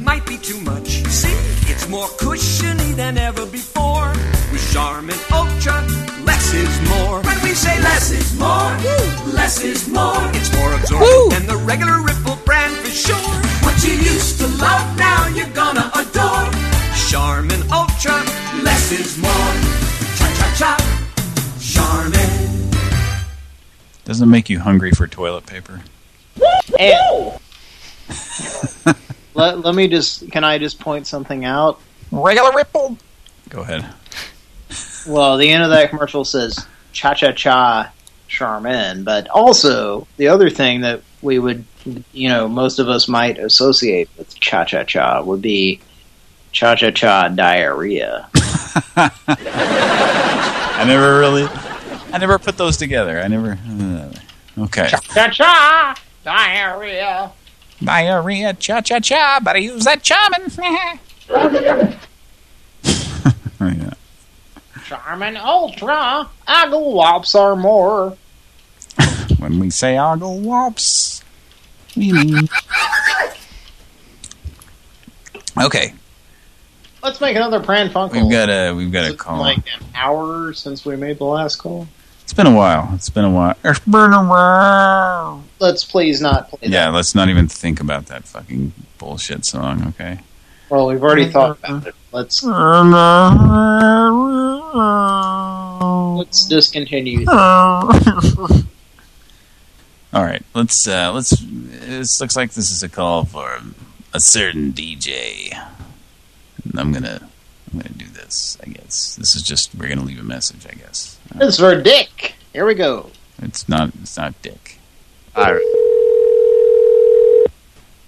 might be too much. See? It's more cushiony than ever before. With Charmin Ultra, less is more. When we say less is more. Less is more. It's more absorbent than the regular Ripple brand for sure. What you used to love, now you're gonna adore. Charmin Ultra. Less is more. Cha cha cha. Charmin. Doesn't make you hungry for toilet paper? And let, let me just, can I just point something out? Regular Ripple. Go ahead. Well, the end of that commercial says cha-cha-cha Charmin, but also the other thing that we would, you know, most of us might associate with cha-cha-cha would be cha-cha-cha diarrhea. I never really, I never put those together. I never. Uh, okay. Cha-cha diarrhea. Diarrhea, cha cha cha. Better use that charmin. yeah. Charmin Ultra. Aggle wops are more. When we say Oggle Wops, we mean. Okay, Let's make another Pran Funkel. we've got a we've got a call. like an hour since we made the last call. It's been a while. It's been a while. It's been a while. Let's please not play Yeah, let's not even think about that fucking bullshit song. Okay. Well, we've already thought about it. Let's let's discontinue. All right, let's uh let's. This looks like this is a call for a certain DJ. And I'm gonna I'm gonna do this. I guess this is just we're gonna leave a message. I guess It's for Dick. Here we go. it's not it's not Dick. All right.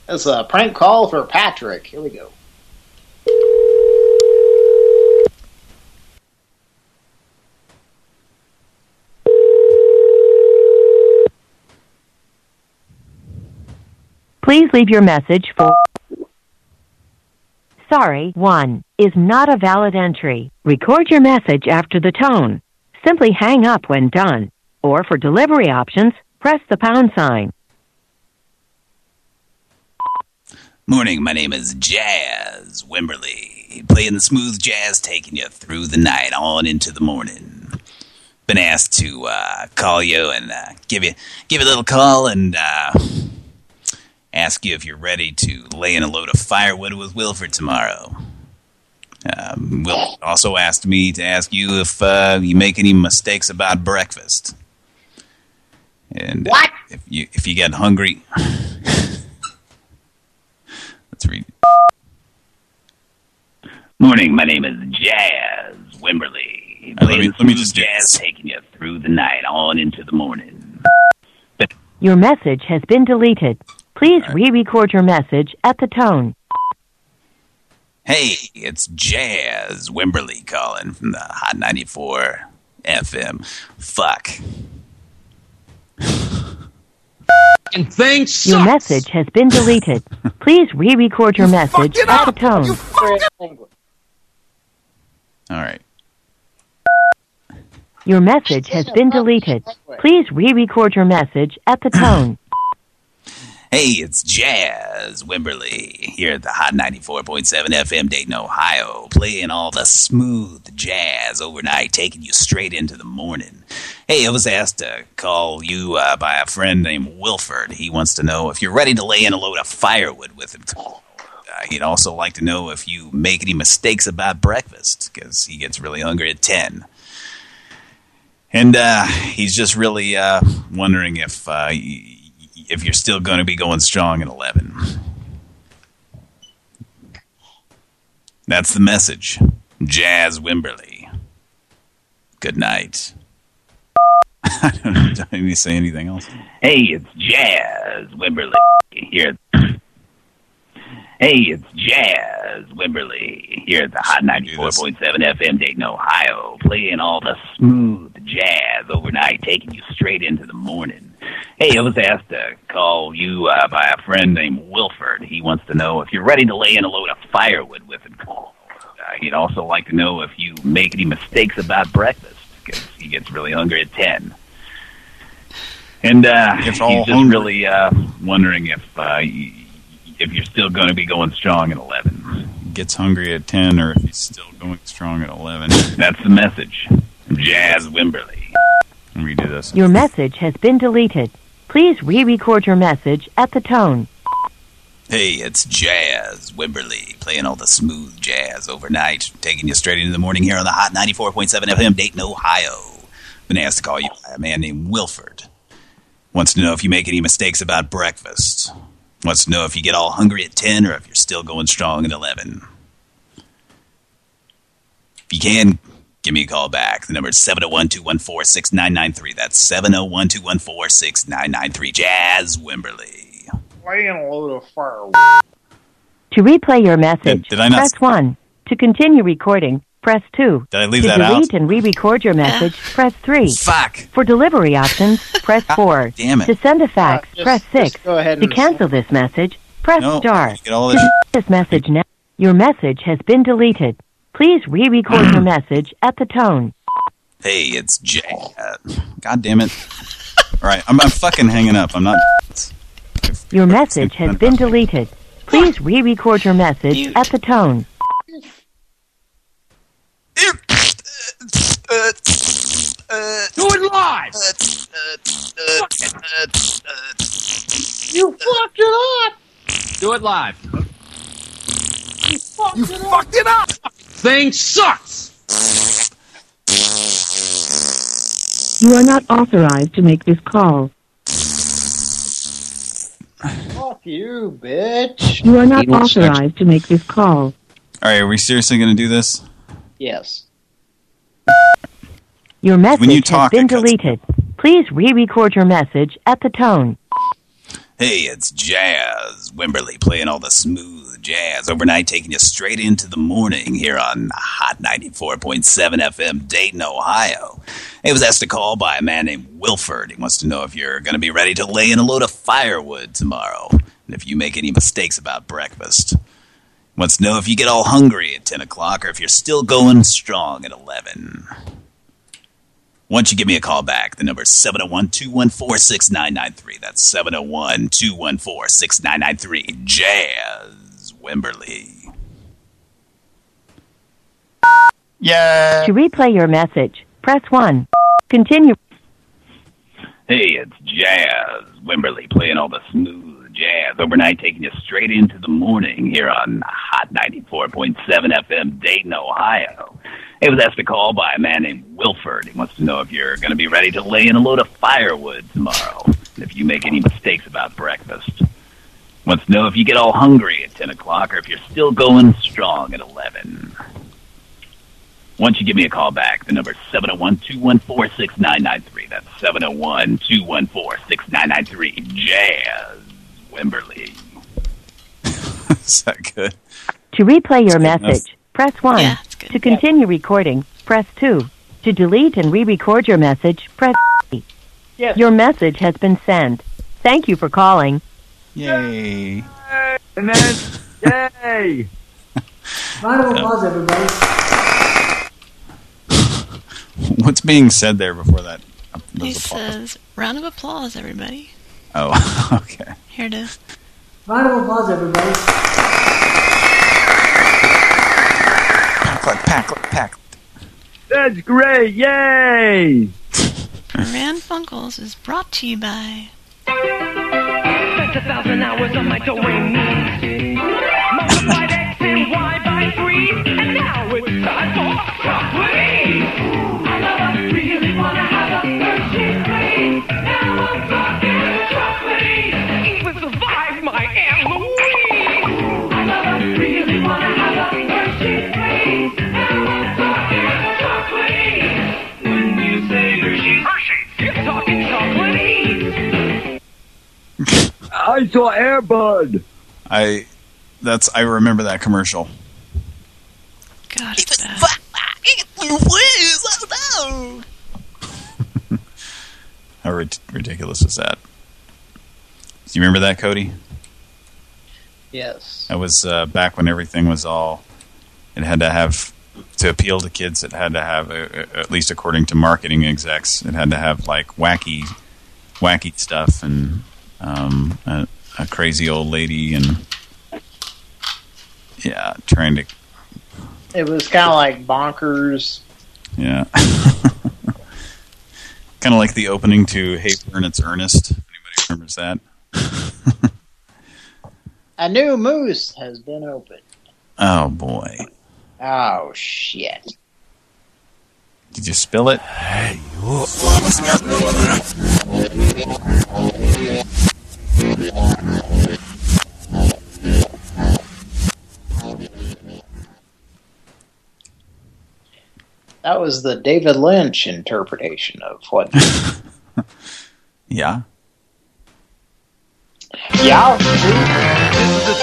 It's a prank call for Patrick. Here we go. Please leave your message for. Sorry, 1 is not a valid entry. Record your message after the tone. Simply hang up when done. Or for delivery options, press the pound sign. Morning, my name is Jazz Wimberly. Playing the smooth jazz, taking you through the night on into the morning. Been asked to uh, call you and uh, give you give you a little call and uh, ask you if you're ready to lay in a load of firewood with Wilford tomorrow. Um, Will also asked me to ask you if uh, you make any mistakes about breakfast. And uh, if you if you get hungry, let's read. Morning, my name is Jazz Wimberly. Uh, let me- let me just do jazz taking you through the night on into the morning. Your message has been deleted. Please re-record your message at the tone. Hey, it's Jazz Wimberly calling from the Hot 94 FM. Fuck. Thing Your message has been deleted. Please re-record your message at the tone. All right. Your message has been deleted. Please re-record your message at the tone. Hey, it's Jazz Wimberly here at the Hot 94.7 FM Dayton, Ohio, playing all the smooth jazz overnight, taking you straight into the morning. Hey, I was asked to call you uh, by a friend named Wilford. He wants to know if you're ready to lay in a load of firewood with him. Uh, he'd also like to know if you make any mistakes about breakfast, because he gets really hungry at 10. And uh, he's just really uh, wondering if uh, if you're still going to be going strong at 11. That's the message. Jazz Wimberly. Good night. I don't know. Do I need to say anything else? Hey, it's Jazz Wimberly here. Hey, it's Jazz Wimberly here at the Hot 94.7 FM Dayton, Ohio, playing all the smooth jazz overnight, taking you straight into the morning. Hey, I was asked to call you uh, by a friend named Wilford. He wants to know if you're ready to lay in a load of firewood with him. Uh, he'd also like to know if you make any mistakes about breakfast, because he gets really hungry at 10. And uh, he's all just hungry. really uh, wondering if uh, y- if you're still going to be going strong at 11. Gets hungry at 10 or if he's still going strong at 11. That's the message. Jazz Wimberly. And redo this. Your message has been deleted. Please re-record your message at the tone. Hey, it's Jazz Wimberly playing all the smooth jazz overnight, taking you straight into the morning here on the Hot 94.7 FM, Dayton, Ohio. Been asked to call you by a man named Wilford. Wants to know if you make any mistakes about breakfast. Wants to know if you get all hungry at 10 or if you're still going strong at 11. If you can, give me a call back. The number is 701-214-6993. That's 701-214-6993. Jazz Wimberly. Playing a load of fire. To replay your message, Did- did press 1. To continue recording, press 2. Did I leave to that out? To delete and re-record your message, press 3. Fuck. For delivery options, press 4. Damn it. To send a fax, Uh, just- press 6. go ahead to cancel this message, press No, star. get all to this- this message now. Your message has been deleted. Please re-record your message at the tone. Hey, it's Jazz. God damn it. All right, I'm, I'm fucking hanging up. I'm not... Your message has been deleted. Please re-record your message at the tone. Do it live! You fucked it up! Do it live. You fucked, you it, fucked up. it up! Thing sucks! You are not authorized to make this call. Fuck you, bitch. You are not He wants to- authorized to make this call. All right, are we seriously going to do this? Yes. Your message When you has talk, been deleted. Please re-record your message at the tone. Hey, it's Jazz Wimberly playing all the smooth jazz overnight, taking you straight into the morning here on Hot 94.7 FM, Dayton, Ohio. He was asked to call by a man named Wilford. He wants to know if you're going to be ready to lay in a load of firewood tomorrow, and if you make any mistakes about breakfast. Wants to know if you get all hungry at 10 o'clock or if you're still going strong at 11. Why don't you give me a call back? The number is 701-214-6993. That's 701-214-6993. Jazz Wimberly. Yeah. To replay your message, press 1. Continue. Hey, it's Jazz Wimberly playing all the smooth jazz overnight, taking you straight into the morning here on Hot 94.7 FM, Dayton, Ohio. He was asked to call by a man named Wilford. He wants to know if you're going to be ready to lay in a load of firewood tomorrow, and if you make any mistakes about breakfast. Wants to know if you get all hungry at 10 o'clock or if you're still going strong at 11. Why don't you give me a call back? The number is 701-214-6993. That's 701-214-6993. Jazz Wimberly. Is that good? To replay your That's good enough. message, press 1. Yeah, it's good. To continue recording, press 2. To delete and re-record your message, press 3. Yes. Your message has been sent. Thank you for calling. Yay. And then, yay! Round of applause, everybody. What's being said there before that? He applause? says, round of applause, everybody. Oh, okay. Here it is. Round of applause, everybody. Pack, pack, pack. That's great, yay! Pran Funkels is brought to you by Spent a thousand hours on my do-re-mi. Multiplied X and Y by three, I saw Airbud. I that's I remember that commercial. God, it's bad. How rid- ridiculous is that? Do you remember that, Cody? Yes. That was uh, back when everything was all. It had to have to appeal to kids. It had to have, uh, uh, at least according to marketing execs, it had to have like wacky, wacky stuff and um, a, a crazy old lady and yeah, trying to It was kind of like bonkers. yeah. Kind of like the opening to Hey Vern, It's Ernest. Anybody remembers that. A new moose has been opened. Oh, boy. Oh, shit. Did you spill it? That was the David Lynch interpretation of what... Yeah. yeah.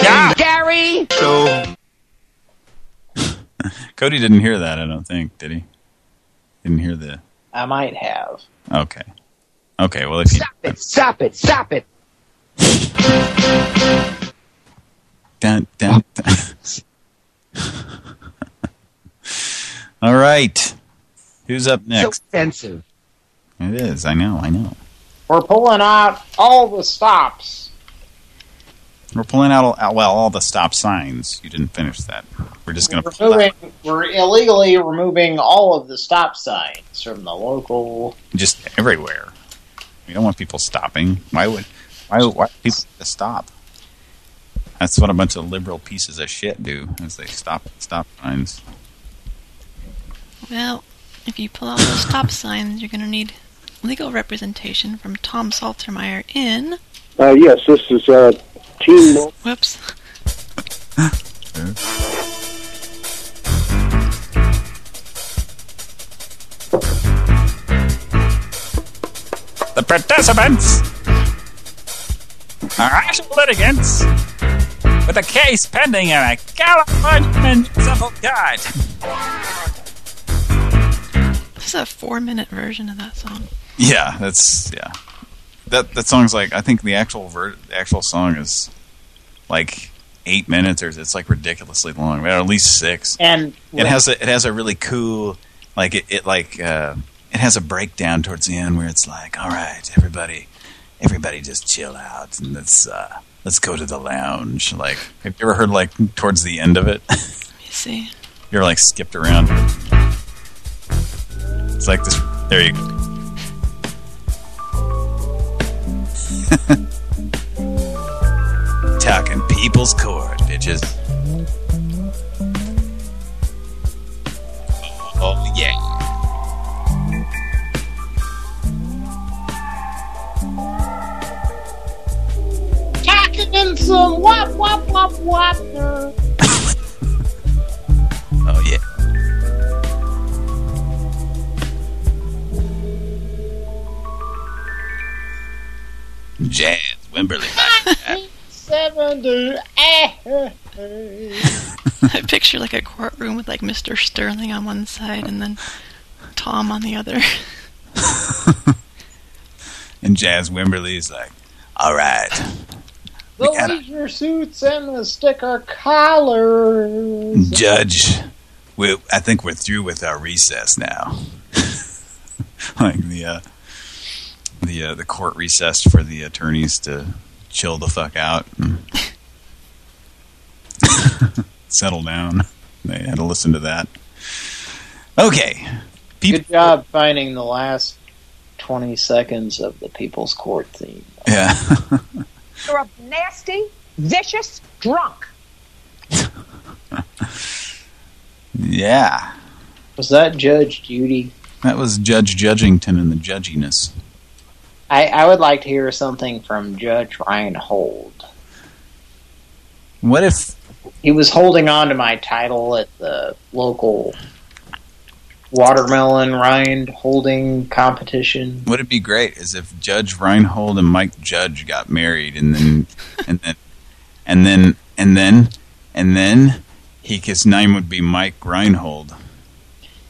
Yeah. Gary! So. Cody didn't hear that, I don't think, did he? Didn't hear the... I might have. Okay. Okay, well, if you... Stop it! Stop it! Stop it! Dun, dun, dun. All right. Who's up next? So next? offensive. It is, I know, I know. We're pulling out all the stops. We're pulling out, all, well, all the stop signs. You didn't finish that. We're just going to pull Removing, we're illegally removing all of the stop signs from the local... just everywhere. We don't want people stopping. Why would, why, why do people to stop? That's what a bunch of liberal pieces of shit do, is they stop at stop signs. Well, if you pull out those stop signs, you're going to need legal representation from Tom Saltermeyer in. Uh, yes, this is uh, Team. Whoops. The participants are actual litigants with a case pending in a California municipal court. This is a four-minute version of that song. Yeah, that's yeah. That that song's like I think the actual ver the actual song is like eight minutes or it's like ridiculously long. At least six. And It has a it has a really cool like it, it like uh it has a breakdown towards the end where it's like, all right, everybody everybody just chill out and let's uh let's go to the lounge. Like have you ever heard like towards the end of it? Let me see. You're like skipped around. It's like this there you go. Talking people's court, bitches. Oh yeah. Some wop wop wop wop. Oh yeah. Jazz Wimberly. Seventy. I picture like a courtroom with like Mr. Sterling on one side and then Tom on the other. And Jazz Wimberly's like, all right. The leisure suits and the sticker collars. Judge, we I think we're through with our recess now. like the uh, the uh, the court recessed for the attorneys to chill the fuck out and settle down. They had to listen to that. Okay. Good job finding the last 20 seconds of the People's Court theme. Yeah. You're a nasty, vicious drunk. yeah. Was that Judge Judy? That was Judge Judgington and the judginess. I, I would like to hear something from Judge Reinhold. What if He was holding on to my title at the local watermelon rind holding competition. Would it be great is if Judge Reinhold and Mike Judge got married and then and then and then and then and then he his name would be Mike Reinhold.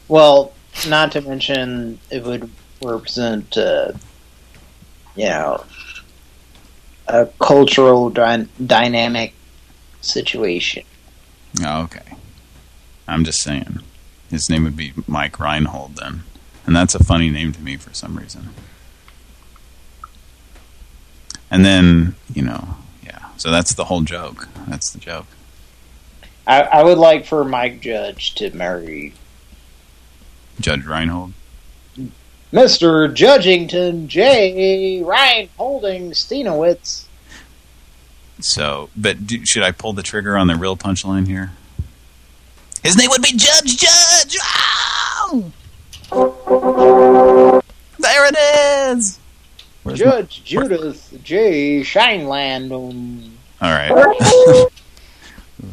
Well, not to mention it would represent, uh, you know, a cultural dy dynamic situation. Oh, okay. I'm just saying. His name would be Mike Reinhold then. And that's a funny name to me for some reason. And then, you know, yeah. So that's the whole joke. That's the joke. I, I would like for Mike Judge to marry Judge Reinhold. Mr. Judgington J. Ryan Holding Steenowitz. So, but do, should I pull the trigger on the real punchline here? His name would be Judge Judge. There it is. Where's Judge Judith J. Shineland. All right.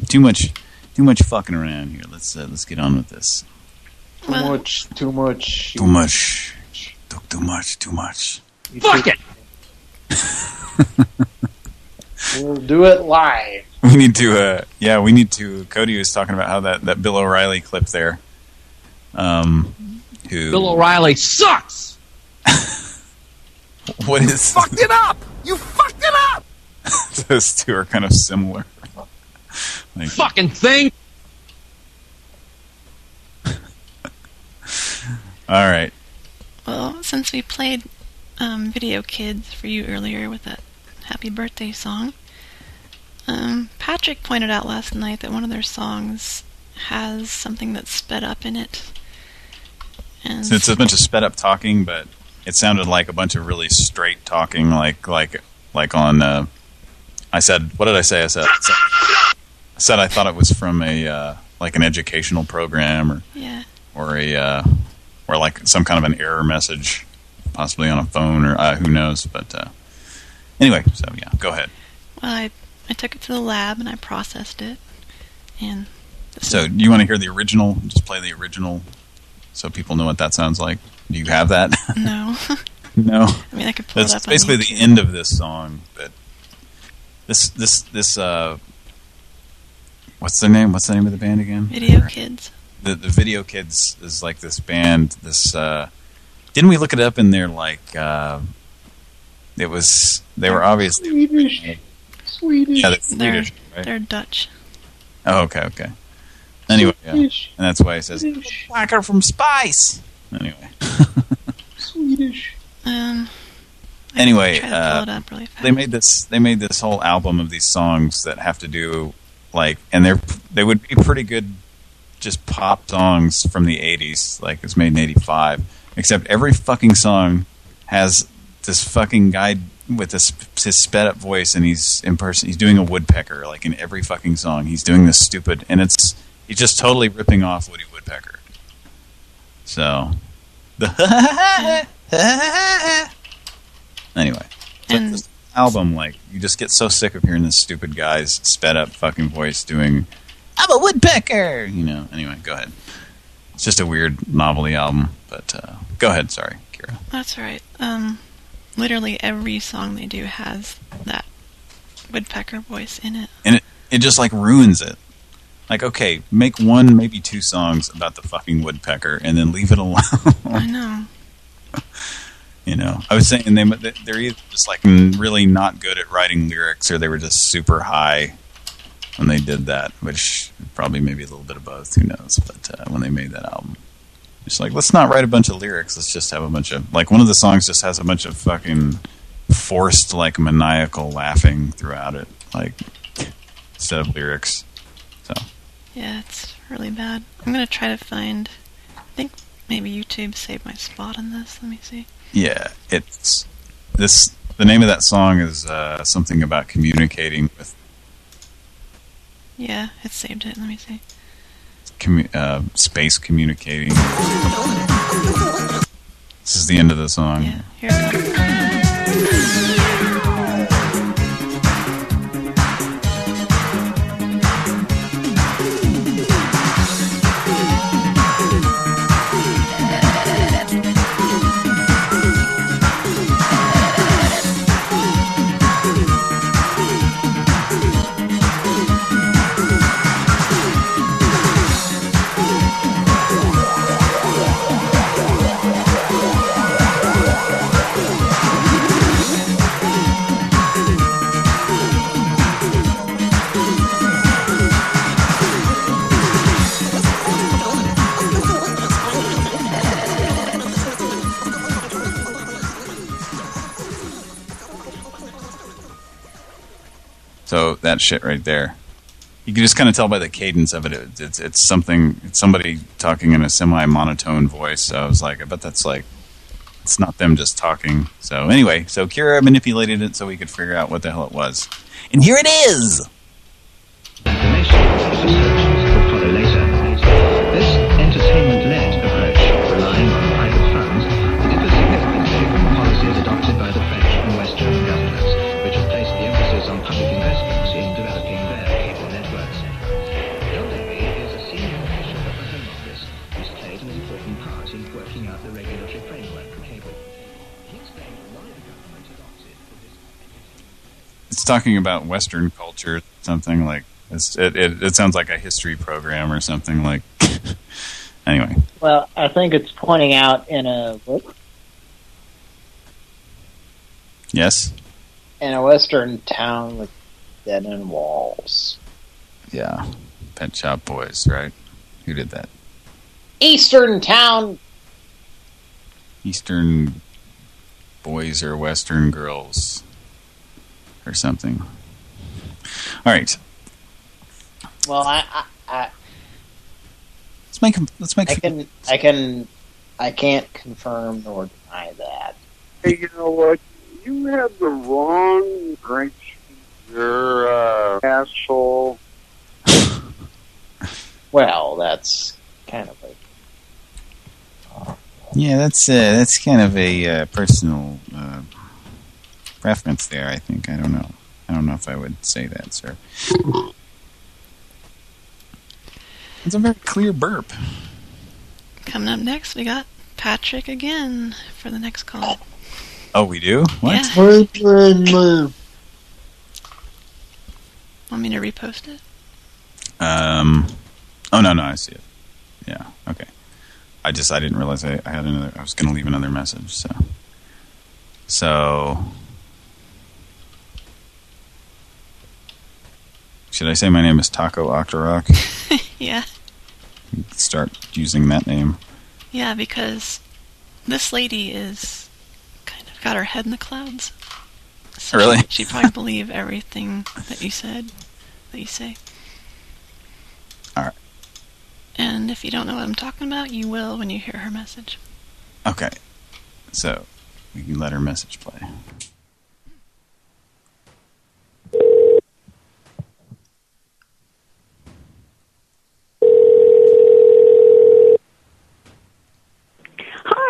too much, too much fucking around here. Let's uh, let's get on with this. too much, too much. Too much. Talk too much. Too much. Fuck it! we'll do it live. We need to. Uh, yeah, we need to. Cody was talking about how that that Bill O'Reilly clip there. Um, who? Bill O'Reilly sucks. What is? Fucked it up. You fucked it up. Those two are kind of similar. Like, Fucking thing. all right. Well, since we played um, Video Kids for you earlier with that happy birthday song, um, Patrick pointed out last night that one of their songs has something that's sped up in it. And So it's a bunch of sped up talking, but it sounded like a bunch of really straight talking, like like like on. Uh, I said, what did I say? I said, I said I thought it was from a uh, like an educational program or Yeah. or a uh, or like some kind of an error message, possibly on a phone or uh, who knows. But uh, anyway, so yeah, go ahead. Well, I, I took it to the lab and I processed it. And So do you want to hear the original? Just play the original, so people know what that sounds like. Do you have that? no. no. I mean, I could pull That's it up on basically the end of this song. But this this this uh, what's the name? What's the name of the band again? Video Kids. The the Video Kids is like this band. This uh, didn't we look it up in there? Like uh, it was they were obviously Swedish. Swedish. yeah they're They're, Swedish, right? they're Dutch. Oh, okay, okay. Anyway, yeah. and that's why he says Blacker from Spice. Anyway, Swedish. Um, anyway, try to pull uh, really they made this they made this whole album of these songs that have to do like and they're they would be pretty good just pop songs from the 80s like it's made in 85 except every fucking song has this fucking guy with this his sped up voice and he's in person he's doing a woodpecker like in every fucking song he's doing this stupid and it's he's just totally ripping off Woody Woodpecker. So the anyway but this album like you just get so sick of hearing this stupid guy's sped up fucking voice doing I'm a woodpecker! You know anyway go ahead. It's just a weird novelty album but uh, go ahead sorry Kira. That's right. Um, literally every song they do has that woodpecker voice in it. and it it just like ruins it like okay make one maybe two songs about the fucking woodpecker and then leave it alone I know. You know, I was saying they they're either just like really not good at writing lyrics, or they were just super high when they did that, which probably maybe a little bit of both. Who knows? But uh, when they made that album, it's like let's not write a bunch of lyrics. Let's just have a bunch of like one of the songs just has a bunch of fucking forced like maniacal laughing throughout it, like instead of lyrics. Yeah, it's really bad. I'm gonna try to find. I think maybe YouTube saved my spot on this. Let me see. Yeah, it's this. The name of that song is uh, something about communicating with Yeah, it saved it. Let me see. commu uh, space communicating. This is the end of the song. Here it That shit right there. You can just kind of tell by the cadence of it. it it's it's something. It's somebody talking in a semi-monotone voice. So I was like, I bet that's like it's not them just talking. So anyway, so Kira manipulated it so we could figure out what the hell it was. And here it is! Talking about Western culture, something like it's, it, it. It sounds like a history program or something like. anyway, Well, I think it's pointing out in a yes, in a western town with dead end walls. yeah, Pet Shop Boys, right? Who did that? Eastern town. Eastern boys or Western girls or something. All right, Well, I, I, I let's make 'em- let's make I can I can I can't confirm nor deny that. Hey, you know what? You have the wrong drink. You're uh, asshole. Well, that's kind of like Yeah, that's uh, that's kind of a uh, personal uh, preference there. I think I don't know. I don't know if I would say that, sir. It's a very clear burp. Coming up next, we got Patrick again for the next call. Oh, we do? What? Yeah. Want me to repost it? Um. Oh no, no, I see it. Yeah. Okay. I just I didn't realize I, I had another. I was going to leave another message. So. So. Should I say my name is Taco Octorok? Yeah. Start using that name. Yeah, because this lady is kind of got her head in the clouds. So Really? She probably believe everything that you said, that you say. All right. And if you don't know what I'm talking about, you will when you hear her message. Okay. So we can let her message play.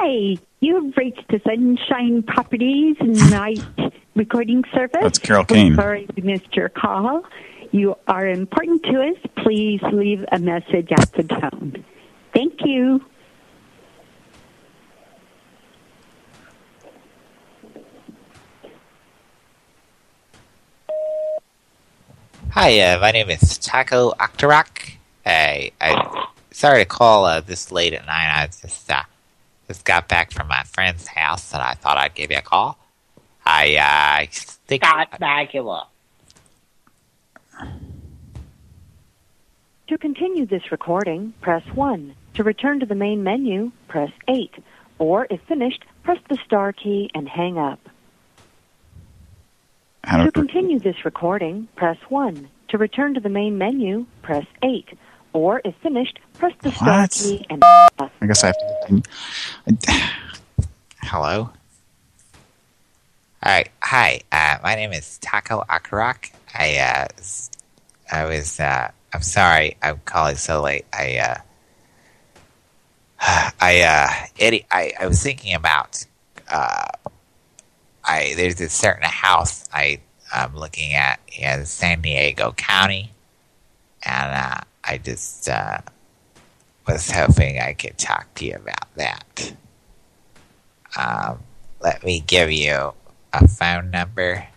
Hi, you've reached the Sunshine Properties Night Recording Service. That's Carol We're Kane. Sorry we missed your call. You are important to us. Please leave a message at the tone. Thank you. Hi, uh, my name is Taco Octorok. I, I sorry to call uh, this late at night. I just uh, just got back from my friend's house, and I thought I'd give you a call. I uh, I think got Bacula. To continue this recording, press 1. To return to the main menu, press 8. Or, if finished, press the star key and hang up. To continue this recording, press 1. To return to the main menu, press 8. Or, if finished, press the star What? key and I guess I have to. Hello. All right. Hi. Uh, my name is Taco Octorok. I uh, I was uh, I'm sorry I'm calling so late. I uh, I uh, Eddie. I, I was thinking about uh, I there's a certain house I I'm looking at in San Diego County, and uh, I just uh, was hoping I could talk to you about that. Um, let me give you a phone number.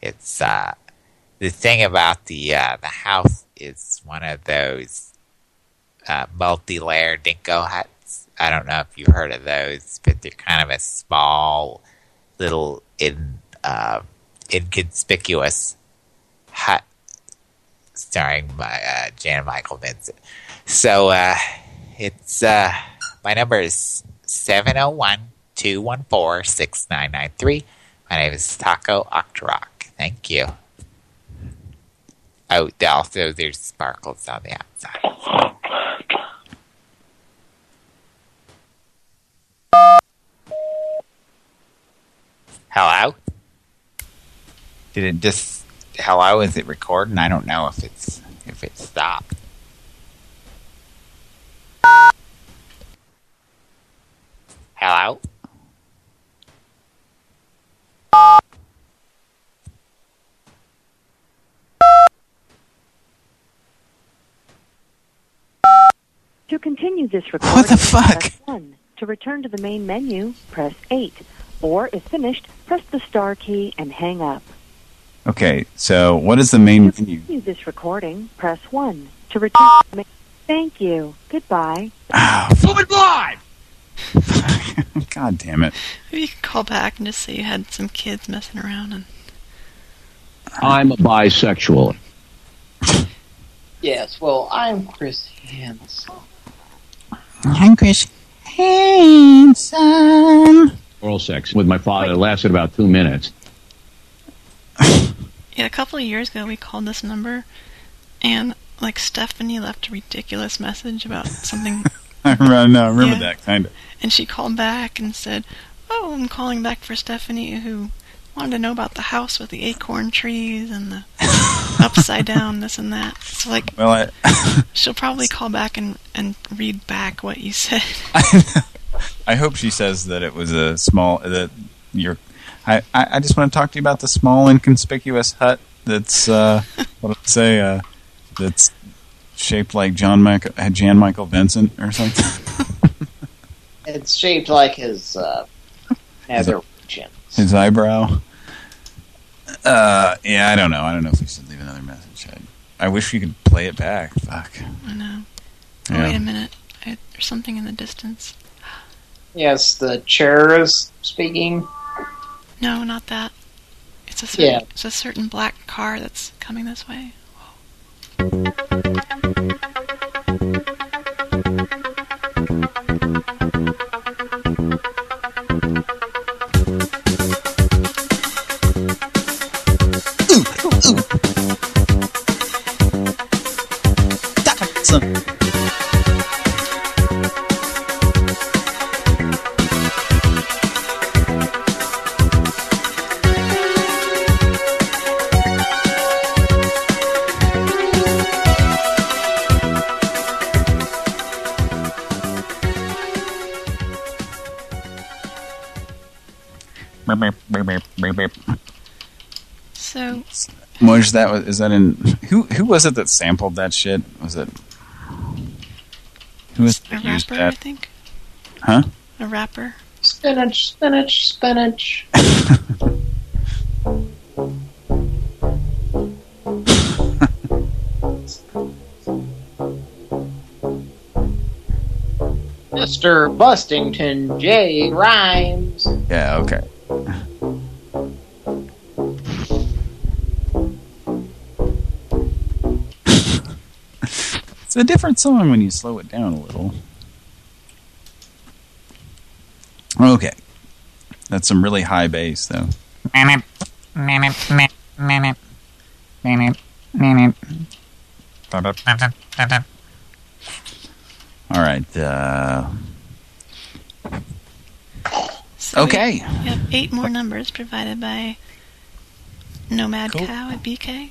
It's uh, the thing about the uh, the house is one of those uh, multi-layer dinko huts. I don't know if you've heard of those, but they're kind of a small, little in uh, inconspicuous hut starring my uh, Jan Michael Vincent. So uh, it's uh, my number is 701-214-6993. My name is Taco Octorok. Thank you. Oh, also there's sparkles on the outside. Hello? Did it just hello? Is it recording? I don't know if it's if it stopped. Hello? To continue this recording, what the fuck? Press 1. To return to the main menu, press 8. Or, if finished, press the star key and hang up. Okay, so what is the main To menu? continue this recording, press 1. To return the main... Thank you. Goodbye. Ah, Moving live! God damn it. Maybe you could call back and just say you had some kids messing around and I'm a bisexual. Yes, well, I'm Chris Hansen. I'm Chris Hansen. Oral sex with my father lasted about two minutes. Yeah, a couple of years ago we called this number and like Stephanie left a ridiculous message about something I remember, no, I remember Yeah. that kind of. and she called back and said, "Oh, I'm calling back for Stephanie who wanted to know about the house with the acorn trees and the upside down this and that." So like Well, I, she'll probably call back and and read back what you said. I hope she says that it was a small that you're. I, I I just want to talk to you about the small inconspicuous hut that's uh what did I say uh that's shaped like John Michael Jan Michael Vincent or something. It's shaped like his uh, nether region. His eyebrow. Uh, yeah, I don't know. I don't know if we should leave another message. I, I wish we could play it back. Fuck. I know. Oh, Yeah. wait a minute. I, there's something in the distance. Yes, the chair is speaking. No, not that. It's a certain, Yeah. it's a certain black car that's coming this way. Beep, So, Was that was is that in who who was it that sampled that shit? Was it who was a that used rapper, I that? think. Huh? A rapper. Spinach, spinach, spinach. Mr. Bustington J. Rhymes. Yeah. Okay. It's a different song when you slow it down a little. Okay. That's some really high bass, though. All right. Uh, So Okay. We have eight more numbers provided by Nomad Cow at BK.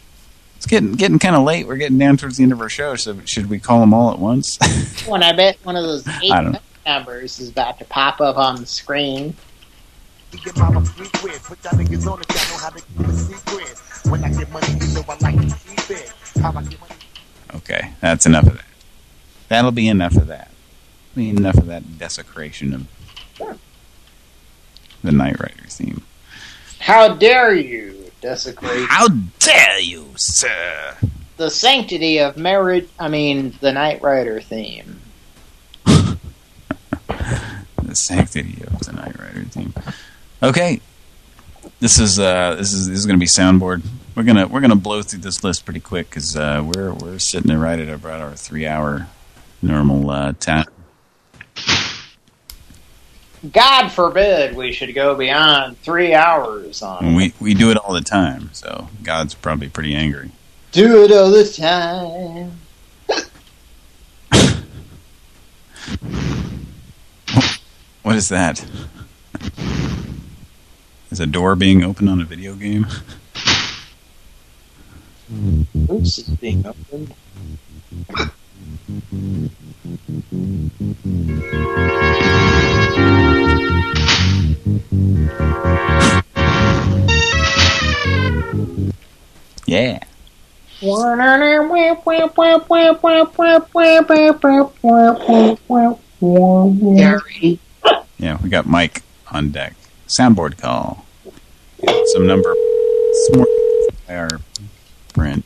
It's getting getting kind of late. We're getting down towards the end of our show, so should we call them all at once? When I bet one of those eight I numbers is about to pop up on the screen. Get mama free quid. Put y'all niggas on it, y'all know how to keep a secret. When I get money, you know I like to keep it. How I get money. Okay, that's enough of that. That'll be enough of that. Be enough of that desecration of the Knight Rider theme. How dare you desecrate How dare you, sir? the sanctity of marriage? I mean, the Knight Rider theme. The sanctity of the Knight Rider theme. Okay, this is uh, this is this is going to be soundboard. We're gonna we're gonna blow through this list pretty quick because uh, we're we're sitting right at about our three hour normal uh, time. God forbid we should go beyond three hours on. We we do it all the time, so God's probably pretty angry. Do it all the time. What is that? Is a door being opened on a video game. Oops, is being opened. Yeah. Yeah, we got Mike on deck. Soundboard call. Some number. Some our Brent.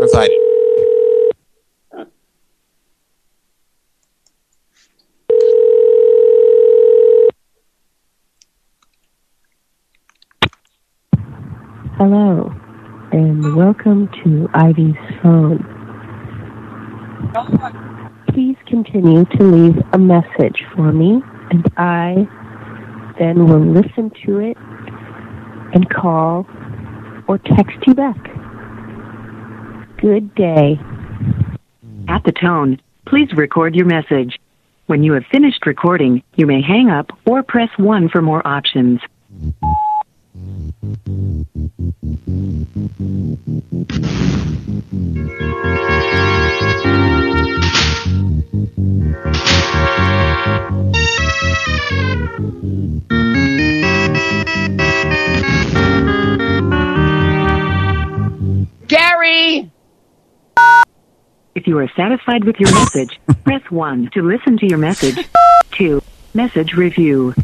Provided. Hello, and welcome to Ivy's phone. Please continue to leave a message for me, and I then will listen to it and call or text you back. Good day. At the tone, please record your message. When you have finished recording, you may hang up or press 1 for more options. Gary! If you are satisfied with your message, press 1 to listen to your message. 2. Message review.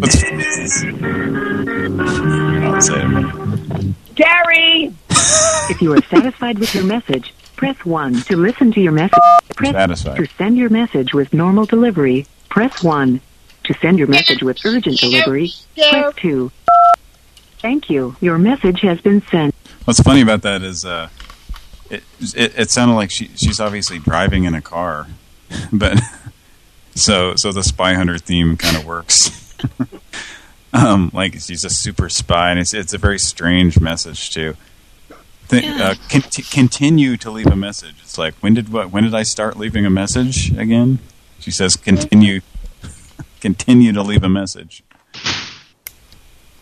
What's I'll say it. Gary! If you are satisfied with your message, press 1 to listen to your message. Press Satisfied. to send your message with normal delivery, press 1. To send your message with urgent delivery, press 2. Thank you. Your message has been sent. What's funny about that is uh, it, it it sounded like she she's obviously driving in a car, but so so the spy hunter theme kind of works. um, like she's a super spy, and it's it's a very strange message too. Th uh, con continue to leave a message. It's like when did what when did I start leaving a message again? She says continue continue to leave a message.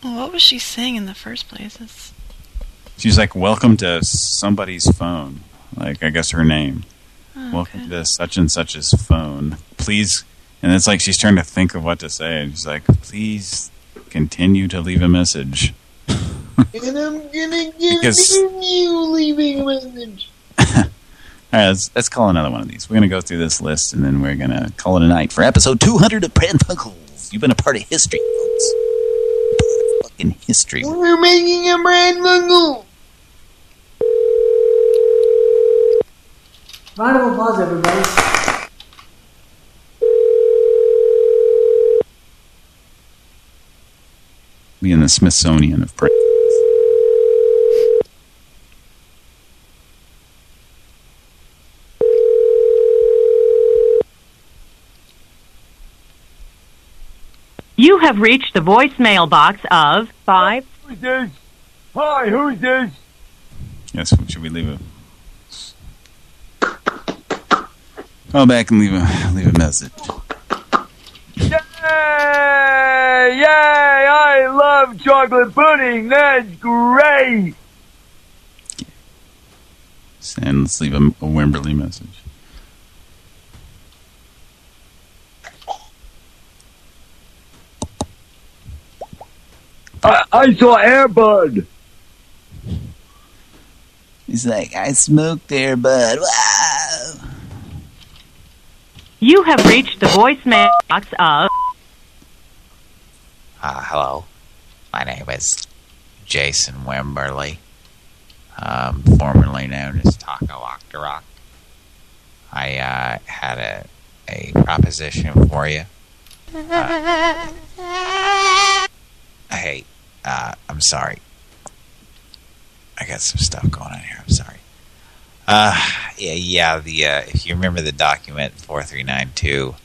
Well, what was she saying in the first place? It's, She's like, welcome to somebody's phone. Like, I guess her name. Oh, welcome to such and such's phone. Please. And it's like she's trying to think of what to say. And she's like, please continue to leave a message. And I'm gonna give Because- you leaving a message. All right, let's, let's call another one of these. We're going to go through this list, and then we're going to call it a night for episode 200 of Pran Funkels. You've been a part of history, folks. Part of fucking history. We're making a brand bungle. Round of applause, everybody. Be in the Smithsonian of Pran. You have reached the voicemail box of 5. Who's this? Hi, who's this? Yes, should we leave a... Call back and leave a leave a message. Yay! Yay! I love chocolate pudding. That's great. And let's leave a, a Wimberley message. I, I saw Air Bud. He's like, I smoked there, bud. Wow. You have reached the voicemail box of Uh, hello. My name is Jason Wimberly, um, formerly known as Taco Octorok. I uh, had a, a proposition for you. Uh, hey, uh, I'm sorry. I got some stuff going on here. I'm sorry. Uh, yeah, yeah. The uh, if you remember the document 4392,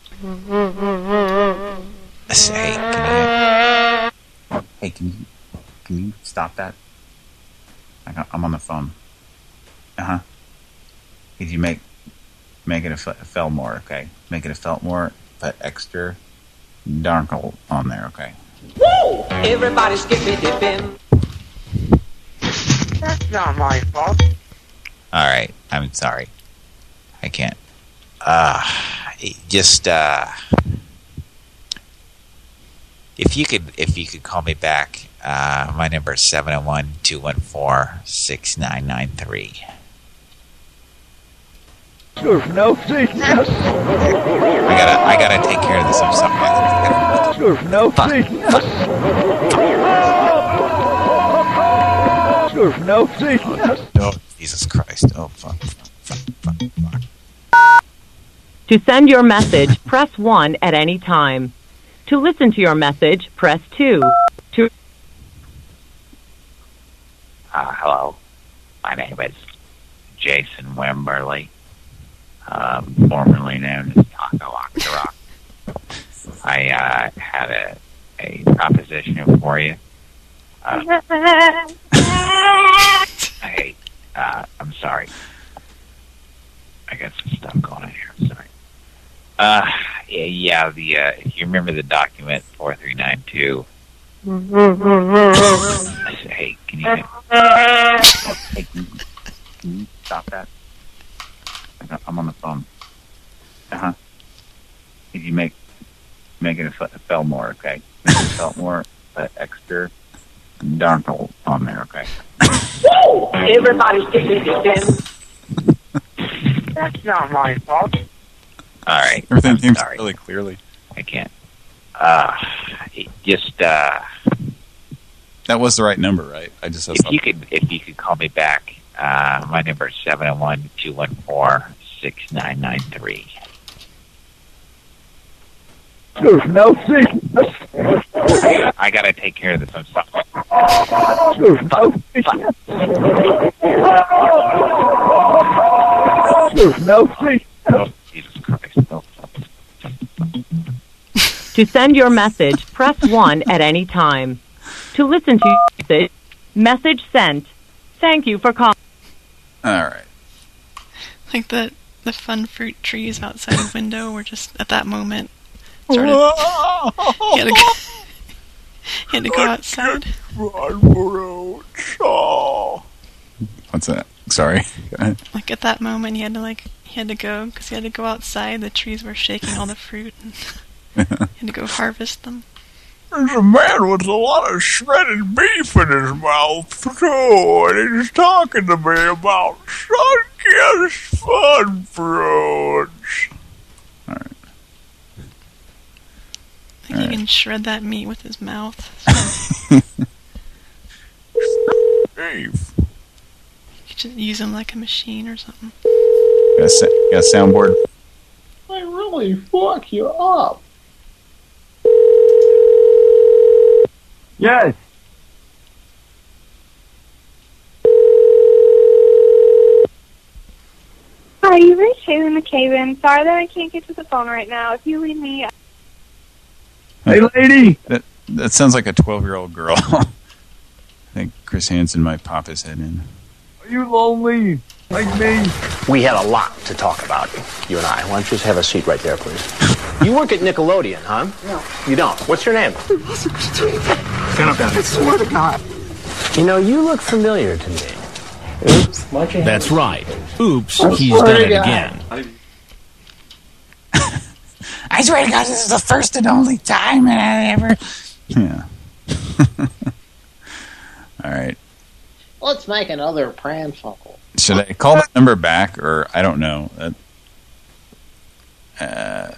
Hey, can you, hey, can you can you stop that? I got, I'm on the phone. Uh huh. Could you make make it a, a Felmore? Okay, make it a Feltmore, but extra darkle on there. Okay. Woo! Everybody skippy dipping. That's not my fault. All right, I'm sorry. I can't. Uh, just uh, if you could, if you could call me back. Uh, my number is seven zero one two one four six nine nine three. There's no sickness. I gotta, I gotta take care of this. I'm sorry. There's no sickness. There's no sickness. Oh, Jesus Christ! Oh, fuck. To send your message, press 1 at any time. To listen to your message, press 2. To Uh, hello. My name is Jason Wimberly, um, formerly known as Taco Octorok. I uh, had a, a proposition for you. Uh, hey, uh, I'm sorry. I got some stuff going on here. I'm sorry. Uh, yeah, yeah the uh, if you remember the document 4392. Hey, can you, Hey, can you, can you stop that? I I'm on the phone. Uh huh. Could you make make it a, Fe- a Felmore? Okay. Make it a Feltmore, but extra darkle on there. Okay. Woo! Everybody skippy dipping. That's not my fault. all right. Everything I'm came really clearly. I can't. Uh, just uh, That was the right number, right? I just if you could, if you could call me back. Uh, my number is seven zero one two one four six nine nine three. There's no sickness. I gotta take care of this. I'm sorry. There's no sickness. There's no sickness. Oh, Jesus Christ! Oh, To send your message, press 1 at any time. To listen to your message, message sent. Thank you for calling. All right. Like the the fun fruit trees outside the window were just at that moment started. he had to go, he had to go outside. What's that? Sorry. Like at that moment, he had to like he had to go because he had to go outside. The trees were shaking all the fruit, and he had to go harvest them. There's a man with a lot of shredded beef in his mouth, too, and he's talking to me about Sunkist fun fruits. Like he can shred that meat with his mouth. Beef. You could just use him like a machine or something. Got a, got a soundboard? I really fuck you up. Yes. Hi, you reached Haley McCabe. Sorry that I can't get to the phone right now. If you leave me, Hey, lady. That that sounds like a 12 year old girl. I think Chris Hansen might pop his head in. Are you lonely? Like me? We had a lot to talk about, you and I. Why don't you just have a seat right there, please? you work at Nickelodeon, huh? No. You don't? What's your name? Stand up, I swear to God. You know, you look familiar to me. Oops. That's right. Oops, he's done it God. again. I swear to God, this is the first and only time that I ever. Yeah. All right. Let's make another pranfuckle. Should I call that number back or I don't know? Uh,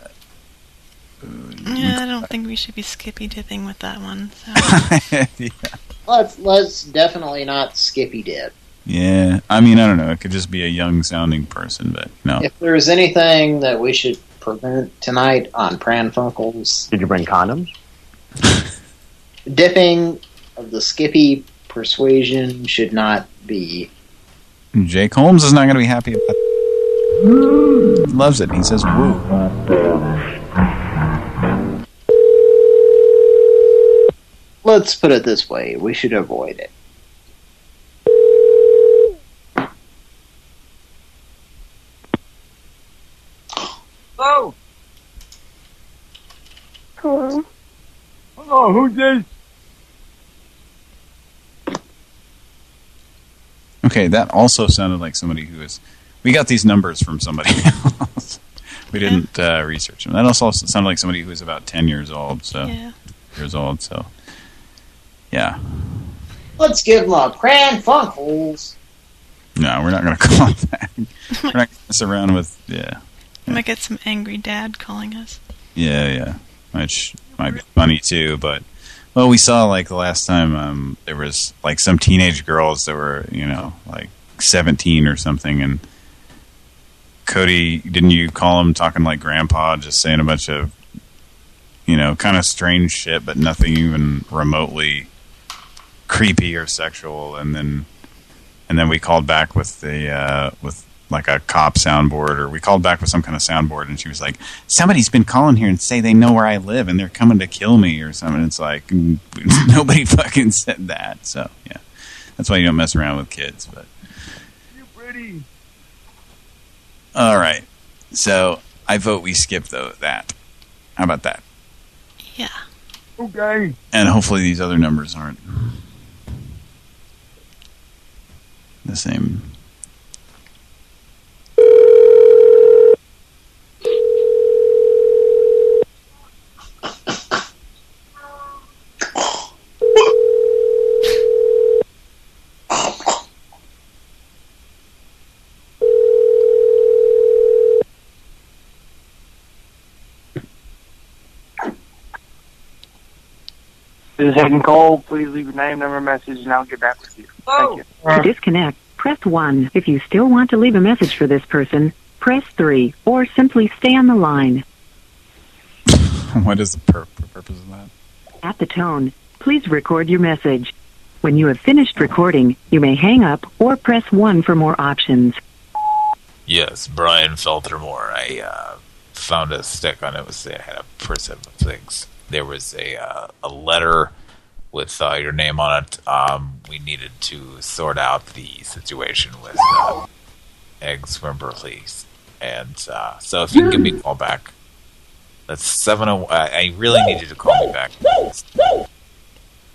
Yeah, I don't think we should be skippy dipping with that one. So. yeah. Let's let's definitely not skippy dip. yeah. I mean, I don't know. It could just be a young sounding person, but no. If there's anything that we should prevent tonight on pranfuckles, Did you bring condoms? dipping of the skippy persuasion should not be. Jake Holmes is not going to be happy about it. Loves it. He says woo. let's put it this way: we should avoid it. Hello. Hello. Hello, who's this? Okay, that also sounded like somebody who is. We got these numbers from somebody else. we didn't uh, research them. That also sounded like somebody who was about 10 years old. So Yeah. years old. So yeah, Let's give them a Pran Funkels. no, we're not going to call it that. we're not going to mess around with yeah, I might get some angry dad calling us. yeah, yeah. Which might be funny too, but well, we saw like the last time um, there was like some teenage girls that were you know like 17 or something, and Cody, didn't you call him talking like grandpa, just saying a bunch of you know kind of strange shit, but nothing even remotely creepy or sexual, and then and then we called back with the uh, with like a cop soundboard, or we called back with some kind of soundboard, and she was like, "Somebody's been calling here and say they know where I live and they're coming to kill me or something." It's like mm, nobody fucking said that, so yeah, that's why you don't mess around with kids. But You're Pretty. all right, so I vote we skip though that. How about that? Yeah. Okay. And hopefully these other numbers aren't the same. This is Hayden Cole. Please leave your name, number, message, and I'll get back with you. Thank you. To disconnect, press 1. If you still want to leave a message for this person, press 3, or simply stay on the line. what is the pur purpose of that? At the tone, please record your message. When you have finished recording, you may hang up or press 1 for more options. Yes, Brian Feltermore. I uh, found a stick on it. Was it had a person of things. There was a uh, a letter with uh, your name on it. Um, we needed to sort out the situation with uh, eggs from Berkeley, and uh, so if you can give me a call back, that's seven. oh- I I really need you to call me back.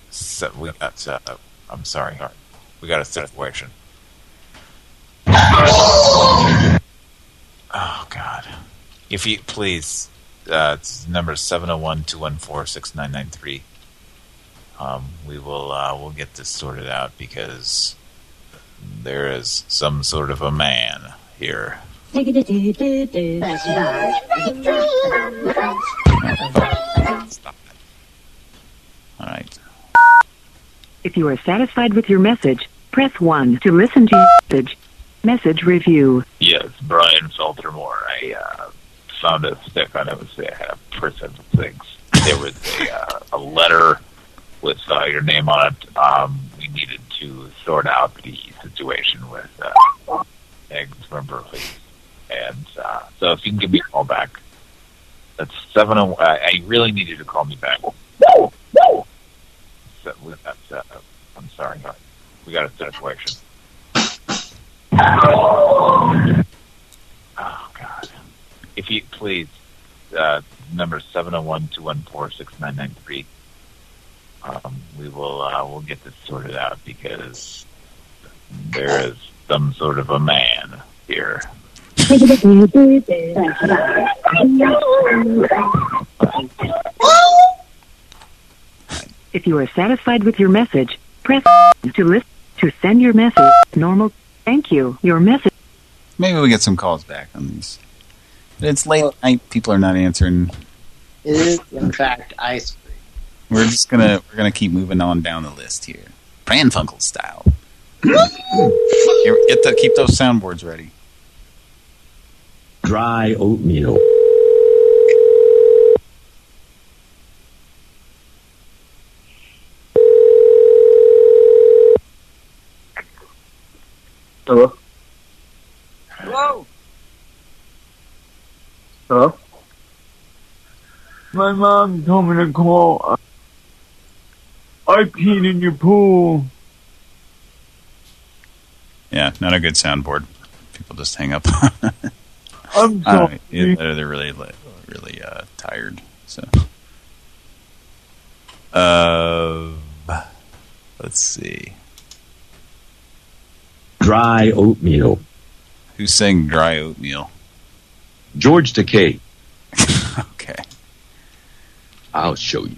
So we got. Uh, I'm sorry. We got a situation. Oh God! If you please, uh, it's number seven zero one two one four six nine nine three. Um, we will uh, we'll get this sorted out because there is some sort of a man here. All right. If you are satisfied with your message, press 1 to listen to your message. Message review. Yes, Brian Feltermore. I uh, found a stick on it. Was it had a person of things. There was a uh, a letter with uh, your name on it. Um, we needed to sort out the situation with uh, eggs from Berkeley, and uh, so if you can give me a call back, that's seven. oh- I I really need you to call me back. So, with that, uh, I'm sorry, we got a situation. Oh! If you please, uh, number seven zero one two one four six nine nine three. Um, we will uh, we'll get this sorted out because there is some sort of a man here. If you are satisfied with your message, press to list to send your message. Normal. Thank you. Your message. Maybe we get some calls back on these. It's late night. People are not answering. It is, in fact, ice cream. We're just gonna we're gonna keep moving on down the list here, Pran Funkel style. Here, get the keep those soundboards ready. Dry oatmeal. Hello? Hello? Hello? My mom told me to call. Uh, I peed in your pool. Yeah, not a good soundboard. People just hang up. I'm I don't sorry. know, either they're really, really uh, tired. So, uh, let's see. Dry oatmeal. Who's saying dry oatmeal? George Takei. okay. I'll show you.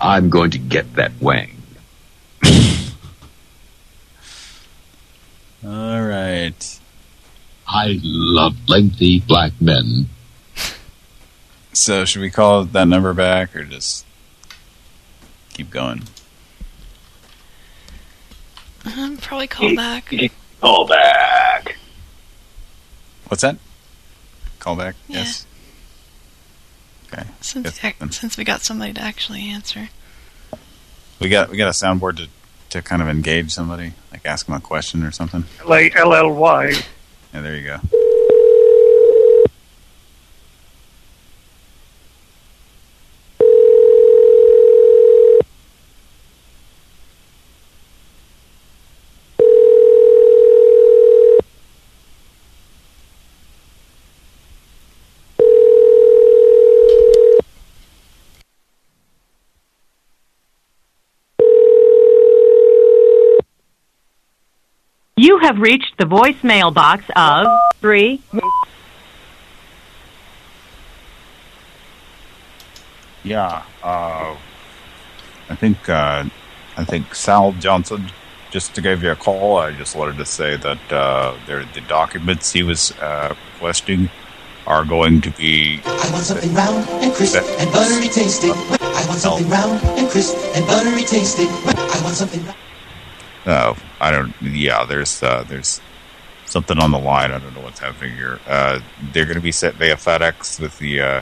I'm going to get that wang. All right. I love lengthy black men. So, should we call that number back or just keep going? Um, probably call back. Call back. What's that? Call back? Yeah. Yes. Okay. Since since we got somebody to actually answer. We got we got a soundboard to to kind of engage somebody, like ask them a question or something. Like LLY. Yeah, there you go. You have reached the voicemail box of three. Yeah, uh, I think uh, I think Sal Johnson just to give you a call. I just wanted to say that uh, there, the documents he was uh, requesting are going to be. I want something round and crisp and buttery tasting. I want something round and crisp and buttery tasting. I want something. Oh, I don't. Yeah, there's uh, there's something on the line. I don't know what's happening here. Uh, they're going to be sent via FedEx with the uh,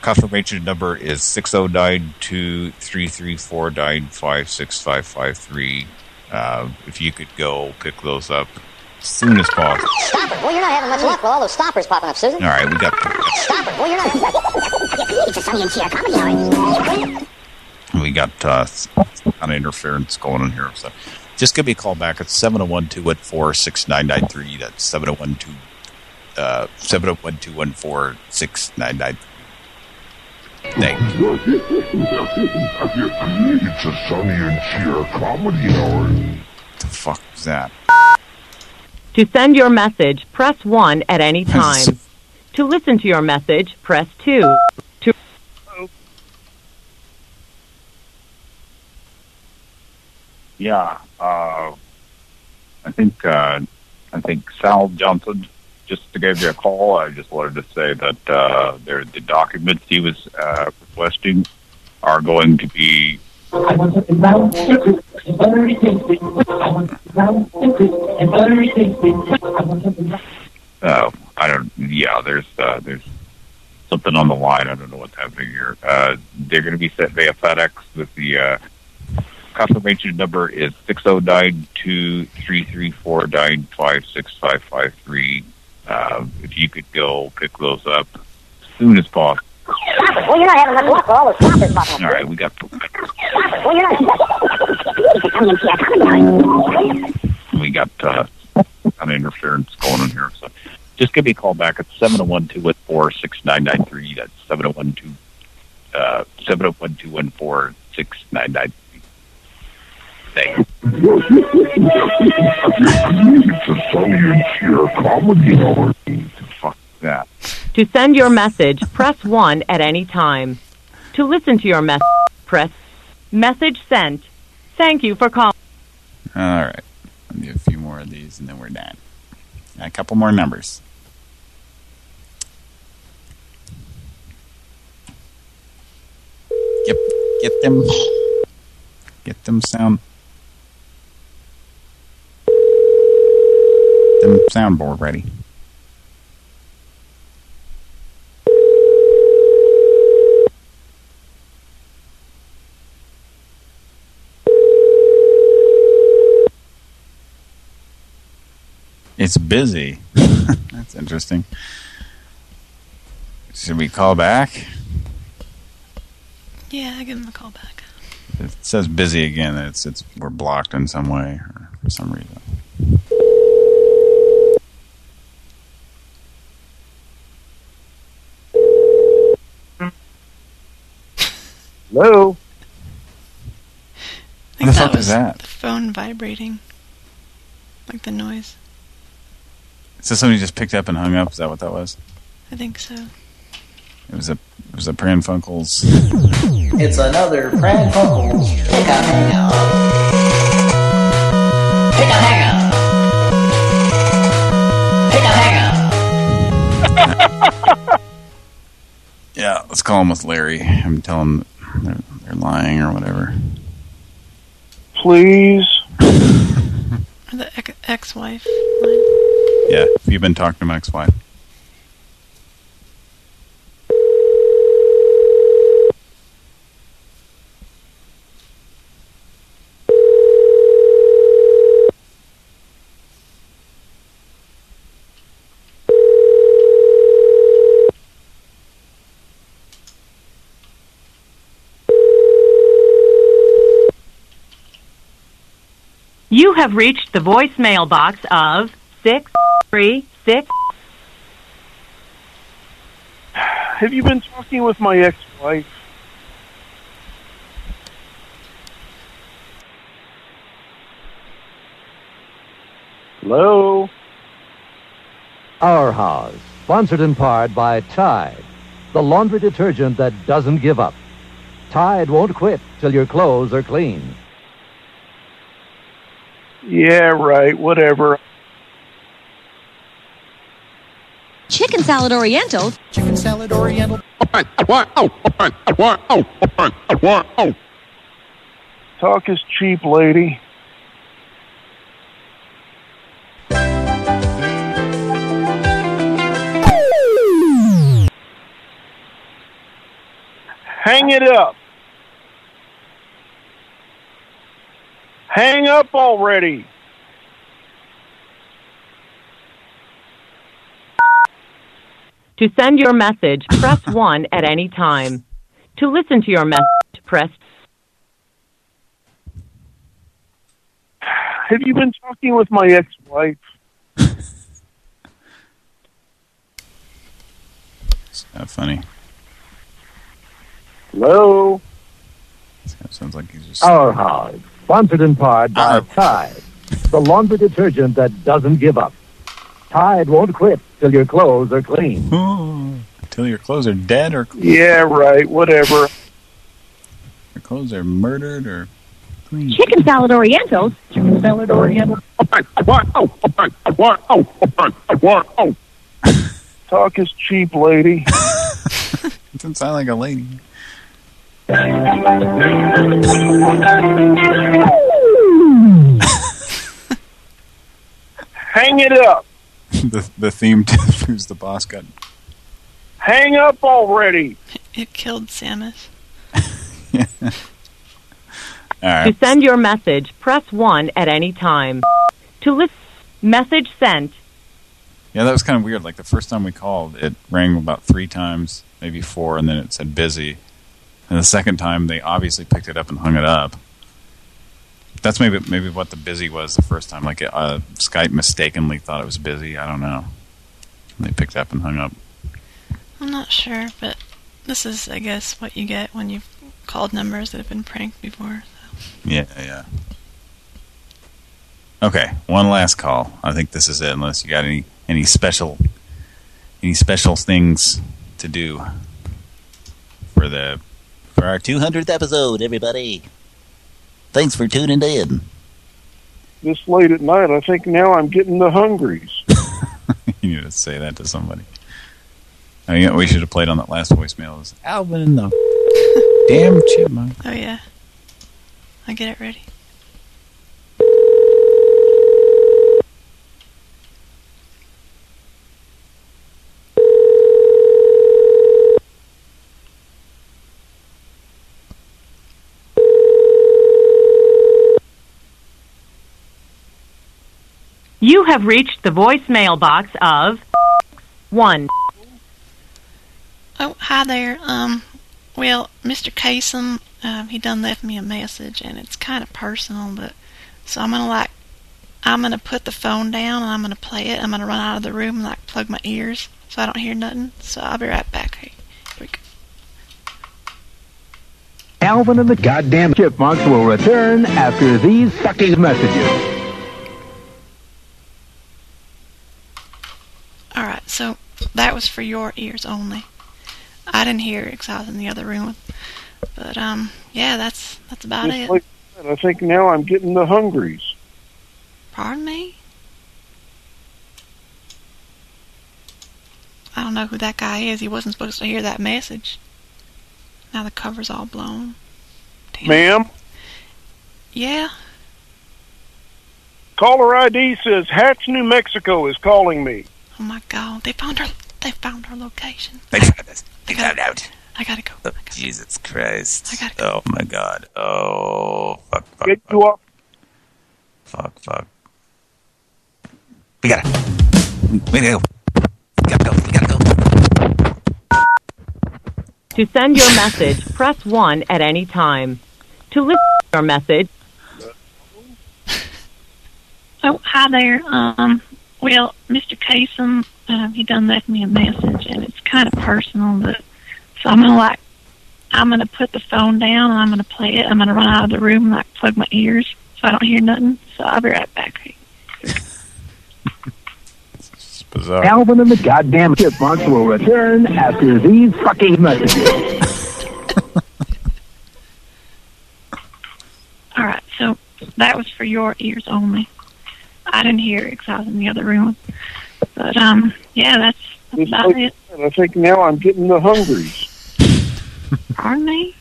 confirmation number is six zero nine two three three four nine five six five five three. Uh, if you could go pick those up as soon as possible. Stop it! Well, you're not having much luck with all those stoppers popping up, Susan. All right, we got. Stopper. Well, you're not. It's a Sonny and Cher comedy hour. We got uh, some kind of interference going on here. So just give me a call back. at 701-214-6993. That's 701-2, uh, 701-214-6993. Thank you. It's a Sonny and Cher comedy hour. the fuck was that? To send your message, press 1 at any time. to listen to your message, press 2. Yeah, uh, I think uh, I think Sal Johnson just to give you a call. I just wanted to say that uh, there, the documents he was uh, requesting are going to be. Uh, I don't. Yeah, there's uh, there's something on the line. I don't know what's happening here. Uh, they're going to be sent via FedEx with the uh, confirmation number is six zero nine two three three four nine five six five five three. Uh, if you could go pick those up as soon as possible. Well, you're not having much luck with all those stoppers popping All we got. Well, you're not. It's a Sonny and Cher comedy hour. we got uh, kind of interference going on here. So just give me a call back at 701-214-6993. That's 701-2, uh, 701-214-6993. Thanks. It's a Sonny and Cher comedy hour. Fuck that. To send your message, press 1 at any time. To listen to your message, press message sent. Thank you for calling. All right. I'll do a few more of these and then we're done. A couple more numbers. Get get them get them sound them soundboard ready. It's busy. That's interesting. Should we call back? Yeah, I give him a call back. it says busy again, it's it's we're blocked in some way or for some reason. Hello? I think What the that fuck is was that? the phone vibrating. Like the noise. So somebody just picked up and hung up. Is that what that was? I think so. It was a it was a Pran Funkels. It's another Pran Funkels Pick a Hangout. Pick a Hangout. Pick a Hangout. Yeah, let's call him with Larry and tell him they're, they're lying or whatever. Please? The ex- ex-wife line. Yeah, have you been talking to my ex-wife? You have reached the voicemail box of 636. Have you been talking with my ex-wife? Hello? Our House, sponsored in part by Tide, the laundry detergent that doesn't give up. Tide won't quit till your clothes are clean. Yeah, right, whatever. Chicken salad Oriental. Chicken salad Oriental. Talk is cheap, lady. Hang it up. Hang up already. To send your message, press 1 at any time. To listen to your message, press Have you been talking with my ex-wife? It's kind of funny. Hello? Sounds like he's just... Oh, Our House, sponsored in part by uh-huh. Tide, the laundry detergent that doesn't give up. Tide won't quit till your clothes are clean. Until your clothes are dead or Yeah, right, whatever. your clothes are murdered or clean. Chicken salad Oriental. Chicken salad Oriental. Talk is cheap, lady. Doesn't sound like a lady. Hang it up. the the theme to Who's the Boss got Hang up already. It killed Samus. All To send your message, press 1 at any time. To listen, message sent. Yeah, that was kind of weird. Like the first time we called, it rang about three times, maybe four, and then it said busy. And the second time, they obviously picked it up and hung it up. That's maybe maybe what the busy was the first time. Like uh, Skype mistakenly thought it was busy. I don't know. And they picked up and hung up. I'm not sure, but this is, I guess, what you get when you've called numbers that have been pranked before. Yeah, yeah. Okay, one last call. I think this is it. Unless you got any any special any special things to do for the For our 200th episode, everybody. Thanks for tuning in. This late at night, I think now I'm getting the hungries. you need to say that to somebody. Oh, I mean, we should have played on that last voicemail. It was Alvin the damn chipmunk. Oh, yeah. I get it ready. You have reached the voicemail box of 1. Oh, hi there. Um, well, Mr. Kasem Um, he done left me a message, and it's kind of personal, but so I'm gonna like, I'm gonna put the phone down and I'm gonna play it. I'm gonna run out of the room and like plug my ears so I don't hear nothing. So I'll be right back. Here we go. Alvin and the goddamn chipmunks will return after these fucking messages. All right, so that was for your ears only. I didn't hear it because I was in the other room. But um, yeah, that's that's about Just it. like that, I think now I'm getting the hungries. Pardon me? I don't know who that guy is. He wasn't supposed to hear that message. Now the cover's all blown. Ma'am, Yeah, caller ID says Hatch, New Mexico is calling me. Oh my God! They found her. They found her location. They found us. They found out. I gotta go. Oh, Jesus Christ. I gotta Oh my God. Oh fuck. Fuck. Get you off. Fuck. Fuck. We gotta. We, we gotta go. We gotta go. We gotta go. To send your message, press 1 at any time. To listen to your message, Oh, hi there. Um, well, Mr. Kasem, um, he done left me a message, and it's kind of personal, but so I'm gonna like, I'm gonna put the phone down and I'm gonna play it. I'm gonna run out of the room and like plug my ears so I don't hear nothing. So I'll be right back. Bizarre. Alvin and the goddamn chipmunks will return after these fucking messages. All right, so that was for your ears only. I didn't hear it because I was in the other room. But um, yeah, that's, Just about like it. that, I think now I'm getting the hungries. Pardon they?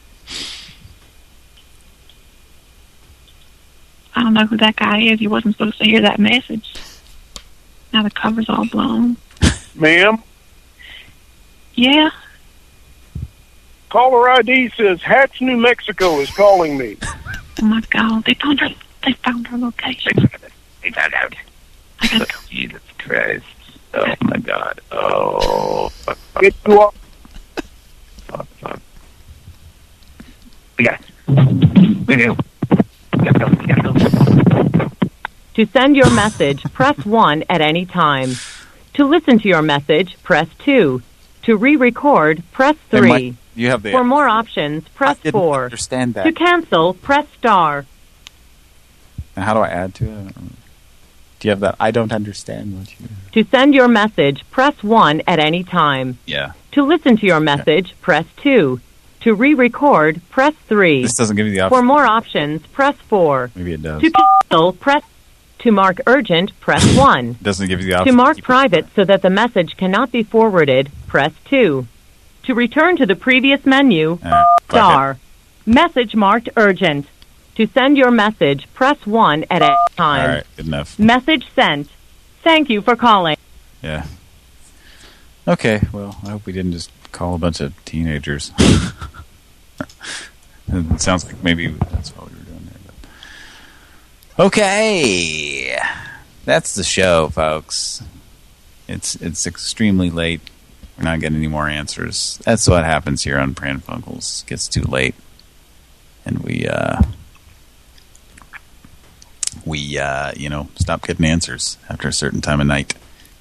I don't know who that guy is. He wasn't supposed to hear that message. Now the cover's all blown. Ma'am, Yeah, caller ID says Hatch, New Mexico is calling me. oh my God, they found her. They found her location. They found out. Jesus Christ. Oh my God. Oh. Fuck. Fuck. Get you off. Fuck. Fuck. We gotta. We gotta. We gotta go. We gotta go. to send your message, press 1 at any time. To listen to your message, press 2. To re-record, press 3. Mike, you have the. For more options, press didn't 4. understand that. To cancel, press star. And how do I add to it? Do you have that? I don't understand what you. To send your message, press 1 at any time. Yeah. To listen to your message, press 2. To re-record, press 3. This doesn't give you the option. For more options, press 4. Maybe it does. To cancel, press to mark urgent, press 1. Doesn't give you the option. To option. mark private so that the message cannot be forwarded, press 2. To return to the previous menu, Uh, star. Message marked urgent. To send your message, press 1 at a time. right. Good enough. Message sent. Thank you for calling. Yeah. Okay. Well, I hope we didn't just call a bunch of teenagers. it sounds like maybe that's what we were doing there. But. Okay. That's the show, folks. It's it's extremely late. We're not getting any more answers. That's what happens here on Pran Funkels. It gets too late, and we uh, we uh, you know stop getting answers after a certain time of night.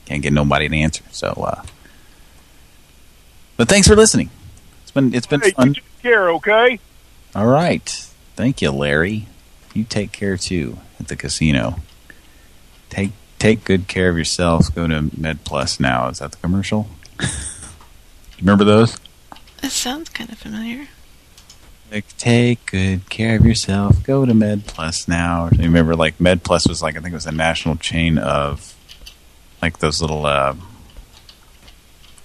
Can't get nobody to answer. So, uh, but thanks for listening. It's been it's been Hey, fun. you take care, okay? All right. Thank you, Larry. You take care too at the casino. Take take good care of yourself. Go to Med Plus now. Is that the commercial? Remember those? It sounds kind of familiar. Like, take good care of yourself. Go to Med Plus now. Remember, like Med Plus was like I think it was a national chain of like those little uh,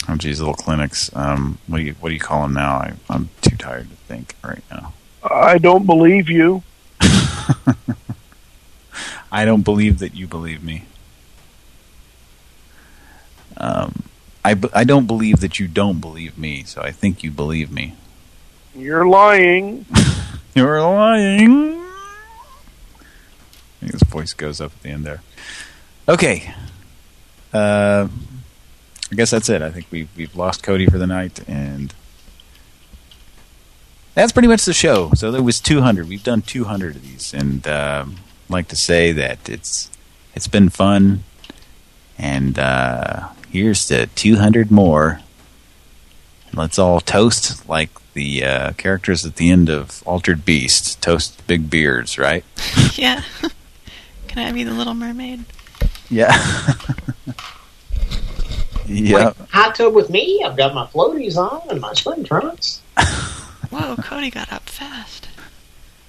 oh geez, little clinics. Um, what do you what do you call them now? I, I'm too tired to think right now. I don't believe you. I don't believe that you believe me. Um, I, I don't believe that you don't believe me, so I think you believe me. You're lying. You're lying. I think his voice goes up at the end there. Okay. Uh, I guess that's it. I think we've we've lost Cody for the night, and that's pretty much the show. So there was 200. We've done 200 of these, and I'd like to say that it's it's been fun. And uh, here's to 200 more. Let's all toast like the uh, characters at the end of Altered Beast. Toast big beards, right? yeah. Can I be the Little Mermaid? Yeah. yeah. Hot tub with me. I've got my floaties on and my swim trunks. Whoa, Cody got up fast.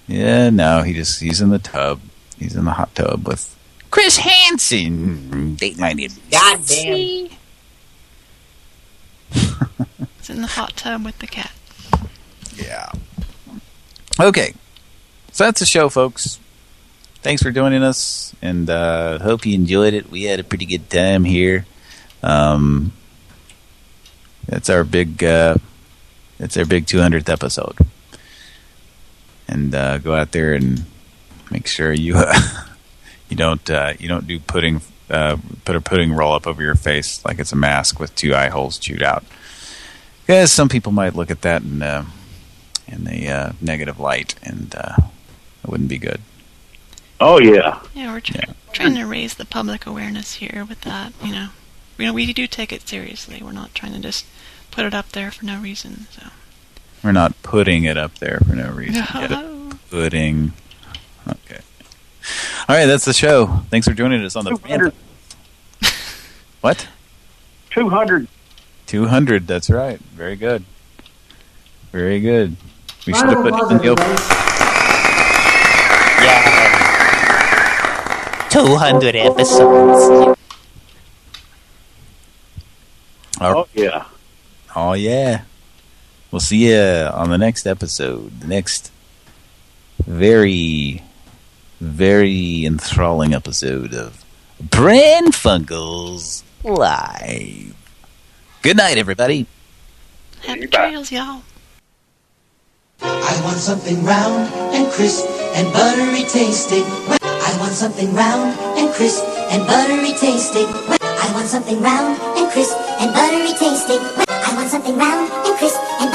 Yeah, no, he just he's in the tub. He's in the hot tub with Chris Hansen. Date Dateline God damn. In the hot tub with the cat. Yeah. Okay. So that's the show, folks. Thanks for joining us, and uh, hope you enjoyed it. We had a pretty good time here. Um, that's our big, uh, that's our big 200th episode. And uh, go out there and make sure you uh, you don't uh, you don't do pudding uh, put a pudding roll up over your face like it's a mask with two eye holes chewed out. Because some people might look at that in uh, in the uh, negative light, and uh, it wouldn't be good. Oh yeah. Yeah, we're try trying to raise the public awareness here with that. You know, you know, we do take it seriously. We're not trying to just put it up there for no reason. So. We're not putting it up there for no reason. Get it? Pudding. Okay. All right, that's the show. Thanks for joining us on the 200. What? 200. 200, that's right. Very good. Very good. We should have put it in the open. 200 episodes. Oh, yeah. Oh, yeah. We'll see you on the next episode. The next very, very enthralling episode of Pran Funkels Live. Good night, everybody. Happy trails, y'all. I want something round and crisp and buttery tasting. I want something round and crisp and buttery tasting. I want something round and crisp and buttery tasting. I want something round and crisp and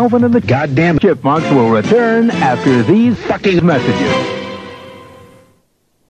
Alvin and the goddamn chipmunks will return after these fucking messages.